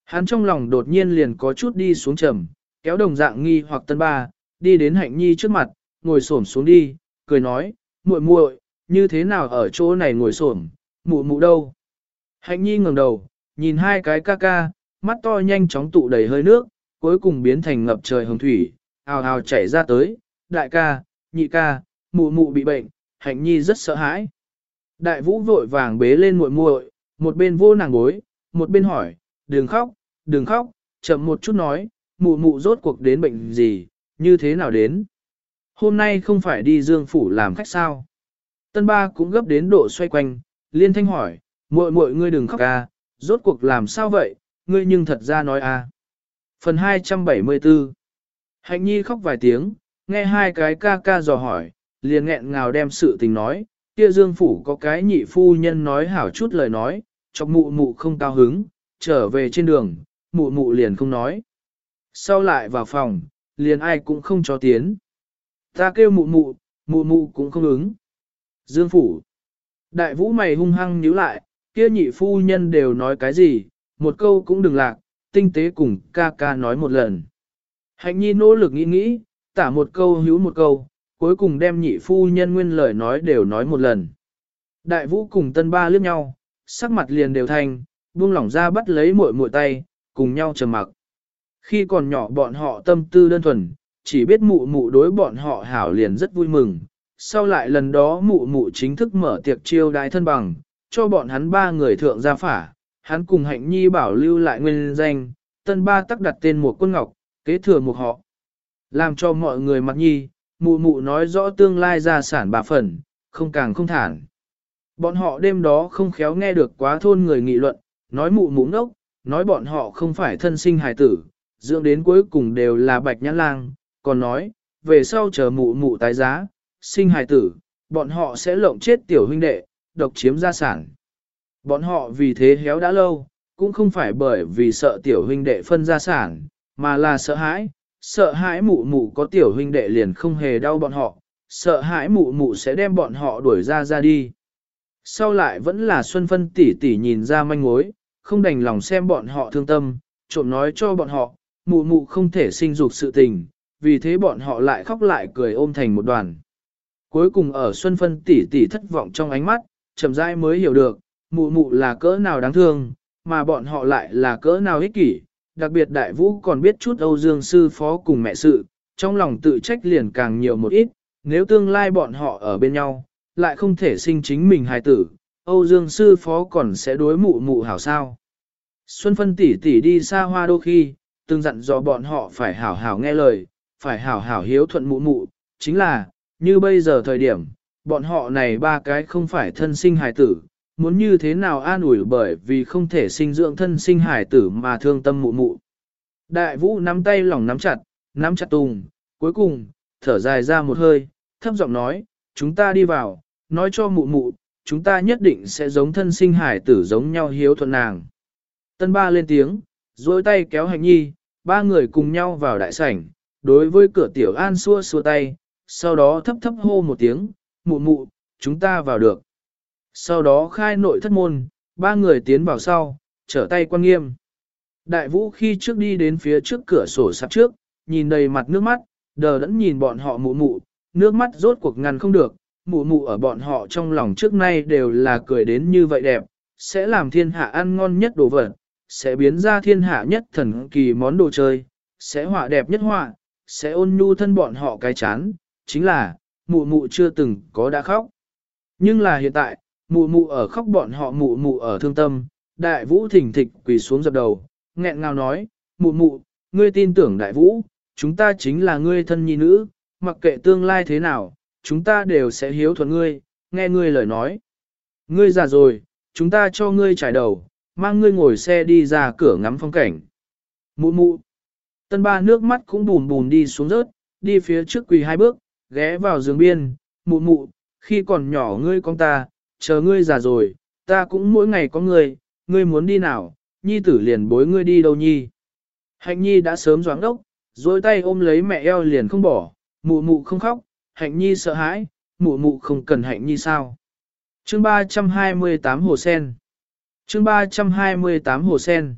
Hắn trong lòng đột nhiên liền có chút đi xuống trầm, kéo đồng dạng nghi hoặc tân ba, đi đến hạnh nhi trước mặt, ngồi xổm xuống đi, cười nói, muội muội, như thế nào ở chỗ này ngồi xổm, mụ mụ đâu? Hạnh nhi ngẩng đầu, nhìn hai cái ca ca, mắt to nhanh chóng tụ đầy hơi nước, cuối cùng biến thành ngập trời hồng thủy, ào ào chảy ra tới, đại ca, nhị ca, mụ mụ bị bệnh, hạnh nhi rất sợ hãi. Đại vũ vội vàng bế lên muội muội, một bên vô nàng bối, một bên hỏi, đừng khóc, đừng khóc, chậm một chút nói, mụ mụ rốt cuộc đến bệnh gì, như thế nào đến. Hôm nay không phải đi dương phủ làm khách sao. Tân ba cũng gấp đến độ xoay quanh, liên thanh hỏi, muội muội ngươi đừng khóc ca, rốt cuộc làm sao vậy, ngươi nhưng thật ra nói a. Phần 274 Hạnh nhi khóc vài tiếng, nghe hai cái ca ca dò hỏi, liền nghẹn ngào đem sự tình nói, kia dương phủ có cái nhị phu nhân nói hảo chút lời nói, cho mụ mụ không cao hứng, trở về trên đường, mụ mụ liền không nói. Sau lại vào phòng, liền ai cũng không cho tiến. Ta kêu mụ mụ, mụ mụ cũng không ứng. Dương phủ. Đại vũ mày hung hăng nhíu lại, kia nhị phu nhân đều nói cái gì, một câu cũng đừng lạc, tinh tế cùng ca ca nói một lần. Hạnh nhi nỗ lực nghĩ nghĩ, tả một câu hữu một câu, cuối cùng đem nhị phu nhân nguyên lời nói đều nói một lần. Đại vũ cùng tân ba liếc nhau, sắc mặt liền đều thành, buông lỏng ra bắt lấy muội muội tay, cùng nhau trầm mặc. Khi còn nhỏ bọn họ tâm tư đơn thuần, chỉ biết mụ mụ đối bọn họ hảo liền rất vui mừng. Sau lại lần đó mụ mụ chính thức mở tiệc chiêu đái thân bằng, cho bọn hắn ba người thượng gia phả, hắn cùng hạnh nhi bảo lưu lại nguyên danh, tân ba tắc đặt tên một quân ngọc, kế thừa một họ. Làm cho mọi người mặt nhi, mụ mụ nói rõ tương lai gia sản bà phần, không càng không thản. Bọn họ đêm đó không khéo nghe được quá thôn người nghị luận, nói mụ mụ ngốc, nói bọn họ không phải thân sinh hài tử, dưỡng đến cuối cùng đều là bạch nhãn lang, còn nói, về sau chờ mụ mụ tái giá, sinh hài tử, bọn họ sẽ lộng chết tiểu huynh đệ, độc chiếm gia sản. Bọn họ vì thế héo đã lâu, cũng không phải bởi vì sợ tiểu huynh đệ phân gia sản, mà là sợ hãi, sợ hãi mụ mụ có tiểu huynh đệ liền không hề đau bọn họ, sợ hãi mụ mụ sẽ đem bọn họ đuổi ra ra đi. Sau lại vẫn là Xuân Phân tỷ tỷ nhìn ra manh mối, không đành lòng xem bọn họ thương tâm, trộm nói cho bọn họ, mụ mụ không thể sinh dục sự tình, vì thế bọn họ lại khóc lại cười ôm thành một đoàn. Cuối cùng ở Xuân Phân tỷ tỷ thất vọng trong ánh mắt, chậm rãi mới hiểu được, mụ mụ là cỡ nào đáng thương, mà bọn họ lại là cỡ nào ích kỷ, đặc biệt đại vũ còn biết chút Âu Dương sư phó cùng mẹ sự, trong lòng tự trách liền càng nhiều một ít, nếu tương lai bọn họ ở bên nhau, lại không thể sinh chính mình hài tử, Âu Dương sư phó còn sẽ đối mụ mụ hảo sao. Xuân phân tỷ tỷ đi xa hoa đô khi, từng dặn dò bọn họ phải hảo hảo nghe lời, phải hảo hảo hiếu thuận mụ mụ, chính là, như bây giờ thời điểm, bọn họ này ba cái không phải thân sinh hài tử, muốn như thế nào an ủi bởi vì không thể sinh dưỡng thân sinh hải tử mà thương tâm mụ mụ. Đại vũ nắm tay lòng nắm chặt, nắm chặt tùng, cuối cùng, thở dài ra một hơi, thấp giọng nói, chúng ta đi vào, nói cho mụ mụ, chúng ta nhất định sẽ giống thân sinh hải tử giống nhau hiếu thuận nàng. Tân ba lên tiếng, dối tay kéo hành nhi, ba người cùng nhau vào đại sảnh, đối với cửa tiểu an xua xua tay, sau đó thấp thấp hô một tiếng, mụ mụ, chúng ta vào được. Sau đó khai nội thất môn, ba người tiến vào sau, trở tay quan nghiêm. Đại vũ khi trước đi đến phía trước cửa sổ sạp trước, nhìn đầy mặt nước mắt, đờ đẫn nhìn bọn họ mụ mụ, nước mắt rốt cuộc ngăn không được, mụ mụ ở bọn họ trong lòng trước nay đều là cười đến như vậy đẹp, sẽ làm thiên hạ ăn ngon nhất đồ vật, sẽ biến ra thiên hạ nhất thần kỳ món đồ chơi, sẽ họa đẹp nhất họa, sẽ ôn nhu thân bọn họ cái chán, chính là, mụ mụ chưa từng có đã khóc. Nhưng là hiện tại, mụ mụ ở khóc bọn họ mụ mụ ở thương tâm, đại vũ thỉnh thịch quỳ xuống dập đầu, nghẹn ngào nói, mụ mụ, ngươi tin tưởng đại vũ, chúng ta chính là ngươi thân nhi nữ, mặc kệ tương lai thế nào, chúng ta đều sẽ hiếu thuận ngươi, nghe ngươi lời nói. Ngươi già rồi, chúng ta cho ngươi trải đầu, mang ngươi ngồi xe đi ra cửa ngắm phong cảnh. Mụ mụ. Tân ba nước mắt cũng bùn bùn đi xuống rớt, đi phía trước quỳ hai bước, ghé vào giường biên, mụ mụ, khi còn nhỏ ngươi con ta, chờ ngươi già rồi, ta cũng mỗi ngày có ngươi, ngươi muốn đi nào, nhi tử liền bối ngươi đi đâu nhi. Hạnh nhi đã sớm doáng đốc, dối tay ôm lấy mẹ eo liền không bỏ, mụ mụ không khóc, hạnh nhi sợ hãi, mụ mụ không cần hạnh nhi sao. Chương 328 Hồ Sen Chương 328 Hồ Sen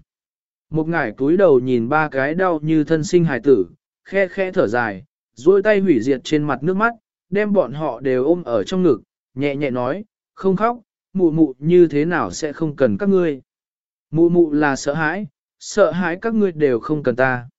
Một ngải túi đầu nhìn ba cái đau như thân sinh hải tử, khe khe thở dài, duỗi tay hủy diệt trên mặt nước mắt, đem bọn họ đều ôm ở trong ngực, nhẹ nhẹ nói, không khóc, mụ mụ như thế nào sẽ không cần các ngươi. Mụ mụ là sợ hãi, sợ hãi các ngươi đều không cần ta.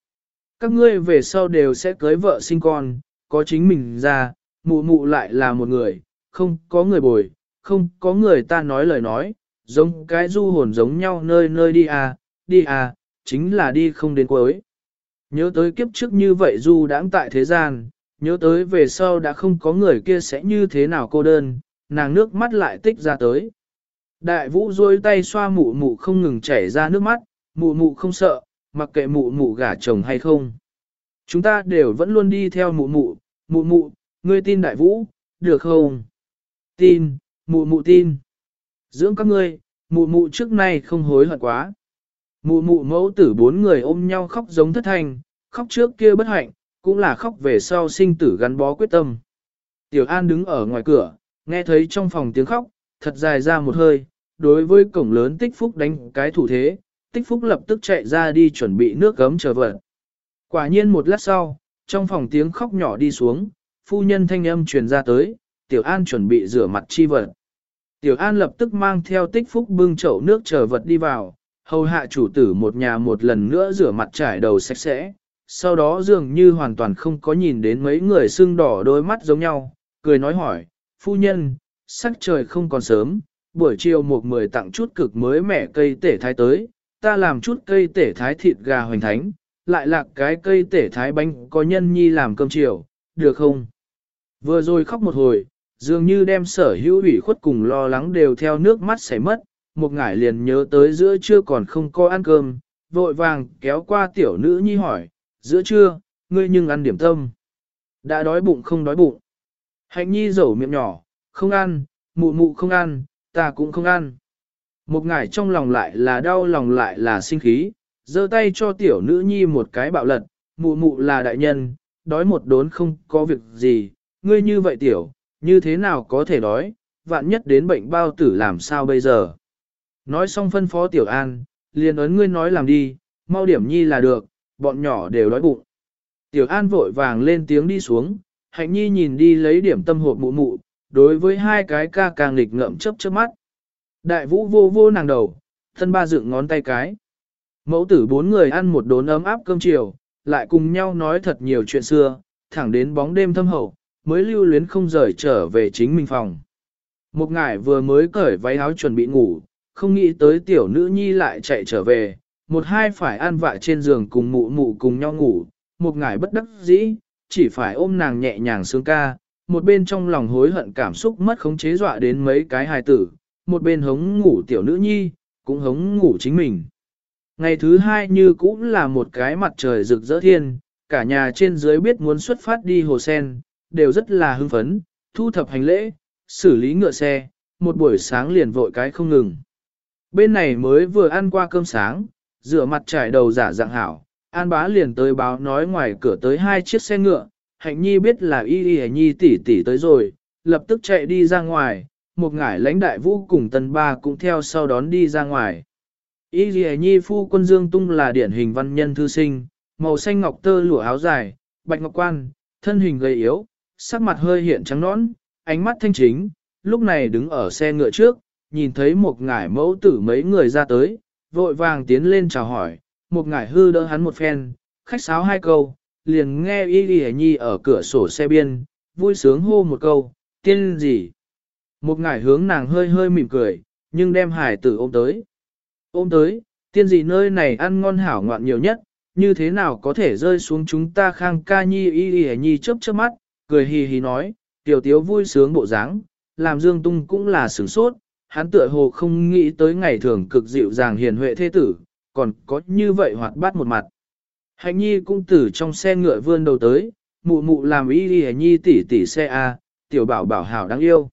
Các ngươi về sau đều sẽ cưới vợ sinh con, có chính mình ra, mụ mụ lại là một người, không có người bồi, không có người ta nói lời nói, giống cái du hồn giống nhau nơi nơi đi à, đi à, chính là đi không đến cuối. Nhớ tới kiếp trước như vậy du đãng tại thế gian, nhớ tới về sau đã không có người kia sẽ như thế nào cô đơn, nàng nước mắt lại tích ra tới. Đại vũ rôi tay xoa mụ mụ không ngừng chảy ra nước mắt, mụ mụ không sợ, mặc kệ mụ mụ gả chồng hay không. Chúng ta đều vẫn luôn đi theo mụ mụ, mụ mụ, ngươi tin đại vũ, được không? Tin, mụ mụ tin. Dưỡng các ngươi, mụ mụ trước nay không hối hận quá. Mụ mụ mẫu tử bốn người ôm nhau khóc giống thất thành, khóc trước kia bất hạnh, cũng là khóc về sau sinh tử gắn bó quyết tâm. Tiểu An đứng ở ngoài cửa, nghe thấy trong phòng tiếng khóc, thật dài ra một hơi, đối với cổng lớn tích phúc đánh cái thủ thế, tích phúc lập tức chạy ra đi chuẩn bị nước gấm chờ vợ. Quả nhiên một lát sau, trong phòng tiếng khóc nhỏ đi xuống, phu nhân thanh âm truyền ra tới, Tiểu An chuẩn bị rửa mặt chi vật. Tiểu An lập tức mang theo tích phúc bưng chậu nước chờ vật đi vào, hầu hạ chủ tử một nhà một lần nữa rửa mặt trải đầu sạch sẽ, sau đó dường như hoàn toàn không có nhìn đến mấy người sưng đỏ đôi mắt giống nhau, cười nói hỏi, phu nhân, sắc trời không còn sớm, buổi chiều một mười tặng chút cực mới mẻ cây tể thái tới, ta làm chút cây tể thái thịt gà hoành thánh, lại lạc cái cây tể thái bánh có nhân nhi làm cơm chiều, được không? Vừa rồi khóc một hồi, dường như đem sở hữu ủy khuất cùng lo lắng đều theo nước mắt chảy mất, một ngải liền nhớ tới giữa trưa còn không có ăn cơm, vội vàng kéo qua tiểu nữ nhi hỏi, giữa trưa, ngươi nhưng ăn điểm tâm. Đã đói bụng không đói bụng. Hạnh nhi rầu miệng nhỏ, không ăn, mụ mụ không ăn, ta cũng không ăn. Một ngải trong lòng lại là đau lòng lại là sinh khí, giơ tay cho tiểu nữ nhi một cái bạo lật, mụ mụ là đại nhân, đói một đốn không có việc gì, ngươi như vậy tiểu, như thế nào có thể đói, vạn nhất đến bệnh bao tử làm sao bây giờ. Nói xong phân phó tiểu an, liền ấn ngươi nói làm đi, mau điểm nhi là được, bọn nhỏ đều đói bụng. Tiểu an vội vàng lên tiếng đi xuống, hạnh nhi nhìn đi lấy điểm tâm hộp mụ mụ, đối với hai cái ca càng nghịch ngậm chấp chớp mắt. Đại vũ vô vô nàng đầu, thân ba dựng ngón tay cái. Mẫu tử bốn người ăn một đốn ấm áp cơm chiều, lại cùng nhau nói thật nhiều chuyện xưa, thẳng đến bóng đêm thâm hậu, mới lưu luyến không rời trở về chính mình phòng. Một ngải vừa mới cởi váy áo chuẩn bị ngủ, không nghĩ tới tiểu nữ nhi lại chạy trở về, một hai phải ăn vạ trên giường cùng mụ mụ cùng nhau ngủ, một ngải bất đắc dĩ, chỉ phải ôm nàng nhẹ nhàng sướng ca, một bên trong lòng hối hận cảm xúc mất khống chế dọa đến mấy cái hài tử, một bên hống ngủ tiểu nữ nhi, cũng hống ngủ chính mình. Ngày thứ hai như cũng là một cái mặt trời rực rỡ thiên, cả nhà trên dưới biết muốn xuất phát đi hồ sen, đều rất là hưng phấn, thu thập hành lễ, xử lý ngựa xe, một buổi sáng liền vội cái không ngừng. Bên này mới vừa ăn qua cơm sáng, rửa mặt trải đầu giả dạng hảo, An bá liền tới báo nói ngoài cửa tới hai chiếc xe ngựa, hạnh nhi biết là y y nhi tỷ tỷ tới rồi, lập tức chạy đi ra ngoài, một ngải lãnh đại vũ cùng tân ba cũng theo sau đón đi ra ngoài. Y y nhi phu quân dương tung là điển hình văn nhân thư sinh, màu xanh ngọc tơ lụa áo dài, bạch ngọc quan, thân hình gầy yếu, sắc mặt hơi hiện trắng nõn, ánh mắt thanh chính, lúc này đứng ở xe ngựa trước, nhìn thấy một ngải mẫu tử mấy người ra tới, vội vàng tiến lên chào hỏi, một ngải hư đỡ hắn một phen, khách sáo hai câu, liền nghe y y nhi ở cửa sổ xe biên, vui sướng hô một câu, tiên gì. Một ngải hướng nàng hơi hơi mỉm cười, nhưng đem hải tử ôm tới. Ôm tới, tiên gì nơi này ăn ngon hảo ngoạn nhiều nhất, như thế nào có thể rơi xuống chúng ta khang ca nhi y y nhi chớp chớp mắt, cười hì hì nói, tiểu tiếu vui sướng bộ dáng, làm dương tung cũng là sửng sốt, hắn tựa hồ không nghĩ tới ngày thường cực dịu dàng hiền huệ thế tử, còn có như vậy hoạt bát một mặt. Hạnh nhi cũng từ trong xe ngựa vươn đầu tới, mụ mụ làm y đi nhi tỉ tỉ xe A, tiểu bảo bảo hảo đáng yêu.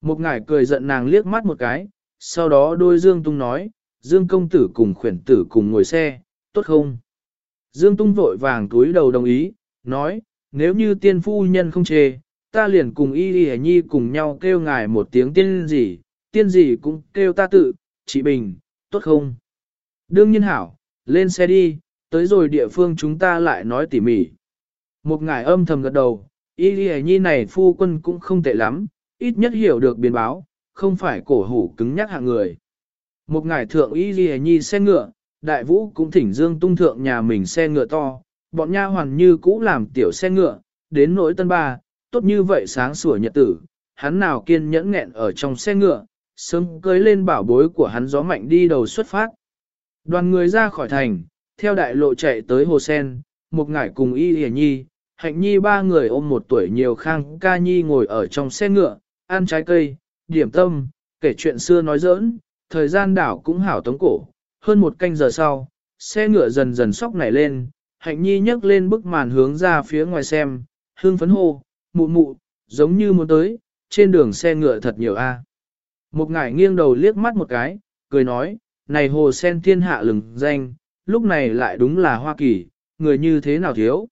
Một ngải cười giận nàng liếc mắt một cái, sau đó đôi Dương Tung nói, Dương công tử cùng khuyển tử cùng ngồi xe, tốt không? Dương Tung vội vàng túi đầu đồng ý, nói, nếu như tiên phu nhân không chê, ta liền cùng y đi nhi cùng nhau kêu ngài một tiếng tiên gì, tiên gì cũng kêu ta tự, chị Bình, tốt không? Đương nhiên hảo, lên xe đi, tới rồi địa phương chúng ta lại nói tỉ mỉ. Một ngài âm thầm gật đầu, y lì nhi này phu quân cũng không tệ lắm, ít nhất hiểu được biến báo, không phải cổ hủ cứng nhắc hạng người. Một ngài thượng y lì nhi xe ngựa, đại vũ cũng thỉnh dương tung thượng nhà mình xe ngựa to, bọn nha hoàn như cũ làm tiểu xe ngựa, đến nỗi tân ba, tốt như vậy sáng sủa nhật tử, hắn nào kiên nhẫn nghẹn ở trong xe ngựa, sớm cưới lên bảo bối của hắn gió mạnh đi đầu xuất phát. Đoàn người ra khỏi thành, theo đại lộ chạy tới hồ sen, một ngải cùng y hề nhi, hạnh nhi ba người ôm một tuổi nhiều khang ca nhi ngồi ở trong xe ngựa, ăn trái cây, điểm tâm, kể chuyện xưa nói giỡn, thời gian đảo cũng hảo tống cổ. Hơn một canh giờ sau, xe ngựa dần dần sóc nảy lên, hạnh nhi nhấc lên bức màn hướng ra phía ngoài xem, hương phấn hô, mụ mụ, giống như muốn tới, trên đường xe ngựa thật nhiều a. Một ngải nghiêng đầu liếc mắt một cái, cười nói, này hồ sen thiên hạ lừng danh, lúc này lại đúng là Hoa Kỳ, người như thế nào thiếu.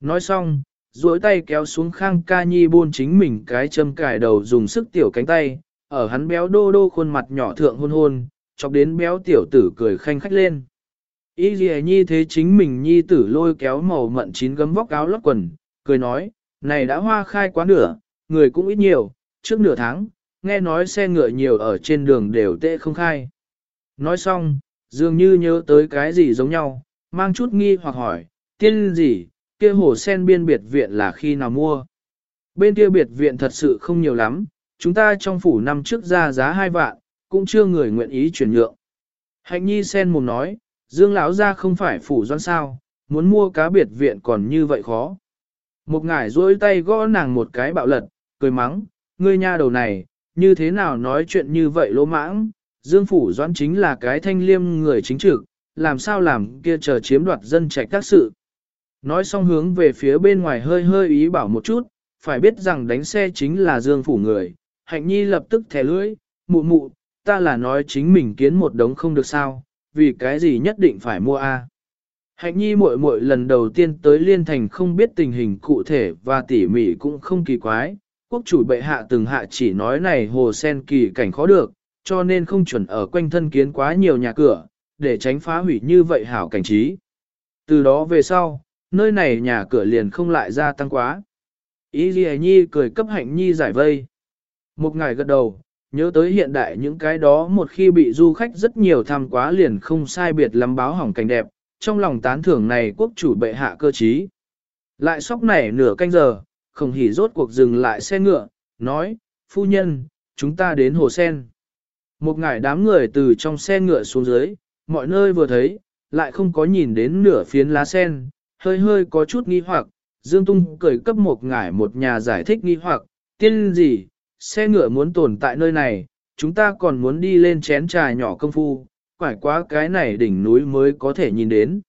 Nói xong, duỗi tay kéo xuống khang ca nhi buôn chính mình cái châm cài đầu dùng sức tiểu cánh tay, ở hắn béo đô đô khuôn mặt nhỏ thượng hôn hôn, chọc đến béo tiểu tử cười khanh khách lên. Ý lìa nhi thế chính mình nhi tử lôi kéo màu mận chín gấm vóc áo lót quần, cười nói, này đã hoa khai quá nửa, người cũng ít nhiều, trước nửa tháng, nghe nói xe ngựa nhiều ở trên đường đều tệ không khai. Nói xong, dường như nhớ tới cái gì giống nhau, mang chút nghi hoặc hỏi, tiên gì, kia hồ sen biên biệt viện là khi nào mua? Bên kia biệt viện thật sự không nhiều lắm, chúng ta trong phủ năm trước ra giá hai vạn, cũng chưa người nguyện ý chuyển nhượng. Hạnh nhi sen mồm nói, dương lão ra không phải phủ doan sao, muốn mua cá biệt viện còn như vậy khó. Một ngải duỗi tay gõ nàng một cái bạo lật, cười mắng, ngươi nha đầu này, như thế nào nói chuyện như vậy lỗ mãng, dương phủ doãn chính là cái thanh liêm người chính trực, làm sao làm kia chờ chiếm đoạt dân trạch các sự. Nói xong hướng về phía bên ngoài hơi hơi ý bảo một chút, phải biết rằng đánh xe chính là dương phủ người, hạnh nhi lập tức thẻ lưỡi, mụ mụ, ta là nói chính mình kiến một đống không được sao, vì cái gì nhất định phải mua a. Hạnh nhi muội muội lần đầu tiên tới liên thành không biết tình hình cụ thể và tỉ mỉ cũng không kỳ quái, quốc chủ bệ hạ từng hạ chỉ nói này hồ sen kỳ cảnh khó được, cho nên không chuẩn ở quanh thân kiến quá nhiều nhà cửa, để tránh phá hủy như vậy hảo cảnh trí. Từ đó về sau, nơi này nhà cửa liền không lại gia tăng quá. Ý Ghi Nhi cười cấp hạnh Nhi giải vây. Một ngày gật đầu, nhớ tới hiện đại những cái đó một khi bị du khách rất nhiều tham quá liền không sai biệt lắm báo hỏng cảnh đẹp, trong lòng tán thưởng này quốc chủ bệ hạ cơ trí. Lại sóc nảy nửa canh giờ, không hỉ rốt cuộc dừng lại xe ngựa, nói, phu nhân, chúng ta đến hồ sen. Một ngải đám người từ trong xe ngựa xuống dưới, mọi nơi vừa thấy, lại không có nhìn đến nửa phiến lá sen, hơi hơi có chút nghi hoặc, Dương Tung cười cấp một ngải một nhà giải thích nghi hoặc, tiên gì, xe ngựa muốn tồn tại nơi này, chúng ta còn muốn đi lên chén trà nhỏ công phu, quải quá cái này đỉnh núi mới có thể nhìn đến.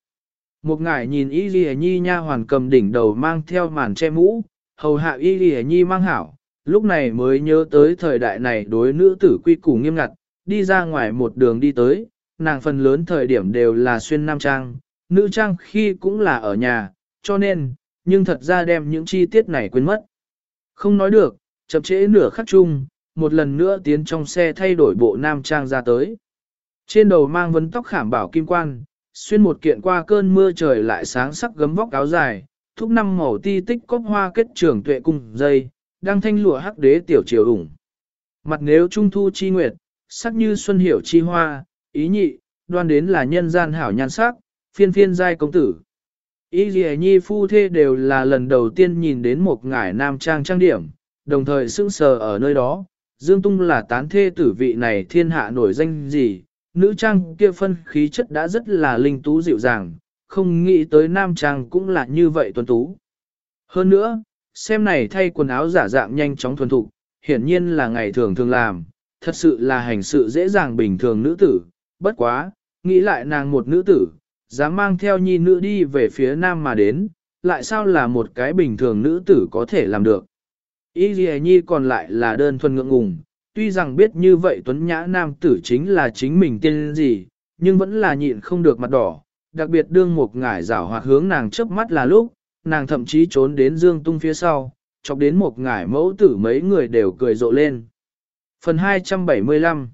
Một ngải nhìn Y Lì Nhi nha hoàn cầm đỉnh đầu mang theo màn che mũ, hầu hạ Y Lì Nhi mang hảo, lúc này mới nhớ tới thời đại này đối nữ tử quy củ nghiêm ngặt, đi ra ngoài một đường đi tới, nàng phần lớn thời điểm đều là xuyên nam trang, nữ trang khi cũng là ở nhà, cho nên, nhưng thật ra đem những chi tiết này quên mất. Không nói được, chậm trễ nửa khắc chung, một lần nữa tiến trong xe thay đổi bộ nam trang ra tới. Trên đầu mang vấn tóc khảm bảo kim quan, xuyên một kiện qua cơn mưa trời lại sáng sắc gấm vóc áo dài, thúc năm màu ti tích cốc hoa kết trưởng tuệ cung dây, đang thanh lụa hắc đế tiểu triều ủng. Mặt nếu trung thu chi nguyệt, sắc như xuân hiểu chi hoa, ý nhị, đoan đến là nhân gian hảo nhan sắc, phiên phiên giai công tử. Ý gì nhi phu thê đều là lần đầu tiên nhìn đến một ngải nam trang trang điểm, đồng thời sững sờ ở nơi đó, Dương Tung là tán thê tử vị này thiên hạ nổi danh gì, nữ trang kia phân khí chất đã rất là linh tú dịu dàng, không nghĩ tới nam trang cũng là như vậy tuấn tú. Hơn nữa, xem này thay quần áo giả dạng nhanh chóng thuần thục, hiển nhiên là ngày thường thường làm, thật sự là hành sự dễ dàng bình thường nữ tử, bất quá, nghĩ lại nàng một nữ tử, dám mang theo nhi nữ đi về phía nam mà đến, lại sao là một cái bình thường nữ tử có thể làm được. Y Ghi Nhi còn lại là đơn thuần ngượng ngùng, tuy rằng biết như vậy tuấn nhã nam tử chính là chính mình tiên gì, nhưng vẫn là nhịn không được mặt đỏ, đặc biệt đương một ngải rảo hoặc hướng nàng chớp mắt là lúc, nàng thậm chí trốn đến dương tung phía sau, chọc đến một ngải mẫu tử mấy người đều cười rộ lên. Phần 275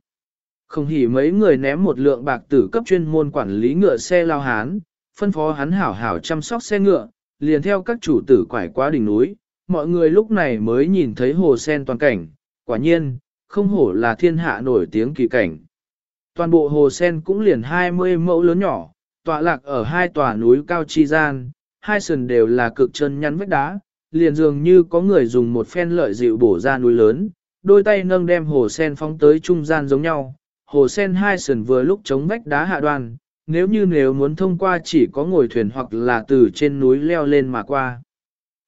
Không hỉ mấy người ném một lượng bạc tử cấp chuyên môn quản lý ngựa xe lao hán, phân phó hắn hảo hảo chăm sóc xe ngựa, liền theo các chủ tử quải qua đỉnh núi, mọi người lúc này mới nhìn thấy hồ sen toàn cảnh, quả nhiên, không hổ là thiên hạ nổi tiếng kỳ cảnh. Toàn bộ hồ sen cũng liền 20 mẫu lớn nhỏ, tọa lạc ở hai tòa núi cao chi gian, hai sườn đều là cực chân nhăn vách đá, liền dường như có người dùng một phen lợi dịu bổ ra núi lớn, đôi tay nâng đem hồ sen phóng tới trung gian giống nhau. Hồ sen hai sườn vừa lúc chống vách đá hạ đoan, nếu như nếu muốn thông qua chỉ có ngồi thuyền hoặc là từ trên núi leo lên mà qua.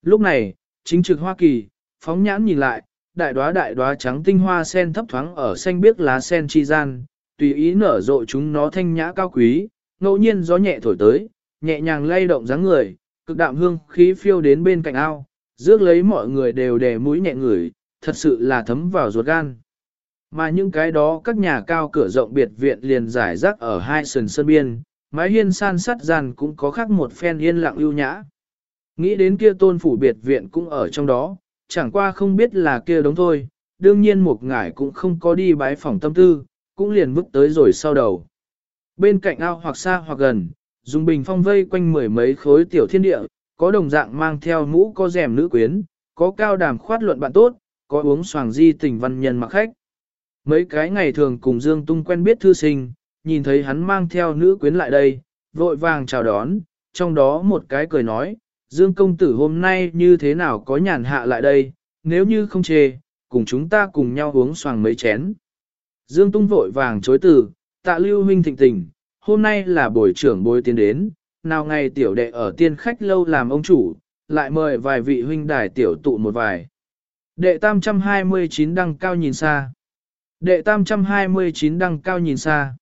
Lúc này, chính trực Hoa Kỳ, phóng nhãn nhìn lại, đại đóa đại đóa trắng tinh hoa sen thấp thoáng ở xanh biếc lá sen chi gian, tùy ý nở rộ chúng nó thanh nhã cao quý, ngẫu nhiên gió nhẹ thổi tới, nhẹ nhàng lay động dáng người, cực đạm hương khí phiêu đến bên cạnh ao, rước lấy mọi người đều đè mũi nhẹ ngửi, thật sự là thấm vào ruột gan. Mà những cái đó các nhà cao cửa rộng biệt viện liền giải rác ở hai sườn sân biên, mái hiên san sắt gian cũng có khác một phen yên lặng ưu nhã. Nghĩ đến kia tôn phủ biệt viện cũng ở trong đó, chẳng qua không biết là kia đống thôi, đương nhiên một ngải cũng không có đi bái phòng tâm tư, cũng liền bước tới rồi sau đầu. Bên cạnh ao hoặc xa hoặc gần, dùng bình phong vây quanh mười mấy khối tiểu thiên địa, có đồng dạng mang theo mũ có rèm nữ quyến, có cao đàm khoát luận bạn tốt, có uống xoàng di tình văn nhân mặc khách. Mấy cái ngày thường cùng Dương Tung quen biết thư sinh, nhìn thấy hắn mang theo nữ quyến lại đây, vội vàng chào đón, trong đó một cái cười nói, Dương công tử hôm nay như thế nào có nhàn hạ lại đây, nếu như không chê, cùng chúng ta cùng nhau uống xoàng mấy chén. Dương Tung vội vàng chối từ, tạ lưu huynh thịnh tình, hôm nay là buổi trưởng bồi tiến đến, nào ngày tiểu đệ ở tiên khách lâu làm ông chủ, lại mời vài vị huynh đài tiểu tụ một vài. Đệ tam trăm hai mươi chín đăng cao nhìn xa. Đệ tam trăm hai mươi chín đăng cao nhìn xa.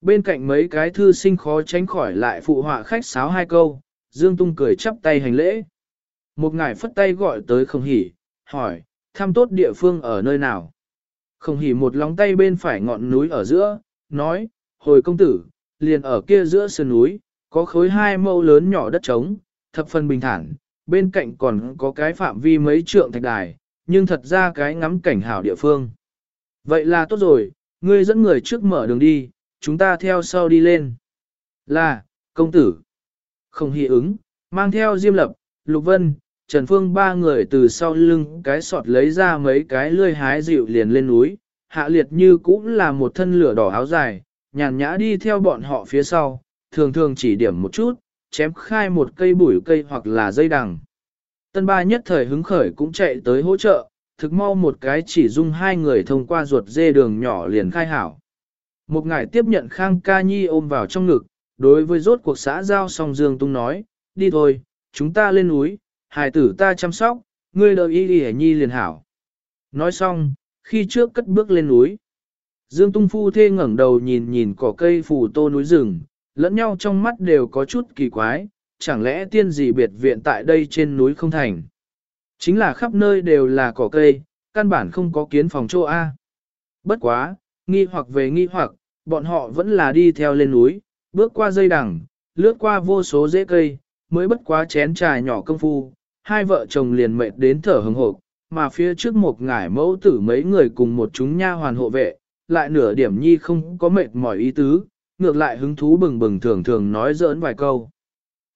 Bên cạnh mấy cái thư sinh khó tránh khỏi lại phụ họa khách sáo hai câu, Dương Tung cười chắp tay hành lễ. Một ngài phất tay gọi tới không hỉ, hỏi, thăm tốt địa phương ở nơi nào. Không hỉ một lóng tay bên phải ngọn núi ở giữa, nói, hồi công tử, liền ở kia giữa sườn núi, có khối hai mâu lớn nhỏ đất trống, thập phần bình thản, bên cạnh còn có cái phạm vi mấy trượng thạch đài, nhưng thật ra cái ngắm cảnh hảo địa phương. Vậy là tốt rồi, ngươi dẫn người trước mở đường đi, chúng ta theo sau đi lên. Là, công tử. Không hị ứng, mang theo Diêm Lập, Lục Vân, Trần Phương ba người từ sau lưng cái sọt lấy ra mấy cái lươi hái dịu liền lên núi, hạ liệt như cũng là một thân lửa đỏ áo dài, nhàn nhã đi theo bọn họ phía sau, thường thường chỉ điểm một chút, chém khai một cây bụi cây hoặc là dây đằng. Tân ba nhất thời hứng khởi cũng chạy tới hỗ trợ, thực mau một cái chỉ dung hai người thông qua ruột dê đường nhỏ liền khai hảo. Một ngải tiếp nhận Khang Ca Nhi ôm vào trong ngực, đối với rốt cuộc xã giao song Dương Tung nói, đi thôi, chúng ta lên núi, hài tử ta chăm sóc, ngươi đợi y đi nhi liền hảo. Nói xong, khi trước cất bước lên núi, Dương Tung Phu thê ngẩng đầu nhìn nhìn cỏ cây phủ tô núi rừng, lẫn nhau trong mắt đều có chút kỳ quái, chẳng lẽ tiên gì biệt viện tại đây trên núi không thành. Chính là khắp nơi đều là cỏ cây, căn bản không có kiến phòng chỗ A. Bất quá, nghi hoặc về nghi hoặc, bọn họ vẫn là đi theo lên núi, bước qua dây đằng, lướt qua vô số rễ cây, mới bất quá chén trà nhỏ công phu, hai vợ chồng liền mệt đến thở hừng hộp, mà phía trước một ngải mẫu tử mấy người cùng một chúng nha hoàn hộ vệ, lại nửa điểm nhi không có mệt mỏi ý tứ, ngược lại hứng thú bừng bừng thường thường nói giỡn vài câu.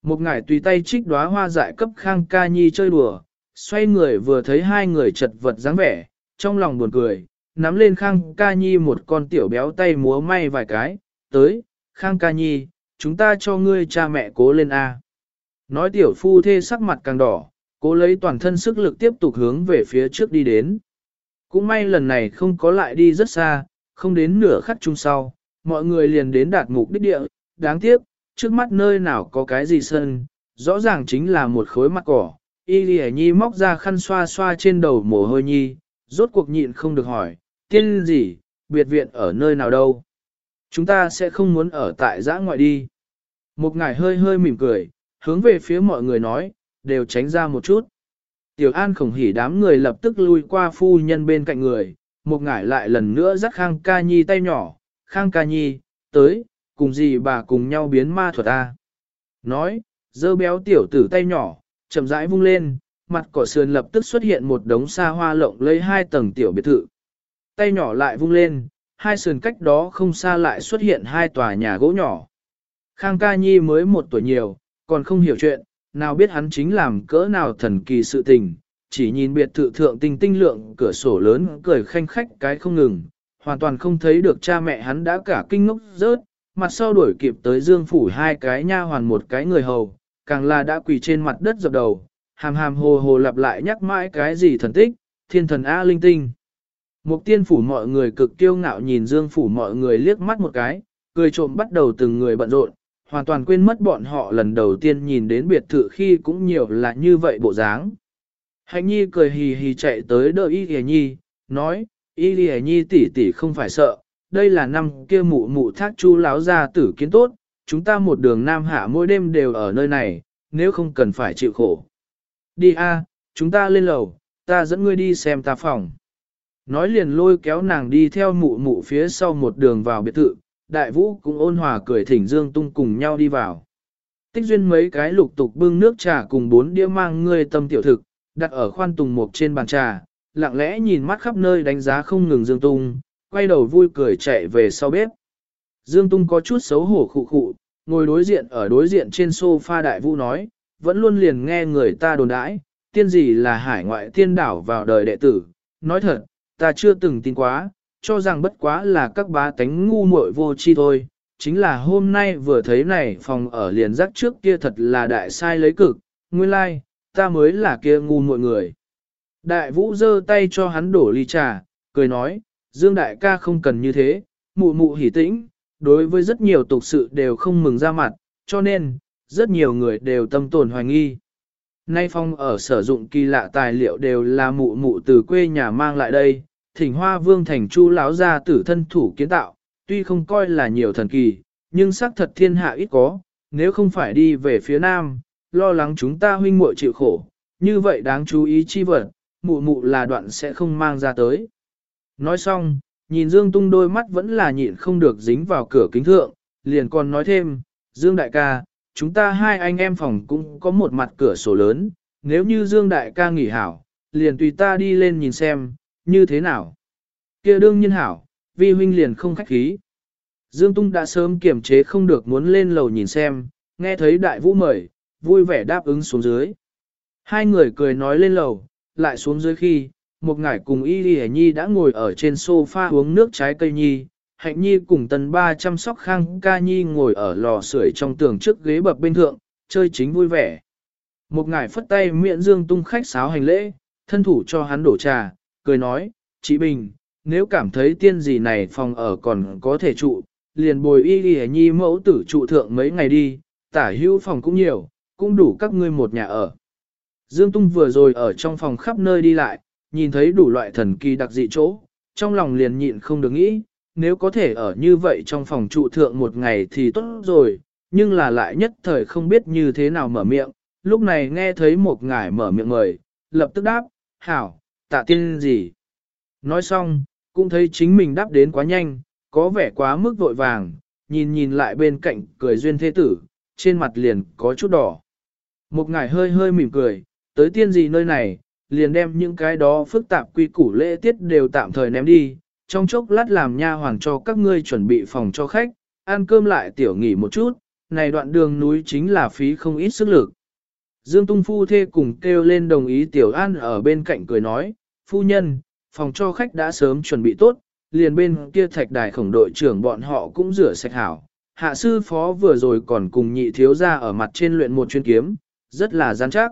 Một ngải tùy tay trích đóa hoa dại cấp khang ca nhi chơi đùa, xoay người vừa thấy hai người chật vật dáng vẻ, trong lòng buồn cười, nắm lên khang ca nhi một con tiểu béo tay múa may vài cái, tới, khang ca nhi, chúng ta cho ngươi cha mẹ cố lên A. Nói tiểu phu thê sắc mặt càng đỏ, cố lấy toàn thân sức lực tiếp tục hướng về phía trước đi đến. Cũng may lần này không có lại đi rất xa, không đến nửa khắc chung sau, mọi người liền đến đạt mục đích địa, đáng tiếc, trước mắt nơi nào có cái gì sân, rõ ràng chính là một khối mặt cỏ. Y Lì Nhi móc ra khăn xoa xoa trên đầu mồ hôi nhi, rốt cuộc nhịn không được hỏi, tiên gì, biệt viện ở nơi nào đâu. Chúng ta sẽ không muốn ở tại giã ngoại đi. Một ngải hơi hơi mỉm cười, hướng về phía mọi người nói, đều tránh ra một chút. Tiểu An khổng hỉ đám người lập tức lui qua phu nhân bên cạnh người, một ngải lại lần nữa dắt Khang Ca Nhi tay nhỏ, Khang Ca Nhi, tới, cùng gì bà cùng nhau biến ma thuật ta. Nói, dơ béo tiểu tử tay nhỏ, chậm rãi vung lên, mặt cỏ sườn lập tức xuất hiện một đống xa hoa lộng lấy hai tầng tiểu biệt thự. Tay nhỏ lại vung lên, hai sườn cách đó không xa lại xuất hiện hai tòa nhà gỗ nhỏ. Khang ca nhi mới một tuổi nhiều, còn không hiểu chuyện, nào biết hắn chính làm cỡ nào thần kỳ sự tình, chỉ nhìn biệt thự thượng tinh tinh lượng cửa sổ lớn cười khanh khách cái không ngừng, hoàn toàn không thấy được cha mẹ hắn đã cả kinh ngốc rớt, mặt sau đuổi kịp tới dương phủ hai cái nha hoàn một cái người hầu, càng là đã quỳ trên mặt đất dập đầu, hàm hàm hồ hồ lặp lại nhắc mãi cái gì thần tích, thiên thần A linh tinh. Mục tiên phủ mọi người cực kiêu ngạo nhìn dương phủ mọi người liếc mắt một cái, cười trộm bắt đầu từng người bận rộn, hoàn toàn quên mất bọn họ lần đầu tiên nhìn đến biệt thự khi cũng nhiều là như vậy bộ dáng. Hạnh nhi cười hì hì chạy tới đợi y hề nhi, nói, y hề nhi tỷ tỷ không phải sợ, đây là năm kia mụ mụ thác chu láo ra tử kiến tốt, chúng ta một đường nam hạ mỗi đêm đều ở nơi này, nếu không cần phải chịu khổ. Đi a, chúng ta lên lầu, ta dẫn ngươi đi xem ta phòng. Nói liền lôi kéo nàng đi theo mụ mụ phía sau một đường vào biệt thự, đại vũ cũng ôn hòa cười thỉnh Dương Tung cùng nhau đi vào. Tích duyên mấy cái lục tục bưng nước trà cùng bốn đĩa mang ngươi tâm tiểu thực, đặt ở khoan tùng mục trên bàn trà, lặng lẽ nhìn mắt khắp nơi đánh giá không ngừng Dương Tung, quay đầu vui cười chạy về sau bếp. Dương Tung có chút xấu hổ khụ khụ, ngồi đối diện ở đối diện trên sofa đại vũ nói, vẫn luôn liền nghe người ta đồn đãi, tiên gì là hải ngoại tiên đảo vào đời đệ tử. Nói thật, ta chưa từng tin quá, cho rằng bất quá là các bá tánh ngu muội vô chi thôi, chính là hôm nay vừa thấy này phòng ở liền rắc trước kia thật là đại sai lấy cực, nguyên lai, like, ta mới là kia ngu mọi người. Đại vũ giơ tay cho hắn đổ ly trà, cười nói, Dương đại ca không cần như thế, mụ mụ hỉ tĩnh, đối với rất nhiều tục sự đều không mừng ra mặt, cho nên, rất nhiều người đều tâm tồn hoài nghi. Nay phong ở sử dụng kỳ lạ tài liệu đều là mụ mụ từ quê nhà mang lại đây, thỉnh hoa vương thành chu láo ra tử thân thủ kiến tạo, tuy không coi là nhiều thần kỳ, nhưng xác thật thiên hạ ít có, nếu không phải đi về phía nam, lo lắng chúng ta huynh muội chịu khổ, như vậy đáng chú ý chi vật, mụ mụ là đoạn sẽ không mang ra tới. Nói xong, nhìn Dương Tung đôi mắt vẫn là nhịn không được dính vào cửa kính thượng, liền còn nói thêm, Dương đại ca, chúng ta hai anh em phòng cũng có một mặt cửa sổ lớn, nếu như Dương đại ca nghỉ hảo, liền tùy ta đi lên nhìn xem, như thế nào. kia đương nhiên hảo, vi huynh liền không khách khí. Dương Tung đã sớm kiềm chế không được muốn lên lầu nhìn xem, nghe thấy đại vũ mời, vui vẻ đáp ứng xuống dưới. Hai người cười nói lên lầu, lại xuống dưới khi, một ngải cùng Y Lì Nhi đã ngồi ở trên sofa uống nước trái cây nhi, hạnh nhi cùng tần ba chăm sóc khang ca nhi ngồi ở lò sưởi trong tường trước ghế bập bên thượng, chơi chính vui vẻ. Một ngải phất tay miệng dương tung khách sáo hành lễ, thân thủ cho hắn đổ trà, cười nói, chị Bình, nếu cảm thấy tiên gì này phòng ở còn có thể trụ, liền bồi y Lì nhi mẫu tử trụ thượng mấy ngày đi, tả hữu phòng cũng nhiều, cũng đủ các ngươi một nhà ở. Dương Tung vừa rồi ở trong phòng khắp nơi đi lại, nhìn thấy đủ loại thần kỳ đặc dị chỗ, trong lòng liền nhịn không được nghĩ, nếu có thể ở như vậy trong phòng trụ thượng một ngày thì tốt rồi, nhưng là lại nhất thời không biết như thế nào mở miệng, lúc này nghe thấy một ngải mở miệng mời, lập tức đáp, hảo, tạ tiên gì. Nói xong, cũng thấy chính mình đáp đến quá nhanh, có vẻ quá mức vội vàng, nhìn nhìn lại bên cạnh cười duyên thế tử, trên mặt liền có chút đỏ. Một ngài hơi hơi mỉm cười, tới tiên gì nơi này, liền đem những cái đó phức tạp quy củ lễ tiết đều tạm thời ném đi, trong chốc lát làm nha hoàng cho các ngươi chuẩn bị phòng cho khách, ăn cơm lại tiểu nghỉ một chút, này đoạn đường núi chính là phí không ít sức lực. Dương Tung Phu thê cùng kêu lên đồng ý tiểu an ở bên cạnh cười nói, phu nhân, phòng cho khách đã sớm chuẩn bị tốt, liền bên kia thạch đài khổng đội trưởng bọn họ cũng rửa sạch hảo. Hạ sư phó vừa rồi còn cùng nhị thiếu ra ở mặt trên luyện một chuyên kiếm, rất là gian chắc.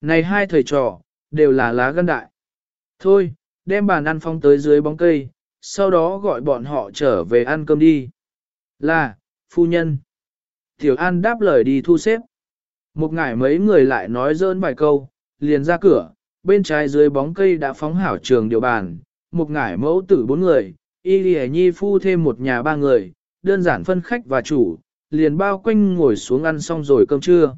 Này hai thầy trò, đều là lá gân đại. Thôi, đem bàn ăn phong tới dưới bóng cây, sau đó gọi bọn họ trở về ăn cơm đi. Là, phu nhân. Tiểu An đáp lời đi thu xếp. Một ngày mấy người lại nói dơn vài câu, liền ra cửa, bên trái dưới bóng cây đã phóng hảo trường điều bàn, một ngải mẫu tử bốn người, y lì nhi phu thêm một nhà ba người, đơn giản phân khách và chủ, liền bao quanh ngồi xuống ăn xong rồi cơm trưa.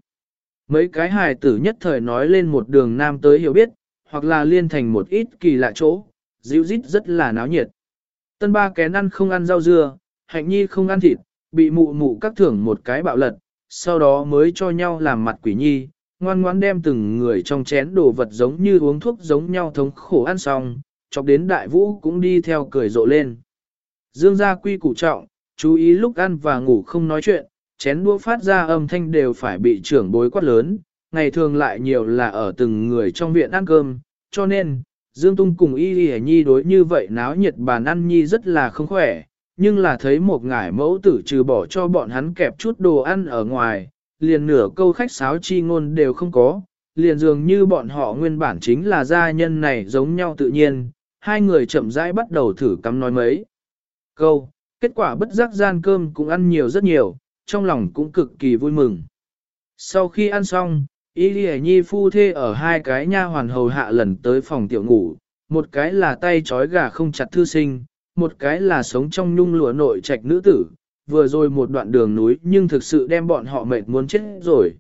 Mấy cái hài tử nhất thời nói lên một đường nam tới hiểu biết, hoặc là liên thành một ít kỳ lạ chỗ, dịu rít rất là náo nhiệt. Tân ba kén ăn không ăn rau dưa, hạnh nhi không ăn thịt, bị mụ mụ các thưởng một cái bạo lật, sau đó mới cho nhau làm mặt quỷ nhi, ngoan ngoãn đem từng người trong chén đồ vật giống như uống thuốc giống nhau thống khổ ăn xong, chọc đến đại vũ cũng đi theo cười rộ lên. Dương gia quy củ trọng, chú ý lúc ăn và ngủ không nói chuyện, chén đũa phát ra âm thanh đều phải bị trưởng bối quát lớn, ngày thường lại nhiều là ở từng người trong viện ăn cơm, cho nên, Dương Tung cùng Y Y Nhi đối như vậy náo nhiệt bàn ăn Nhi rất là không khỏe, nhưng là thấy một ngải mẫu tử trừ bỏ cho bọn hắn kẹp chút đồ ăn ở ngoài, liền nửa câu khách sáo chi ngôn đều không có, liền dường như bọn họ nguyên bản chính là gia nhân này giống nhau tự nhiên, hai người chậm rãi bắt đầu thử cắm nói mấy câu, kết quả bất giác gian cơm cũng ăn nhiều rất nhiều, trong lòng cũng cực kỳ vui mừng. Sau khi ăn xong, Y Lì Nhi phu thê ở hai cái nha hoàn hầu hạ lần tới phòng tiểu ngủ, một cái là tay trói gà không chặt thư sinh, một cái là sống trong nhung lụa nội trạch nữ tử, vừa rồi một đoạn đường núi nhưng thực sự đem bọn họ mệt muốn chết rồi.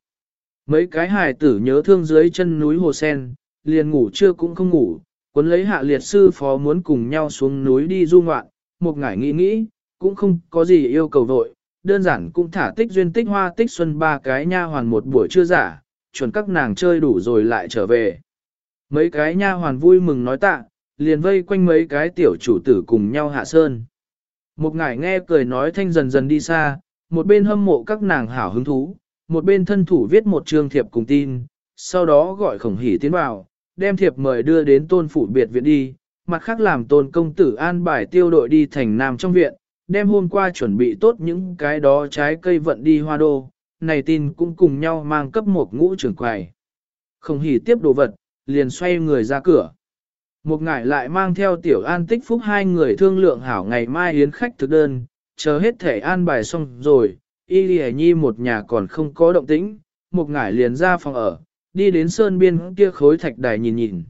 Mấy cái hài tử nhớ thương dưới chân núi hồ sen, liền ngủ chưa cũng không ngủ, cuốn lấy hạ liệt sư phó muốn cùng nhau xuống núi đi du ngoạn, một ngải nghĩ nghĩ, cũng không có gì yêu cầu vội, đơn giản cũng thả tích duyên tích hoa tích xuân ba cái nha hoàn một buổi chưa giả, chuẩn các nàng chơi đủ rồi lại trở về. Mấy cái nha hoàn vui mừng nói tạ, liền vây quanh mấy cái tiểu chủ tử cùng nhau hạ sơn. Một ngải nghe cười nói thanh dần dần đi xa, một bên hâm mộ các nàng hảo hứng thú, một bên thân thủ viết một chương thiệp cùng tin, sau đó gọi khổng hỉ tiến vào, đem thiệp mời đưa đến tôn phủ biệt viện đi, mặt khác làm tôn công tử an bài tiêu đội đi thành nam trong viện, đem hôm qua chuẩn bị tốt những cái đó trái cây vận đi hoa đô, này tin cũng cùng nhau mang cấp một ngũ trưởng quầy. Không hỉ tiếp đồ vật, liền xoay người ra cửa. Một ngải lại mang theo tiểu an tích phúc hai người thương lượng hảo ngày mai yến khách thực đơn, chờ hết thể an bài xong rồi, y lì nhi một nhà còn không có động tĩnh, một ngải liền ra phòng ở, đi đến sơn biên kia khối thạch đài nhìn nhìn.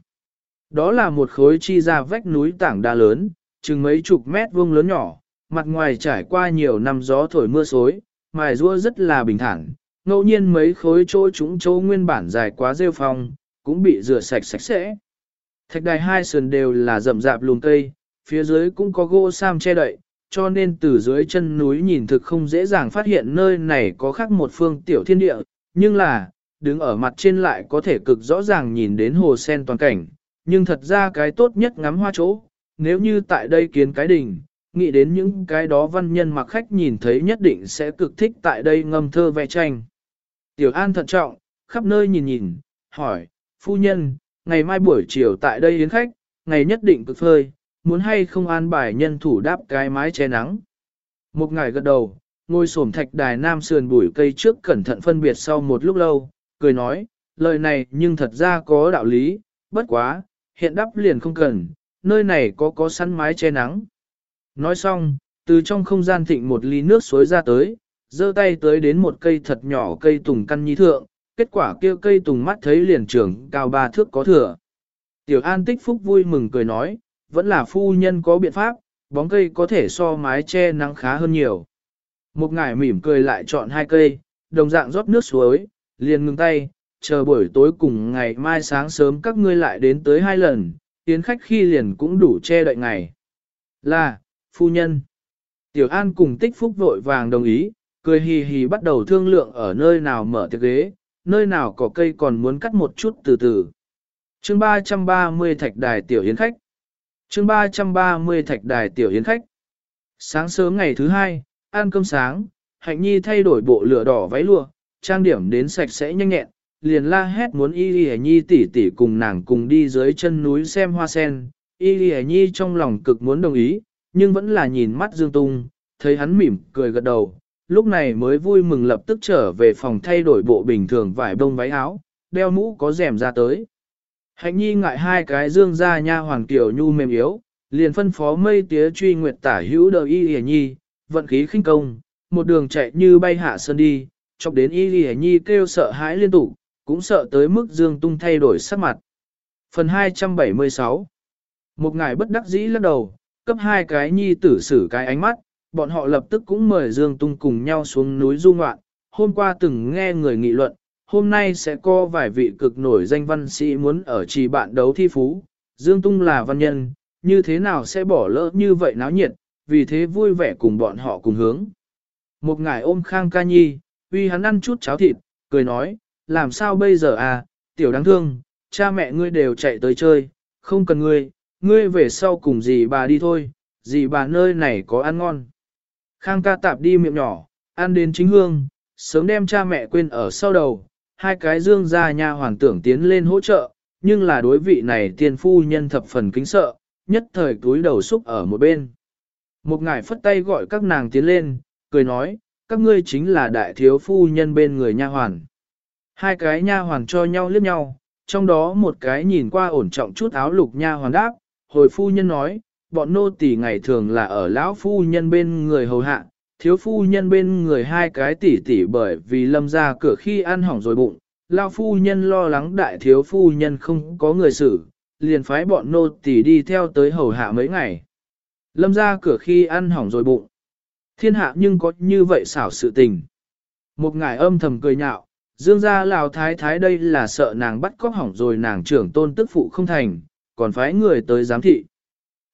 Đó là một khối chi ra vách núi tảng đa lớn, chừng mấy chục mét vuông lớn nhỏ, mặt ngoài trải qua nhiều năm gió thổi mưa xối, mài rua rất là bình thản, ngẫu nhiên mấy khối chỗ chúng chỗ nguyên bản dài quá rêu phong, cũng bị rửa sạch sạch sẽ. Thạch đài hai sườn đều là rậm rạp lùm cây, phía dưới cũng có gỗ sam che đậy, cho nên từ dưới chân núi nhìn thực không dễ dàng phát hiện nơi này có khác một phương tiểu thiên địa, nhưng là, đứng ở mặt trên lại có thể cực rõ ràng nhìn đến hồ sen toàn cảnh, nhưng thật ra cái tốt nhất ngắm hoa chỗ, nếu như tại đây kiến cái đỉnh, nghĩ đến những cái đó văn nhân mặc khách nhìn thấy nhất định sẽ cực thích tại đây ngâm thơ vẽ tranh. Tiểu An thận trọng, khắp nơi nhìn nhìn, hỏi, phu nhân, ngày mai buổi chiều tại đây yến khách, ngày nhất định cực phơi, muốn hay không an bài nhân thủ đáp cái mái che nắng. Một ngày gật đầu, ngồi xổm thạch đài nam sườn bụi cây trước cẩn thận phân biệt sau một lúc lâu, cười nói, lời này nhưng thật ra có đạo lý, bất quá, hiện đắp liền không cần, nơi này có có săn mái che nắng. Nói xong, từ trong không gian thịnh một ly nước suối ra tới, giơ tay tới đến một cây thật nhỏ cây tùng căn nhi thượng, kết quả kia cây tùng mắt thấy liền trưởng cao ba thước có thừa. Tiểu An tích phúc vui mừng cười nói, vẫn là phu nhân có biện pháp, bóng cây có thể so mái che nắng khá hơn nhiều. Một ngải mỉm cười lại chọn hai cây, đồng dạng rót nước suối, liền ngừng tay, chờ buổi tối cùng ngày mai sáng sớm các ngươi lại đến tới hai lần, tiến khách khi liền cũng đủ che đợi ngày. Là, phu nhân. Tiểu An cùng tích phúc vội vàng đồng ý, cười hì hì bắt đầu thương lượng ở nơi nào mở tiệc ghế, nơi nào có cây còn muốn cắt một chút từ từ. chương 330 thạch đài tiểu yến khách. chương 330 thạch đài tiểu yến khách. Sáng sớm ngày thứ hai, ăn cơm sáng, Hạnh Nhi thay đổi bộ lửa đỏ váy lụa, trang điểm đến sạch sẽ nhanh nhẹn, liền la hét muốn Y Lì Nhi tỷ tỷ cùng nàng cùng đi dưới chân núi xem hoa sen. Y Lì Nhi trong lòng cực muốn đồng ý, nhưng vẫn là nhìn mắt Dương Tung, thấy hắn mỉm cười gật đầu, lúc này mới vui mừng lập tức trở về phòng thay đổi bộ bình thường vải bông váy áo, đeo mũ có rèm ra tới. Hạnh nhi ngại hai cái dương ra nha hoàng tiểu nhu mềm yếu, liền phân phó mây tía truy nguyệt tả hữu đời y hề nhi, vận khí khinh công, một đường chạy như bay hạ sơn đi, chọc đến y hề nhi kêu sợ hãi liên tục, cũng sợ tới mức dương tung thay đổi sắc mặt. Phần 276 Một ngài bất đắc dĩ lắc đầu, cấp hai cái nhi tử xử cái ánh mắt, bọn họ lập tức cũng mời Dương Tung cùng nhau xuống núi du ngoạn. Hôm qua từng nghe người nghị luận, hôm nay sẽ có vài vị cực nổi danh văn sĩ muốn ở trì bạn đấu thi phú. Dương Tung là văn nhân, như thế nào sẽ bỏ lỡ như vậy náo nhiệt, vì thế vui vẻ cùng bọn họ cùng hướng. Một ngài ôm Khang Ca Nhi, uy hắn ăn chút cháo thịt, cười nói, làm sao bây giờ à, tiểu đáng thương, cha mẹ ngươi đều chạy tới chơi, không cần ngươi, ngươi về sau cùng dì bà đi thôi, dì bà nơi này có ăn ngon. Khang ca tạp đi miệng nhỏ, ăn đến chính hương, sớm đem cha mẹ quên ở sau đầu, hai cái dương ra nha hoàng tưởng tiến lên hỗ trợ, nhưng là đối vị này tiên phu nhân thập phần kính sợ, nhất thời túi đầu xúc ở một bên. Một ngài phất tay gọi các nàng tiến lên, cười nói, các ngươi chính là đại thiếu phu nhân bên người nha hoàn. Hai cái nha hoàn cho nhau liếc nhau, trong đó một cái nhìn qua ổn trọng chút áo lục nha hoàn đáp, hồi phu nhân nói, bọn nô tỳ ngày thường là ở lão phu nhân bên người hầu hạ, thiếu phu nhân bên người hai cái tỷ tỷ bởi vì lâm ra cửa khi ăn hỏng rồi bụng, lão phu nhân lo lắng đại thiếu phu nhân không có người xử, liền phái bọn nô tỳ đi theo tới hầu hạ mấy ngày. Lâm ra cửa khi ăn hỏng rồi bụng. Thiên hạ nhưng có như vậy xảo sự tình. Một ngài âm thầm cười nhạo, dương gia lào thái thái đây là sợ nàng bắt cóc hỏng rồi nàng trưởng tôn tức phụ không thành, còn phái người tới giám thị.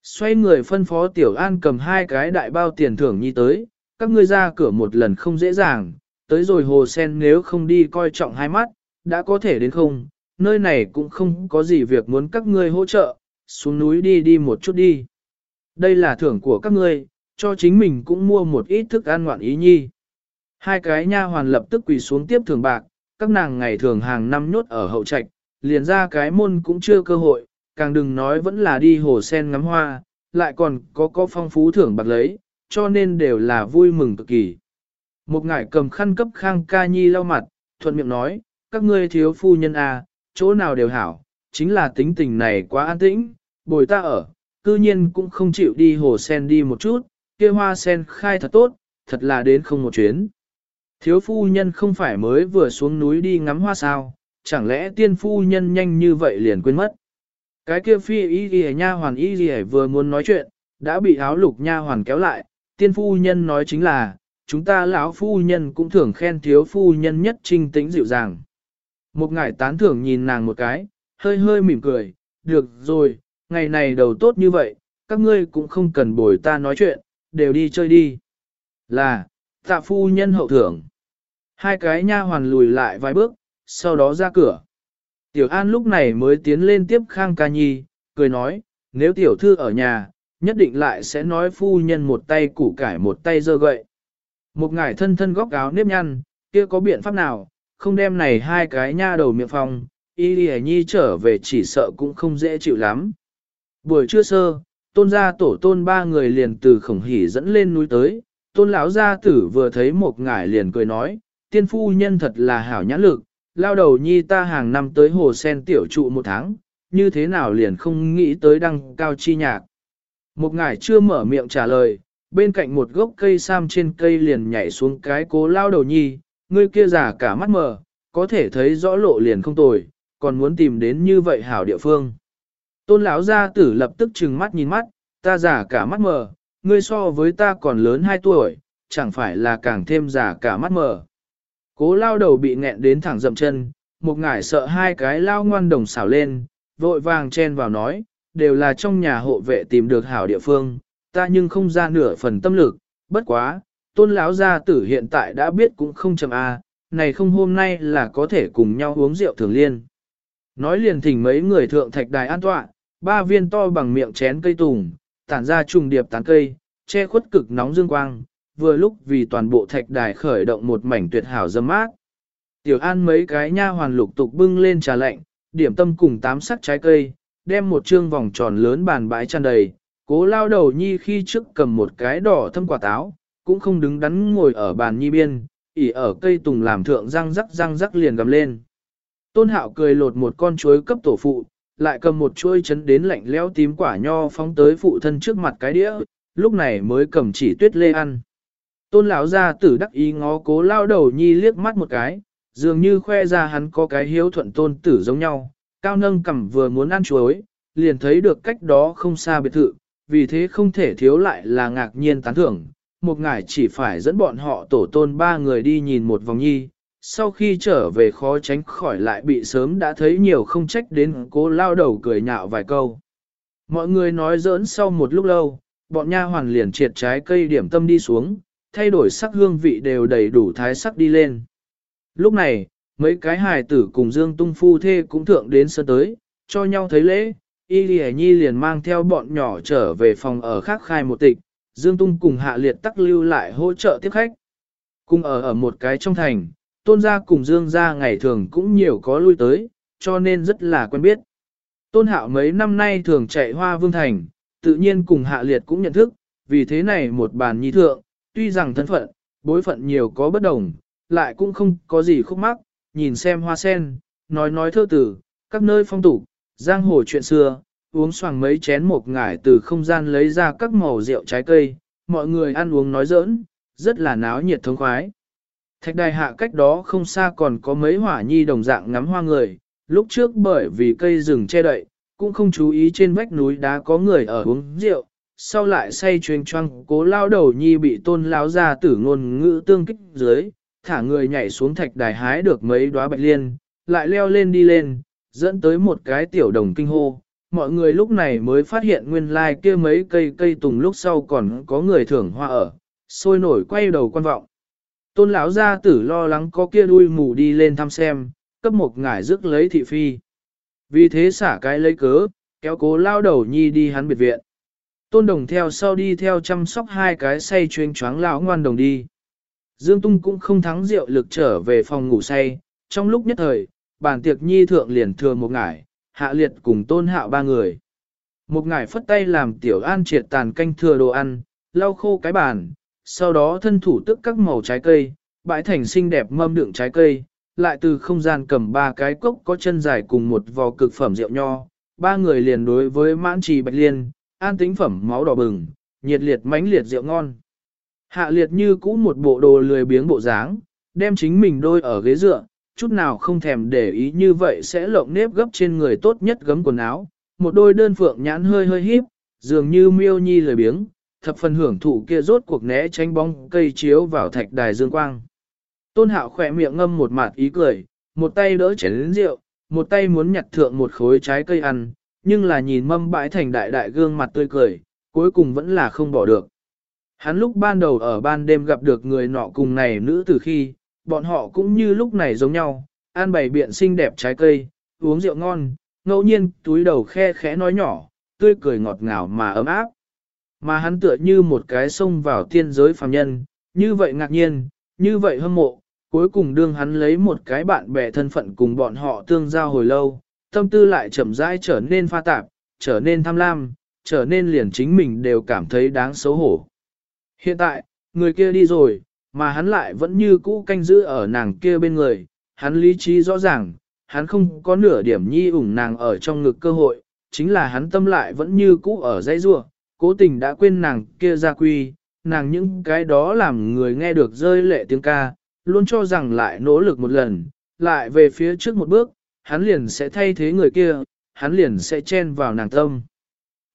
Xoay người phân phó Tiểu An cầm hai cái đại bao tiền thưởng nhi tới, các ngươi ra cửa một lần không dễ dàng, tới rồi hồ sen nếu không đi coi trọng hai mắt, đã có thể đến không, nơi này cũng không có gì việc muốn các ngươi hỗ trợ, xuống núi đi đi một chút đi. Đây là thưởng của các ngươi, cho chính mình cũng mua một ít thức ăn ngoạn ý nhi. Hai cái nha hoàn lập tức quỳ xuống tiếp thưởng bạc, các nàng ngày thường hàng năm nhốt ở hậu trạch, liền ra cái môn cũng chưa cơ hội, càng đừng nói vẫn là đi hồ sen ngắm hoa, lại còn có có phong phú thưởng bạc lấy, cho nên đều là vui mừng cực kỳ. Một ngải cầm khăn cấp khang ca nhi lau mặt, thuận miệng nói, các ngươi thiếu phu nhân à, chỗ nào đều hảo, chính là tính tình này quá an tĩnh, bồi ta ở, cư nhiên cũng không chịu đi hồ sen đi một chút, kia hoa sen khai thật tốt, thật là đến không một chuyến. Thiếu phu nhân không phải mới vừa xuống núi đi ngắm hoa sao, chẳng lẽ tiên phu nhân nhanh như vậy liền quên mất. Cái kia phi y ghi nha hoàn y ghi vừa muốn nói chuyện, đã bị áo lục nha hoàn kéo lại, tiên phu nhân nói chính là, chúng ta lão phu nhân cũng thường khen thiếu phu nhân nhất trinh tĩnh dịu dàng. Một ngải tán thưởng nhìn nàng một cái, hơi hơi mỉm cười, được rồi, ngày này đầu tốt như vậy, các ngươi cũng không cần bồi ta nói chuyện, đều đi chơi đi. Là, tạ phu nhân hậu thưởng. Hai cái nha hoàn lùi lại vài bước, sau đó ra cửa. Tiểu An lúc này mới tiến lên tiếp Khang Ca Nhi, cười nói, nếu tiểu thư ở nhà, nhất định lại sẽ nói phu nhân một tay củ cải một tay dơ gậy. Một ngải thân thân góc áo nếp nhăn, kia có biện pháp nào, không đem này hai cái nha đầu miệng phòng, y lì nhi trở về chỉ sợ cũng không dễ chịu lắm. Buổi trưa sơ, tôn gia tổ tôn ba người liền từ khổng hỉ dẫn lên núi tới, tôn lão gia tử vừa thấy một ngải liền cười nói, tiên phu nhân thật là hảo nhãn lực, lao đầu nhi ta hàng năm tới hồ sen tiểu trụ một tháng, như thế nào liền không nghĩ tới đăng cao chi nhạc. Một ngải chưa mở miệng trả lời, bên cạnh một gốc cây sam trên cây liền nhảy xuống cái cố lao đầu nhi, ngươi kia giả cả mắt mờ, có thể thấy rõ lộ liền không tồi, còn muốn tìm đến như vậy hảo địa phương. Tôn lão gia tử lập tức trừng mắt nhìn mắt, ta giả cả mắt mờ, ngươi so với ta còn lớn 2 tuổi, chẳng phải là càng thêm giả cả mắt mờ. Cố lao đầu bị nghẹn đến thẳng dậm chân, một ngải sợ hai cái lao ngoan đồng xảo lên, vội vàng chen vào nói, đều là trong nhà hộ vệ tìm được hảo địa phương, ta nhưng không ra nửa phần tâm lực, bất quá, tôn lão gia tử hiện tại đã biết cũng không chậm a, này không hôm nay là có thể cùng nhau uống rượu thường liên. Nói liền thỉnh mấy người thượng thạch đài an tọa, ba viên to bằng miệng chén cây tùng, tản ra trùng điệp tán cây, che khuất cực nóng dương quang, vừa lúc vì toàn bộ thạch đài khởi động một mảnh tuyệt hảo dâm mát. Tiểu An mấy cái nha hoàn lục tục bưng lên trà lạnh, điểm tâm cùng tám sắc trái cây, đem một trương vòng tròn lớn bàn bãi tràn đầy, cố lao đầu nhi khi trước cầm một cái đỏ thâm quả táo, cũng không đứng đắn ngồi ở bàn nhi biên, ỉ ở cây tùng làm thượng răng rắc răng rắc liền gầm lên. Tôn hạo cười lột một con chuối cấp tổ phụ, lại cầm một chuôi chấn đến lạnh lẽo tím quả nho phóng tới phụ thân trước mặt cái đĩa, lúc này mới cầm chỉ tuyết lê ăn. Tôn lão gia tử đắc ý ngó cố lao đầu nhi liếc mắt một cái, dường như khoe ra hắn có cái hiếu thuận tôn tử giống nhau, cao nâng cằm vừa muốn ăn chuối, liền thấy được cách đó không xa biệt thự, vì thế không thể thiếu lại là ngạc nhiên tán thưởng. Một ngải chỉ phải dẫn bọn họ tổ tôn ba người đi nhìn một vòng nhi, sau khi trở về khó tránh khỏi lại bị sớm đã thấy nhiều không trách đến cố lao đầu cười nhạo vài câu. Mọi người nói giỡn sau một lúc lâu, bọn nha hoàn liền triệt trái cây điểm tâm đi xuống, thay đổi sắc hương vị đều đầy đủ thái sắc đi lên. Lúc này, mấy cái hài tử cùng Dương Tung phu thê cũng thượng đến sân tới, cho nhau thấy lễ, Y Lì Nhi liền mang theo bọn nhỏ trở về phòng ở khác khai một tịch, Dương Tung cùng hạ liệt tắc lưu lại hỗ trợ tiếp khách. Cùng ở ở một cái trong thành, tôn gia cùng Dương gia ngày thường cũng nhiều có lui tới, cho nên rất là quen biết. Tôn hạo mấy năm nay thường chạy hoa vương thành, tự nhiên cùng hạ liệt cũng nhận thức, vì thế này một bàn nhi thượng, tuy rằng thân phận, bối phận nhiều có bất đồng, lại cũng không có gì khúc mắc, nhìn xem hoa sen, nói nói thơ tử, các nơi phong tục, giang hồ chuyện xưa, uống xoàng mấy chén một ngải từ không gian lấy ra các màu rượu trái cây, mọi người ăn uống nói giỡn, rất là náo nhiệt thống khoái. Thạch đài hạ cách đó không xa còn có mấy hỏa nhi đồng dạng ngắm hoa người, lúc trước bởi vì cây rừng che đậy, cũng không chú ý trên vách núi đá có người ở uống rượu, sau lại say chuyên choang cố lao đầu nhi bị tôn lao ra tử ngôn ngữ tương kích dưới, thả người nhảy xuống thạch đài hái được mấy đóa bạch liên, lại leo lên đi lên, dẫn tới một cái tiểu đồng kinh hô. Mọi người lúc này mới phát hiện nguyên lai kia mấy cây cây tùng lúc sau còn có người thưởng hoa ở, sôi nổi quay đầu quan vọng. Tôn lão gia tử lo lắng có kia đuôi mù đi lên thăm xem, cấp một ngải rước lấy thị phi. Vì thế xả cái lấy cớ, kéo cố lao đầu nhi đi hắn biệt viện. Tôn đồng theo sau đi theo chăm sóc hai cái say chuyên choáng lão ngoan đồng đi. Dương Tung cũng không thắng rượu lực trở về phòng ngủ say, trong lúc nhất thời, bàn tiệc nhi thượng liền thừa một ngải, hạ liệt cùng tôn hạo ba người. Một ngải phất tay làm tiểu an triệt tàn canh thừa đồ ăn, lau khô cái bàn, sau đó thân thủ tức các màu trái cây, bãi thành xinh đẹp mâm đựng trái cây, lại từ không gian cầm ba cái cốc có chân dài cùng một vò cực phẩm rượu nho, ba người liền đối với mãn trì bạch liên, an tính phẩm máu đỏ bừng, nhiệt liệt mãnh liệt rượu ngon. Hạ liệt như cũ một bộ đồ lười biếng bộ dáng, đem chính mình đôi ở ghế dựa, chút nào không thèm để ý như vậy sẽ lộng nếp gấp trên người tốt nhất gấm quần áo, một đôi đơn phượng nhãn hơi hơi híp, dường như miêu nhi lười biếng, thập phần hưởng thụ kia rốt cuộc né tránh bóng cây chiếu vào thạch đài dương quang. Tôn hạo khỏe miệng ngâm một mạt ý cười, một tay đỡ chén rượu, một tay muốn nhặt thượng một khối trái cây ăn, nhưng là nhìn mâm bãi thành đại đại gương mặt tươi cười, cuối cùng vẫn là không bỏ được. Hắn lúc ban đầu ở ban đêm gặp được người nọ cùng này nữ từ khi, bọn họ cũng như lúc này giống nhau, ăn bày biện xinh đẹp trái cây, uống rượu ngon, ngẫu nhiên túi đầu khe khẽ nói nhỏ, tươi cười ngọt ngào mà ấm áp. Mà hắn tựa như một cái sông vào thiên giới phàm nhân, như vậy ngạc nhiên, như vậy hâm mộ, cuối cùng đương hắn lấy một cái bạn bè thân phận cùng bọn họ tương giao hồi lâu, tâm tư lại chậm rãi trở nên pha tạp, trở nên tham lam, trở nên liền chính mình đều cảm thấy đáng xấu hổ. Hiện tại, người kia đi rồi, mà hắn lại vẫn như cũ canh giữ ở nàng kia bên người, hắn lý trí rõ ràng, hắn không có nửa điểm nhi ủng nàng ở trong ngực cơ hội, chính là hắn tâm lại vẫn như cũ ở dãy rua, cố tình đã quên nàng kia ra quy, nàng những cái đó làm người nghe được rơi lệ tiếng ca, luôn cho rằng lại nỗ lực một lần, lại về phía trước một bước, hắn liền sẽ thay thế người kia, hắn liền sẽ chen vào nàng tâm.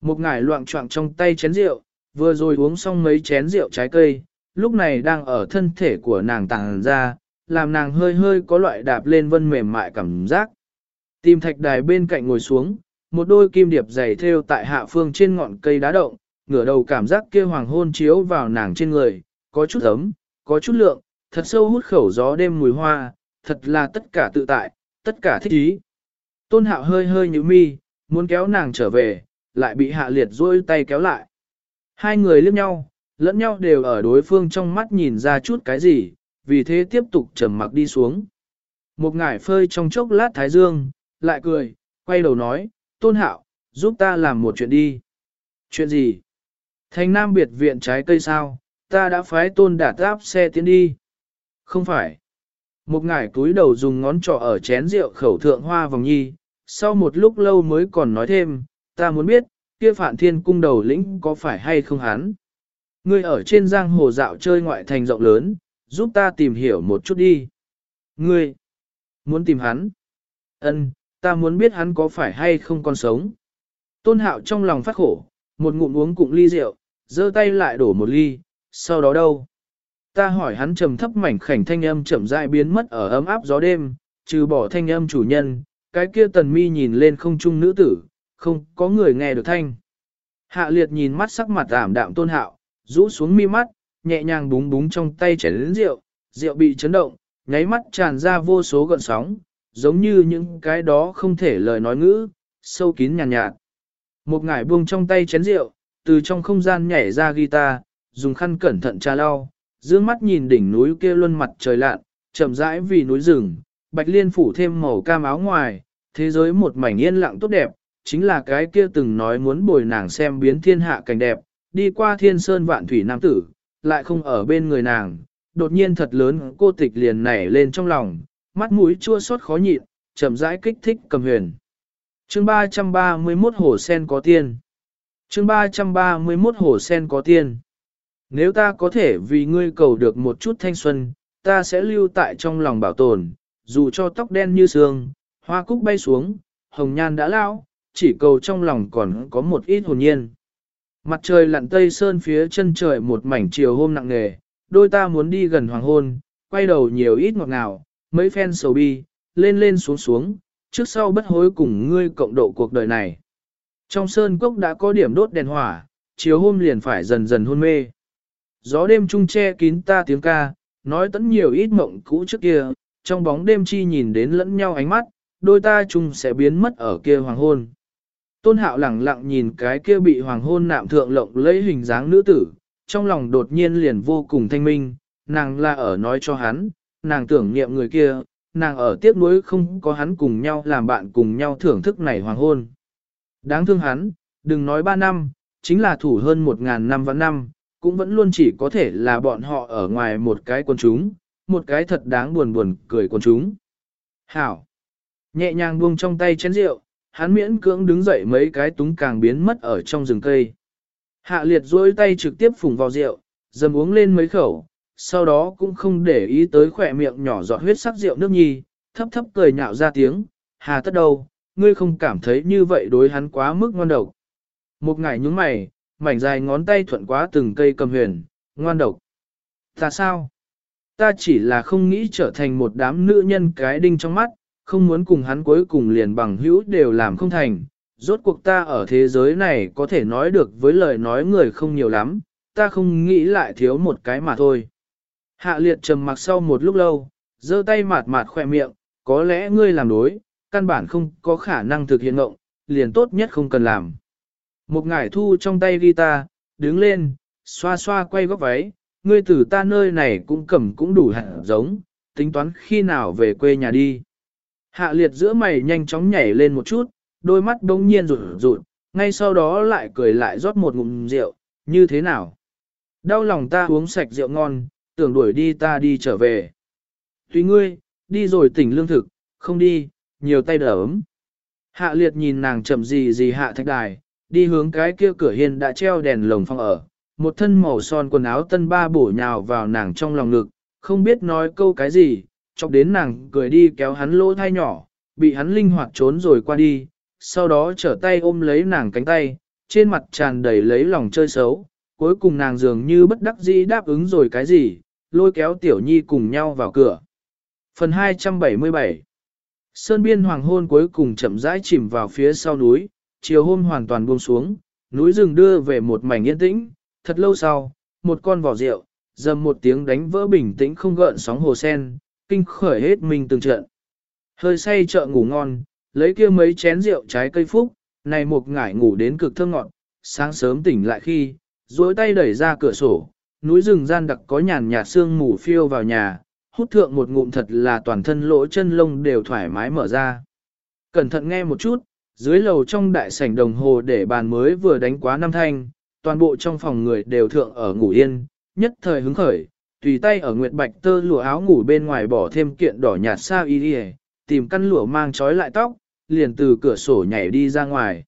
Một ngải loạn trọng trong tay chén rượu, vừa rồi uống xong mấy chén rượu trái cây, lúc này đang ở thân thể của nàng tàng ra, làm nàng hơi hơi có loại đạp lên vân mềm mại cảm giác. Tìm thạch đài bên cạnh ngồi xuống, một đôi kim điệp dày theo tại hạ phương trên ngọn cây đá động, ngửa đầu cảm giác kia hoàng hôn chiếu vào nàng trên người, có chút ấm, có chút lượng, thật sâu hút khẩu gió đêm mùi hoa, thật là tất cả tự tại, tất cả thích ý. Tôn hạo hơi hơi như mi, muốn kéo nàng trở về, lại bị hạ liệt duỗi tay kéo lại. Hai người liếc nhau, lẫn nhau đều ở đối phương trong mắt nhìn ra chút cái gì, vì thế tiếp tục trầm mặc đi xuống. Một ngải phơi trong chốc lát thái dương, lại cười, quay đầu nói, tôn hạo, giúp ta làm một chuyện đi. Chuyện gì? Thành Nam biệt viện trái cây sao, ta đã phái tôn đạt áp xe tiến đi. Không phải. Một ngải túi đầu dùng ngón trỏ ở chén rượu khẩu thượng hoa vòng nhi, sau một lúc lâu mới còn nói thêm, ta muốn biết, kia phản thiên cung đầu lĩnh có phải hay không hắn. Ngươi ở trên giang hồ dạo chơi ngoại thành rộng lớn, giúp ta tìm hiểu một chút đi. Ngươi, muốn tìm hắn? Ân, ta muốn biết hắn có phải hay không còn sống. Tôn hạo trong lòng phát khổ, một ngụm uống cụm ly rượu, giơ tay lại đổ một ly, sau đó đâu? Ta hỏi hắn trầm thấp mảnh khảnh thanh âm chậm rãi biến mất ở ấm áp gió đêm, trừ bỏ thanh âm chủ nhân, cái kia tần mi nhìn lên không trung nữ tử, không có người nghe được thanh. Hạ liệt nhìn mắt sắc mặt ảm đạm tôn hạo, rũ xuống mi mắt, nhẹ nhàng búng búng trong tay chảy đến rượu, rượu bị chấn động, nháy mắt tràn ra vô số gợn sóng, giống như những cái đó không thể lời nói ngữ, sâu kín nhàn nhạt, nhạt. Một ngải buông trong tay chén rượu, từ trong không gian nhảy ra guitar, dùng khăn cẩn thận tra lau, dương mắt nhìn đỉnh núi kia luân mặt trời lạn, chậm rãi vì núi rừng, bạch liên phủ thêm màu cam áo ngoài, thế giới một mảnh yên lặng tốt đẹp, chính là cái kia từng nói muốn bồi nàng xem biến thiên hạ cảnh đẹp, đi qua thiên sơn vạn thủy nam tử, lại không ở bên người nàng, đột nhiên thật lớn cô tịch liền nảy lên trong lòng, mắt mũi chua xót khó nhịn, chậm rãi kích thích cầm huyền. Chương 331 Hồ Sen có tiên. Chương 331 Hồ Sen có tiên. Nếu ta có thể vì ngươi cầu được một chút thanh xuân, ta sẽ lưu tại trong lòng bảo tồn, dù cho tóc đen như sương, hoa cúc bay xuống, hồng nhan đã lao, chỉ cầu trong lòng còn có một ít hồn nhiên. Mặt trời lặn tây sơn phía chân trời một mảnh chiều hôm nặng nề, đôi ta muốn đi gần hoàng hôn, quay đầu nhiều ít ngọt ngào, mấy phen sầu bi, lên lên xuống xuống, trước sau bất hối cùng ngươi cộng độ cuộc đời này. Trong sơn cốc đã có điểm đốt đèn hỏa, chiều hôm liền phải dần dần hôn mê. Gió đêm trung che kín ta tiếng ca, nói tẫn nhiều ít mộng cũ trước kia, trong bóng đêm chi nhìn đến lẫn nhau ánh mắt, đôi ta chung sẽ biến mất ở kia hoàng hôn. Tôn hạo lẳng lặng nhìn cái kia bị hoàng hôn nạm thượng lộng lấy hình dáng nữ tử, trong lòng đột nhiên liền vô cùng thanh minh, nàng là ở nói cho hắn, nàng tưởng niệm người kia, nàng ở tiếc nuối không có hắn cùng nhau làm bạn cùng nhau thưởng thức này hoàng hôn. Đáng thương hắn, đừng nói ba năm, chính là thủ hơn một ngàn năm và năm, cũng vẫn luôn chỉ có thể là bọn họ ở ngoài một cái quần chúng, một cái thật đáng buồn buồn cười quần chúng. Hảo! Nhẹ nhàng buông trong tay chén rượu, hắn miễn cưỡng đứng dậy mấy cái túng càng biến mất ở trong rừng cây. Hạ liệt duỗi tay trực tiếp phùng vào rượu, dầm uống lên mấy khẩu, sau đó cũng không để ý tới khỏe miệng nhỏ giọt huyết sắc rượu nước nhi, thấp thấp cười nhạo ra tiếng, hà tất đâu, ngươi không cảm thấy như vậy đối hắn quá mức ngoan độc. Một ngày nhúng mày, mảnh dài ngón tay thuận quá từng cây cầm huyền, ngoan độc. Ta sao? Ta chỉ là không nghĩ trở thành một đám nữ nhân cái đinh trong mắt, không muốn cùng hắn cuối cùng liền bằng hữu đều làm không thành. Rốt cuộc ta ở thế giới này có thể nói được với lời nói người không nhiều lắm, ta không nghĩ lại thiếu một cái mà thôi. Hạ liệt trầm mặc sau một lúc lâu, giơ tay mạt mạt khoe miệng, có lẽ ngươi làm đối, căn bản không có khả năng thực hiện ngộng, liền tốt nhất không cần làm. Một ngải thu trong tay guitar, đứng lên, xoa xoa quay góc váy, ngươi tử ta nơi này cũng cầm cũng đủ hẳn giống, tính toán khi nào về quê nhà đi. Hạ liệt giữa mày nhanh chóng nhảy lên một chút, đôi mắt đông nhiên rụt rụt, ngay sau đó lại cười lại rót một ngụm rượu, như thế nào? Đau lòng ta uống sạch rượu ngon, tưởng đuổi đi ta đi trở về. Tuy ngươi, đi rồi tỉnh lương thực, không đi, nhiều tay đỡ ấm. Hạ liệt nhìn nàng chậm gì gì hạ thạch đài, đi hướng cái kia cửa hiên đã treo đèn lồng phong ở, một thân màu son quần áo tân ba bổ nhào vào nàng trong lòng ngực, không biết nói câu cái gì, chọc đến nàng cười đi kéo hắn lỗ thai nhỏ, bị hắn linh hoạt trốn rồi qua đi, sau đó trở tay ôm lấy nàng cánh tay, trên mặt tràn đầy lấy lòng chơi xấu, cuối cùng nàng dường như bất đắc dĩ đáp ứng rồi cái gì, lôi kéo tiểu nhi cùng nhau vào cửa. Phần 277 Sơn biên hoàng hôn cuối cùng chậm rãi chìm vào phía sau núi, chiều hôm hoàn toàn buông xuống, núi rừng đưa về một mảnh yên tĩnh, thật lâu sau, một con vỏ rượu, dầm một tiếng đánh vỡ bình tĩnh không gợn sóng hồ sen, kinh khởi hết mình từng trận. Hơi say chợ ngủ ngon, lấy kia mấy chén rượu trái cây phúc, này một ngải ngủ đến cực thơm ngọt, sáng sớm tỉnh lại khi, duỗi tay đẩy ra cửa sổ, núi rừng gian đặc có nhàn nhạt sương mù phiêu vào nhà, hút thượng một ngụm thật là toàn thân lỗ chân lông đều thoải mái mở ra. Cẩn thận nghe một chút, dưới lầu trong đại sảnh đồng hồ để bàn mới vừa đánh quá năm thanh, toàn bộ trong phòng người đều thượng ở ngủ yên, nhất thời hứng khởi, tùy tay ở nguyệt bạch tơ lụa áo ngủ bên ngoài bỏ thêm kiện đỏ nhạt sa y đi tìm căn lụa mang trói lại tóc, liền từ cửa sổ nhảy đi ra ngoài.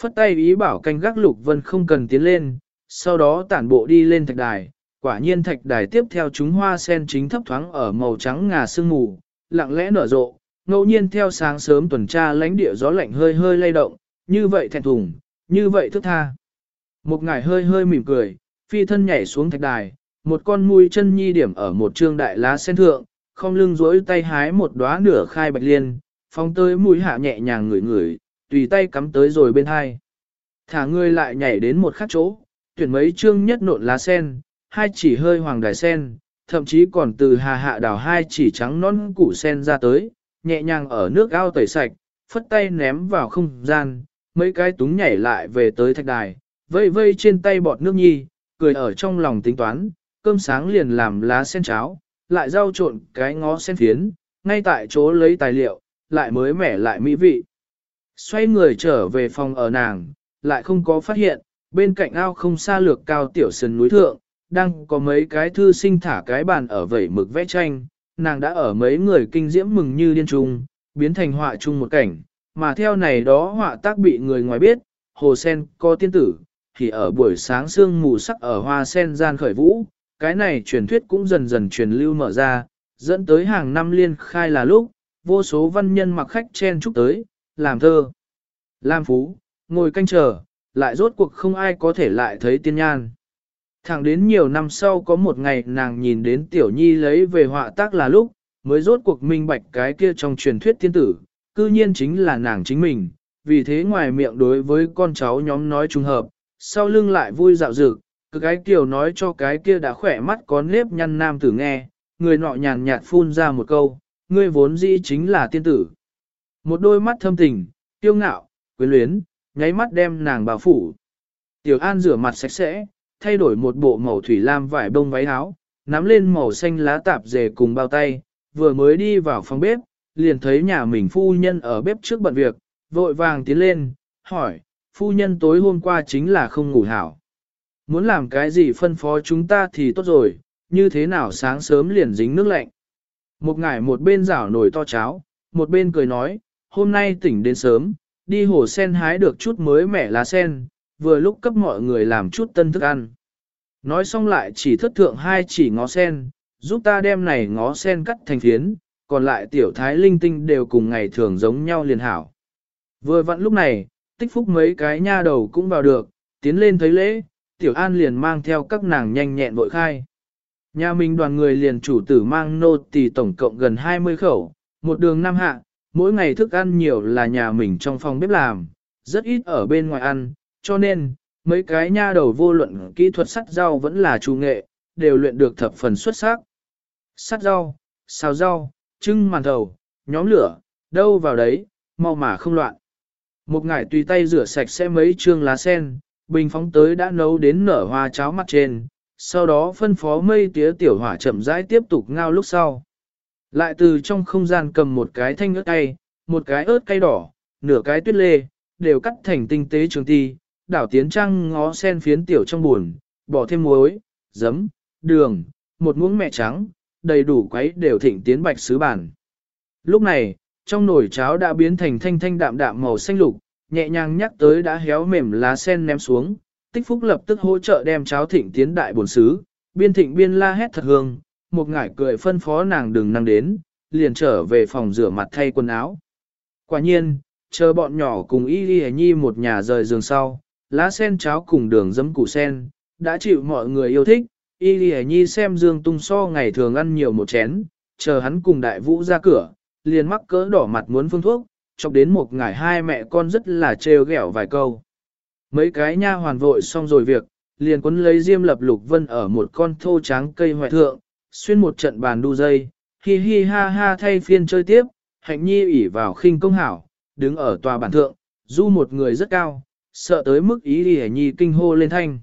Phất tay ý bảo canh gác lục vân không cần tiến lên, sau đó tản bộ đi lên thạch đài, quả nhiên thạch đài tiếp theo chúng hoa sen chính thấp thoáng ở màu trắng ngà sương mù, lặng lẽ nở rộ, ngẫu nhiên theo sáng sớm tuần tra lãnh địa gió lạnh hơi hơi lay động, như vậy thẹn thùng, như vậy thức tha. Một ngải hơi hơi mỉm cười, phi thân nhảy xuống thạch đài, một con mũi chân nhi điểm ở một trương đại lá sen thượng, không lưng rỗi tay hái một đóa nửa khai bạch liên, phong tới mũi hạ nhẹ nhàng ngửi ngửi, tùy tay cắm tới rồi bên hai. Thả người lại nhảy đến một khắc chỗ, tuyển mấy trương nhất nộn lá sen, hai chỉ hơi hoàng đài sen, thậm chí còn từ hà hạ đào hai chỉ trắng non củ sen ra tới, nhẹ nhàng ở nước ao tẩy sạch, phất tay ném vào không gian, mấy cái túng nhảy lại về tới thạch đài, vây vây trên tay bọt nước nhi, cười ở trong lòng tính toán, cơm sáng liền làm lá sen cháo, lại rau trộn cái ngó sen phiến, ngay tại chỗ lấy tài liệu, lại mới mẻ lại mỹ vị. Xoay người trở về phòng ở nàng, lại không có phát hiện, bên cạnh ao không xa lược cao tiểu sân núi thượng, đang có mấy cái thư sinh thả cái bàn ở vẩy mực vẽ tranh, nàng đã ở mấy người kinh diễm mừng như điên trung, biến thành họa chung một cảnh, mà theo này đó họa tác bị người ngoài biết, hồ sen có tiên tử, thì ở buổi sáng sương mù sắc ở hoa sen gian khởi vũ, cái này truyền thuyết cũng dần dần truyền lưu mở ra, dẫn tới hàng năm liên khai là lúc, vô số văn nhân mặc khách chen chúc tới, làm thơ, làm phú, ngồi canh chờ, lại rốt cuộc không ai có thể lại thấy tiên nhan. Thẳng đến nhiều năm sau có một ngày nàng nhìn đến tiểu nhi lấy về họa tác là lúc, mới rốt cuộc minh bạch cái kia trong truyền thuyết tiên tử, cư nhiên chính là nàng chính mình, vì thế ngoài miệng đối với con cháu nhóm nói trùng hợp, sau lưng lại vui dạo dực, cứ cái kiểu nói cho cái kia đã khỏe mắt có nếp nhăn nam tử nghe, người nọ nhàn nhạt phun ra một câu, ngươi vốn dĩ chính là tiên tử. Một đôi mắt thâm tình, tiêu ngạo, quyến luyến, nháy mắt đem nàng bảo phủ. Tiểu An rửa mặt sạch sẽ, thay đổi một bộ màu thủy lam vải bông váy áo, nắm lên màu xanh lá tạp dề cùng bao tay, vừa mới đi vào phòng bếp, liền thấy nhà mình phu nhân ở bếp trước bận việc, vội vàng tiến lên, hỏi, phu nhân tối hôm qua chính là không ngủ hảo. Muốn làm cái gì phân phó chúng ta thì tốt rồi, như thế nào sáng sớm liền dính nước lạnh. Một ngải một bên rảo nồi to cháo, một bên cười nói, hôm nay tỉnh đến sớm, đi hồ sen hái được chút mới mẻ lá sen, vừa lúc cấp mọi người làm chút tân thức ăn. Nói xong lại chỉ thất thượng hai chỉ ngó sen, giúp ta đem này ngó sen cắt thành phiến, còn lại tiểu thái linh tinh đều cùng ngày thường giống nhau liền hảo. Vừa vặn lúc này, tích phúc mấy cái nha đầu cũng vào được, tiến lên thấy lễ, tiểu an liền mang theo các nàng nhanh nhẹn vội khai. Nhà mình đoàn người liền chủ tử mang nô tỳ tổng cộng gần 20 khẩu, một đường năm hạ, mỗi ngày thức ăn nhiều là nhà mình trong phòng bếp làm, rất ít ở bên ngoài ăn, cho nên, mấy cái nha đầu vô luận kỹ thuật sắt rau vẫn là chủ nghệ, đều luyện được thập phần xuất sắc. Sắt rau, xào rau, trưng màn thầu, nhóm lửa, đâu vào đấy, mau mà không loạn. Một ngải tùy tay rửa sạch sẽ mấy trương lá sen, bình phóng tới đã nấu đến nở hoa cháo mặt trên, sau đó phân phó mây tía tiểu hỏa chậm rãi tiếp tục ngao lúc sau. Lại từ trong không gian cầm một cái thanh ớt cay, một cái ớt cay đỏ, nửa cái tuyết lê, đều cắt thành tinh tế trường ti, đảo tiến trăng ngó sen phiến tiểu trong buồn, bỏ thêm muối, giấm, đường, một muỗng mẹ trắng, đầy đủ quấy đều thịnh tiến bạch sứ bản. Lúc này, trong nồi cháo đã biến thành thanh thanh đạm đạm màu xanh lục, nhẹ nhàng nhắc tới đã héo mềm lá sen ném xuống, tích phúc lập tức hỗ trợ đem cháo thịnh tiến đại bổn sứ, biên thịnh biên la hét thật hương, một ngải cười phân phó nàng đừng năng đến, liền trở về phòng rửa mặt thay quần áo. Quả nhiên, chờ bọn nhỏ cùng y y nhi một nhà rời giường sau, lá sen cháo cùng đường dấm củ sen, đã chịu mọi người yêu thích, y Lì nhi xem dương tung so ngày thường ăn nhiều một chén, chờ hắn cùng đại vũ ra cửa, liền mắc cỡ đỏ mặt muốn phương thuốc, chọc đến một ngày hai mẹ con rất là trêu ghẹo vài câu. Mấy cái nha hoàn vội xong rồi việc, liền quấn lấy diêm lập lục vân ở một con thô tráng cây hoại thượng, xuyên một trận bàn đu dây, hi hi ha ha thay phiên chơi tiếp, hạnh nhi ủy vào khinh công hảo, đứng ở tòa bản thượng, du một người rất cao, sợ tới mức ý đi nhi kinh hô lên thanh.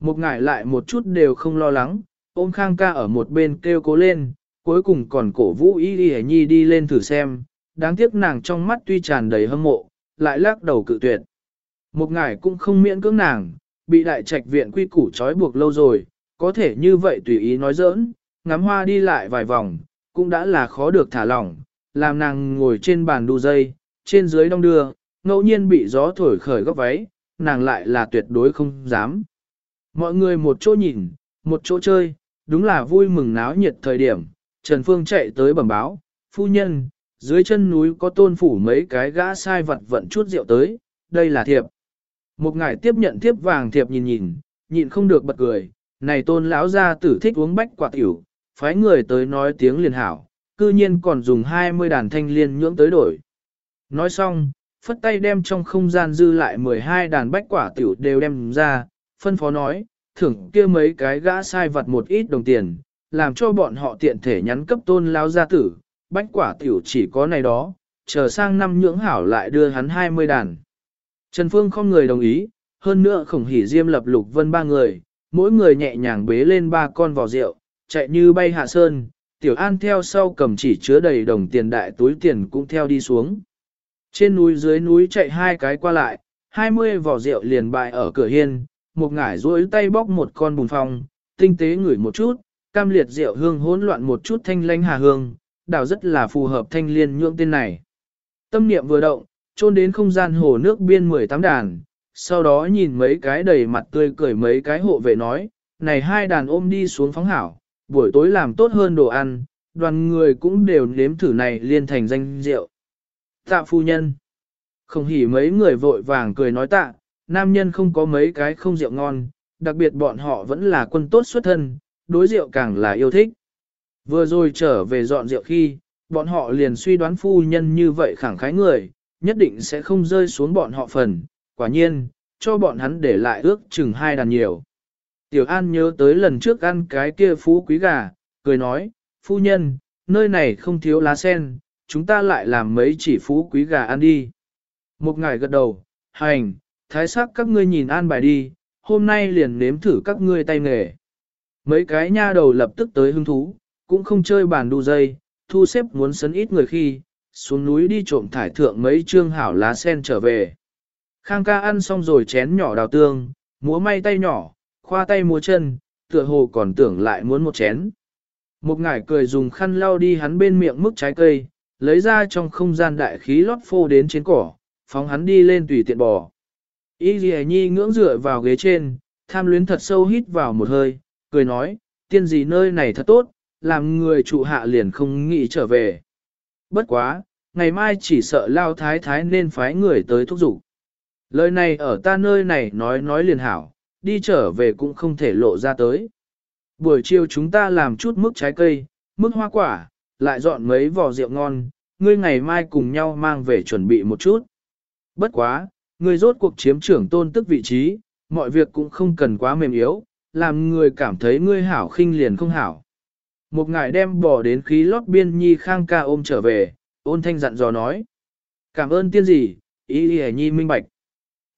Một ngải lại một chút đều không lo lắng, ôm khang ca ở một bên kêu cố lên, cuối cùng còn cổ vũ ý đi nhi đi lên thử xem, đáng tiếc nàng trong mắt tuy tràn đầy hâm mộ, lại lắc đầu cự tuyệt. Một ngải cũng không miễn cưỡng nàng, bị đại trạch viện quy củ trói buộc lâu rồi, có thể như vậy tùy ý nói giỡn, ngắm hoa đi lại vài vòng, cũng đã là khó được thả lỏng, làm nàng ngồi trên bàn đu dây, trên dưới đông đưa, ngẫu nhiên bị gió thổi khởi góc váy, nàng lại là tuyệt đối không dám. Mọi người một chỗ nhìn, một chỗ chơi, đúng là vui mừng náo nhiệt thời điểm, Trần Phương chạy tới bẩm báo, phu nhân, dưới chân núi có tôn phủ mấy cái gã sai vật vận chút rượu tới, đây là thiệp. Một ngài tiếp nhận thiếp vàng thiệp nhìn nhìn, nhịn không được bật cười, này tôn lão gia tử thích uống bách quả tiểu, phái người tới nói tiếng liền hảo, cư nhiên còn dùng 20 đàn thanh liên nhưỡng tới đổi. Nói xong, phất tay đem trong không gian dư lại 12 đàn bách quả tiểu đều đem ra, phân phó nói, thưởng kia mấy cái gã sai vật một ít đồng tiền, làm cho bọn họ tiện thể nhắn cấp tôn lão gia tử, bách quả tiểu chỉ có này đó, chờ sang năm nhưỡng hảo lại đưa hắn 20 đàn. Trần Phương không người đồng ý, hơn nữa khổng hỉ diêm lập lục vân ba người, mỗi người nhẹ nhàng bế lên ba con vò rượu, chạy như bay hạ sơn, tiểu an theo sau cầm chỉ chứa đầy đồng tiền đại túi tiền cũng theo đi xuống. Trên núi dưới núi chạy hai cái qua lại, hai mươi vỏ rượu liền bại ở cửa hiên, một ngải duỗi tay bóc một con bùn phong, tinh tế ngửi một chút, cam liệt rượu hương hỗn loạn một chút thanh lanh hà hương, đảo rất là phù hợp thanh liên nhượng tên này. Tâm niệm vừa động, trôn đến không gian hồ nước biên 18 đàn, sau đó nhìn mấy cái đầy mặt tươi cười mấy cái hộ vệ nói, này hai đàn ôm đi xuống phóng hảo, buổi tối làm tốt hơn đồ ăn, đoàn người cũng đều nếm thử này liên thành danh rượu. Tạ phu nhân. Không hỉ mấy người vội vàng cười nói tạ, nam nhân không có mấy cái không rượu ngon, đặc biệt bọn họ vẫn là quân tốt xuất thân, đối rượu càng là yêu thích. Vừa rồi trở về dọn rượu khi, bọn họ liền suy đoán phu nhân như vậy khẳng khái người, nhất định sẽ không rơi xuống bọn họ phần, quả nhiên, cho bọn hắn để lại ước chừng hai đàn nhiều. Tiểu An nhớ tới lần trước ăn cái kia phú quý gà, cười nói, phu nhân, nơi này không thiếu lá sen, chúng ta lại làm mấy chỉ phú quý gà ăn đi. Một ngày gật đầu, hành, thái sắc các ngươi nhìn an bài đi, hôm nay liền nếm thử các ngươi tay nghề. Mấy cái nha đầu lập tức tới hứng thú, cũng không chơi bàn đu dây, thu xếp muốn sấn ít người khi, xuống núi đi trộm thải thượng mấy trương hảo lá sen trở về. Khang ca ăn xong rồi chén nhỏ đào tương, múa may tay nhỏ, khoa tay múa chân, tựa hồ còn tưởng lại muốn một chén. Một ngải cười dùng khăn lau đi hắn bên miệng mức trái cây, lấy ra trong không gian đại khí lót phô đến trên cỏ, phóng hắn đi lên tùy tiện bò. Y Ghi Nhi ngưỡng dựa vào ghế trên, tham luyến thật sâu hít vào một hơi, cười nói, tiên gì nơi này thật tốt, làm người trụ hạ liền không nghĩ trở về. Bất quá, ngày mai chỉ sợ lao thái thái nên phái người tới thúc giục. Lời này ở ta nơi này nói nói liền hảo, đi trở về cũng không thể lộ ra tới. Buổi chiều chúng ta làm chút mức trái cây, mức hoa quả, lại dọn mấy vò rượu ngon, ngươi ngày mai cùng nhau mang về chuẩn bị một chút. Bất quá, ngươi rốt cuộc chiếm trưởng tôn tức vị trí, mọi việc cũng không cần quá mềm yếu, làm người cảm thấy ngươi hảo khinh liền không hảo. Một ngài đem bỏ đến khí lót biên nhi khang ca ôm trở về, ôn thanh dặn dò nói. Cảm ơn tiên gì, ý ý nhi minh bạch.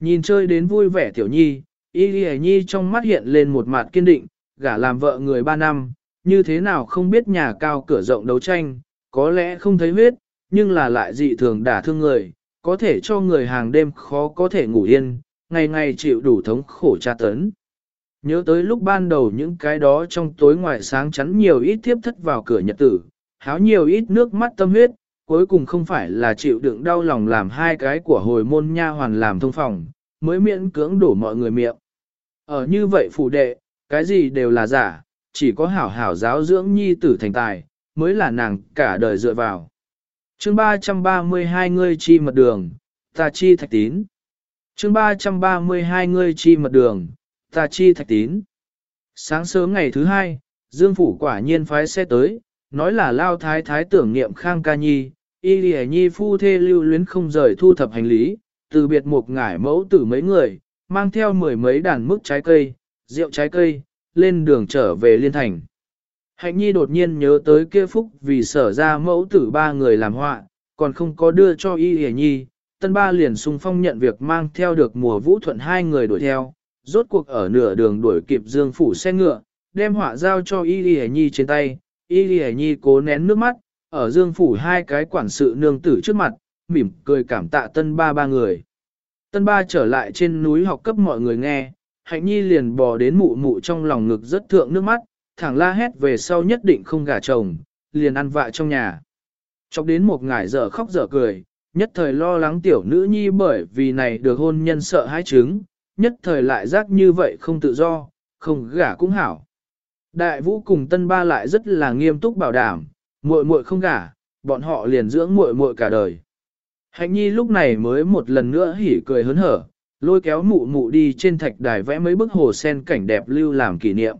Nhìn chơi đến vui vẻ tiểu nhi, ý ý nhi trong mắt hiện lên một mặt kiên định, gả làm vợ người ba năm, như thế nào không biết nhà cao cửa rộng đấu tranh, có lẽ không thấy huyết, nhưng là lại dị thường đả thương người, có thể cho người hàng đêm khó có thể ngủ yên, ngày ngày chịu đủ thống khổ tra tấn. Nhớ tới lúc ban đầu những cái đó trong tối ngoài sáng chắn nhiều ít tiếp thất vào cửa nhật tử, háo nhiều ít nước mắt tâm huyết, cuối cùng không phải là chịu đựng đau lòng làm hai cái của hồi môn nha hoàn làm thông phòng, mới miễn cưỡng đổ mọi người miệng. Ở như vậy phủ đệ, cái gì đều là giả, chỉ có hảo hảo giáo dưỡng nhi tử thành tài, mới là nàng cả đời dựa vào chương 332 ngươi chi mật đường, ta chi thạch tín. chương 332 ngươi chi mật đường, ta chi thạch tín. Sáng sớm ngày thứ hai, Dương Phủ quả nhiên phái xe tới, nói là lao thái thái tưởng niệm khang ca nhi, y lì nhi phu thê lưu luyến không rời thu thập hành lý, từ biệt một ngải mẫu tử mấy người, mang theo mười mấy đàn mức trái cây, rượu trái cây, lên đường trở về Liên Thành. Hạnh nhi đột nhiên nhớ tới kia phúc vì sở ra mẫu tử ba người làm họa, còn không có đưa cho y hề nhi, tân ba liền sung phong nhận việc mang theo được mùa vũ thuận hai người đuổi theo, rốt cuộc ở nửa đường đuổi kịp Dương Phủ xe ngựa, đem họa giao cho Y hề Nhi trên tay, Y hề Nhi cố nén nước mắt, ở Dương Phủ hai cái quản sự nương tử trước mặt, mỉm cười cảm tạ tân ba ba người. Tân ba trở lại trên núi học cấp mọi người nghe, hạnh nhi liền bò đến mụ mụ trong lòng ngực rất thượng nước mắt, thẳng la hét về sau nhất định không gả chồng, liền ăn vạ trong nhà. Chọc đến một ngải dở khóc dở cười, nhất thời lo lắng tiểu nữ nhi bởi vì này được hôn nhân sợ hãi trứng, nhất thời lại giác như vậy không tự do, không gả cũng hảo. Đại vũ cùng tân ba lại rất là nghiêm túc bảo đảm, muội muội không gả, bọn họ liền dưỡng muội muội cả đời. Hạnh nhi lúc này mới một lần nữa hỉ cười hớn hở, lôi kéo mụ mụ đi trên thạch đài vẽ mấy bức hồ sen cảnh đẹp lưu làm kỷ niệm.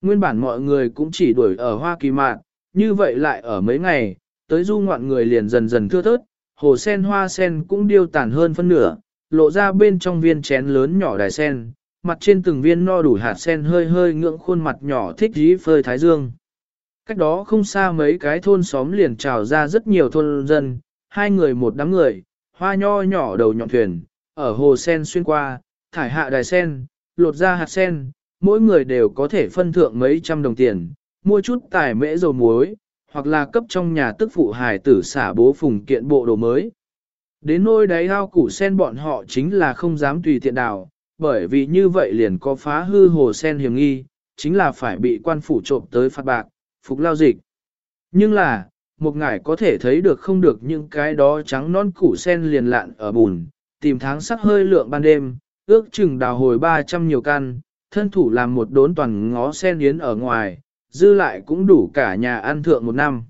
Nguyên bản mọi người cũng chỉ đuổi ở Hoa Kỳ Mạn, như vậy lại ở mấy ngày, tới du ngoạn người liền dần dần thưa thớt, hồ sen hoa sen cũng điêu tàn hơn phân nửa, lộ ra bên trong viên chén lớn nhỏ đài sen, mặt trên từng viên no đủ hạt sen hơi hơi ngưỡng khuôn mặt nhỏ thích dí phơi thái dương. Cách đó không xa mấy cái thôn xóm liền trào ra rất nhiều thôn dân, hai người một đám người, hoa nho nhỏ đầu nhọn thuyền, ở hồ sen xuyên qua, thải hạ đài sen, lột ra hạt sen, mỗi người đều có thể phân thượng mấy trăm đồng tiền, mua chút tài mễ dầu muối, hoặc là cấp trong nhà tức phụ hài tử xả bố phùng kiện bộ đồ mới. Đến nôi đáy ao củ sen bọn họ chính là không dám tùy tiện đào, bởi vì như vậy liền có phá hư hồ sen hiểm nghi, chính là phải bị quan phủ trộm tới phạt bạc, phục lao dịch. Nhưng là, một ngải có thể thấy được không được những cái đó trắng non củ sen liền lạn ở bùn, tìm tháng sắc hơi lượng ban đêm, ước chừng đào hồi 300 nhiều căn, thân thủ làm một đốn toàn ngó sen yến ở ngoài, dư lại cũng đủ cả nhà ăn thượng một năm.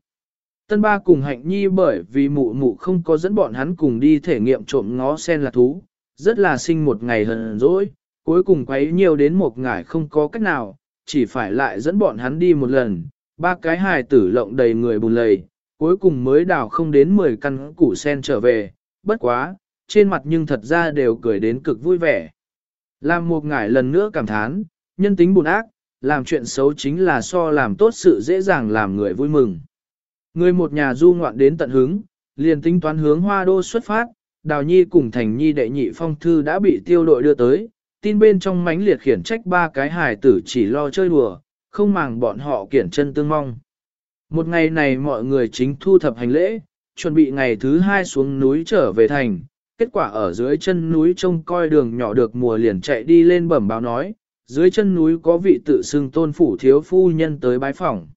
Tân ba cùng hạnh nhi bởi vì mụ mụ không có dẫn bọn hắn cùng đi thể nghiệm trộm ngó sen là thú, rất là sinh một ngày hờn dỗi, cuối cùng quấy nhiều đến một ngày không có cách nào, chỉ phải lại dẫn bọn hắn đi một lần, ba cái hài tử lộng đầy người bùn lầy, cuối cùng mới đào không đến 10 căn củ sen trở về, bất quá, trên mặt nhưng thật ra đều cười đến cực vui vẻ. Làm một ngải lần nữa cảm thán, nhân tính buồn ác, làm chuyện xấu chính là so làm tốt sự dễ dàng làm người vui mừng. Người một nhà du ngoạn đến tận hứng, liền tính toán hướng hoa đô xuất phát, Đào Nhi cùng Thành Nhi đệ nhị phong thư đã bị tiêu đội đưa tới, tin bên trong mánh liệt khiển trách ba cái hài tử chỉ lo chơi đùa, không màng bọn họ kiển chân tương mong. Một ngày này mọi người chính thu thập hành lễ, chuẩn bị ngày thứ hai xuống núi trở về thành, kết quả ở dưới chân núi trông coi đường nhỏ được mùa liền chạy đi lên bẩm báo nói, dưới chân núi có vị tự xưng tôn phủ thiếu phu nhân tới bái phỏng.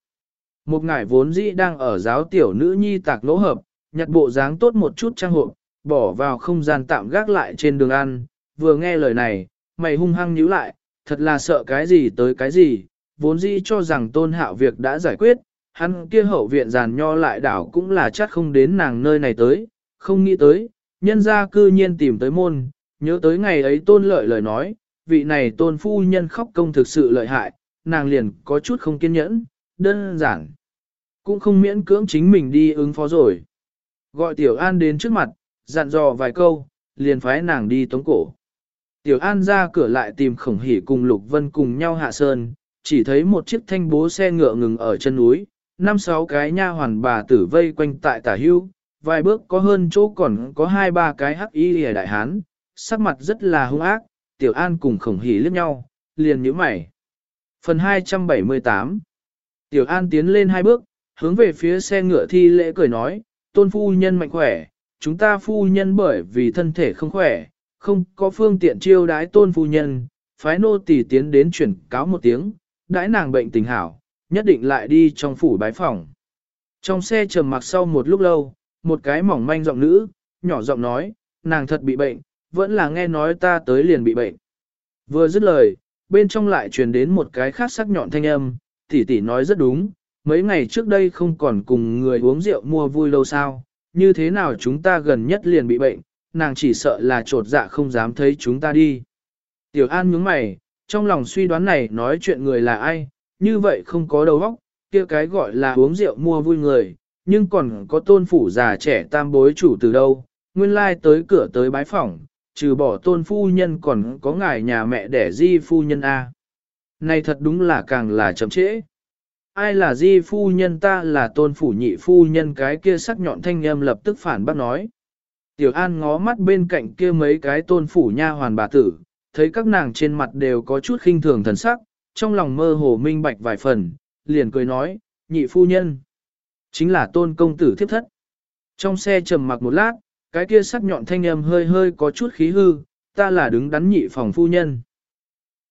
Một ngải vốn dĩ đang ở giáo tiểu nữ nhi tạc lỗ hợp, nhặt bộ dáng tốt một chút trang hộp, bỏ vào không gian tạm gác lại trên đường ăn, vừa nghe lời này, mày hung hăng nhíu lại, thật là sợ cái gì tới cái gì, vốn dĩ cho rằng tôn hạo việc đã giải quyết, hắn kia hậu viện giàn nho lại đảo cũng là chắc không đến nàng nơi này tới, không nghĩ tới, nhân gia cư nhiên tìm tới môn, nhớ tới ngày ấy tôn lợi lời nói, vị này tôn phu nhân khóc công thực sự lợi hại, nàng liền có chút không kiên nhẫn, đơn giản. Cũng không miễn cưỡng chính mình đi ứng phó rồi. Gọi Tiểu An đến trước mặt, dặn dò vài câu, liền phái nàng đi tống cổ. Tiểu An ra cửa lại tìm khổng hỉ cùng Lục Vân cùng nhau hạ sơn, chỉ thấy một chiếc thanh bố xe ngựa ngừng ở chân núi, năm sáu cái nha hoàn bà tử vây quanh tại tả hưu, vài bước có hơn chỗ còn có hai ba cái hắc y lìa đại hán, sắc mặt rất là hung ác, Tiểu An cùng khổng hỉ liếc nhau, liền nhíu mày. Phần 278 Tiểu An tiến lên hai bước, hướng về phía xe ngựa thi lễ cười nói, tôn phu nhân mạnh khỏe, chúng ta phu nhân bởi vì thân thể không khỏe, không có phương tiện chiêu đái tôn phu nhân, phái nô tỳ tiến đến chuyển cáo một tiếng, đãi nàng bệnh tình hảo, nhất định lại đi trong phủ bái phòng. Trong xe trầm mặc sau một lúc lâu, một cái mỏng manh giọng nữ, nhỏ giọng nói, nàng thật bị bệnh, vẫn là nghe nói ta tới liền bị bệnh. Vừa dứt lời, bên trong lại truyền đến một cái khác sắc nhọn thanh âm, tỷ tỷ nói rất đúng, mấy ngày trước đây không còn cùng người uống rượu mua vui lâu sao, như thế nào chúng ta gần nhất liền bị bệnh, nàng chỉ sợ là trột dạ không dám thấy chúng ta đi. Tiểu An nhướng mày, trong lòng suy đoán này nói chuyện người là ai, như vậy không có đầu óc, kia cái gọi là uống rượu mua vui người, nhưng còn có tôn phủ già trẻ tam bối chủ từ đâu, nguyên lai tới cửa tới bái phỏng, trừ bỏ tôn phu nhân còn có ngài nhà mẹ đẻ di phu nhân A. Này thật đúng là càng là chậm trễ. Ai là di phu nhân ta là tôn phủ nhị phu nhân cái kia sắc nhọn thanh âm lập tức phản bác nói. Tiểu An ngó mắt bên cạnh kia mấy cái tôn phủ nha hoàn bà tử, thấy các nàng trên mặt đều có chút khinh thường thần sắc, trong lòng mơ hồ minh bạch vài phần, liền cười nói, nhị phu nhân. Chính là tôn công tử thiếp thất. Trong xe trầm mặc một lát, cái kia sắc nhọn thanh âm hơi hơi có chút khí hư, ta là đứng đắn nhị phòng phu nhân.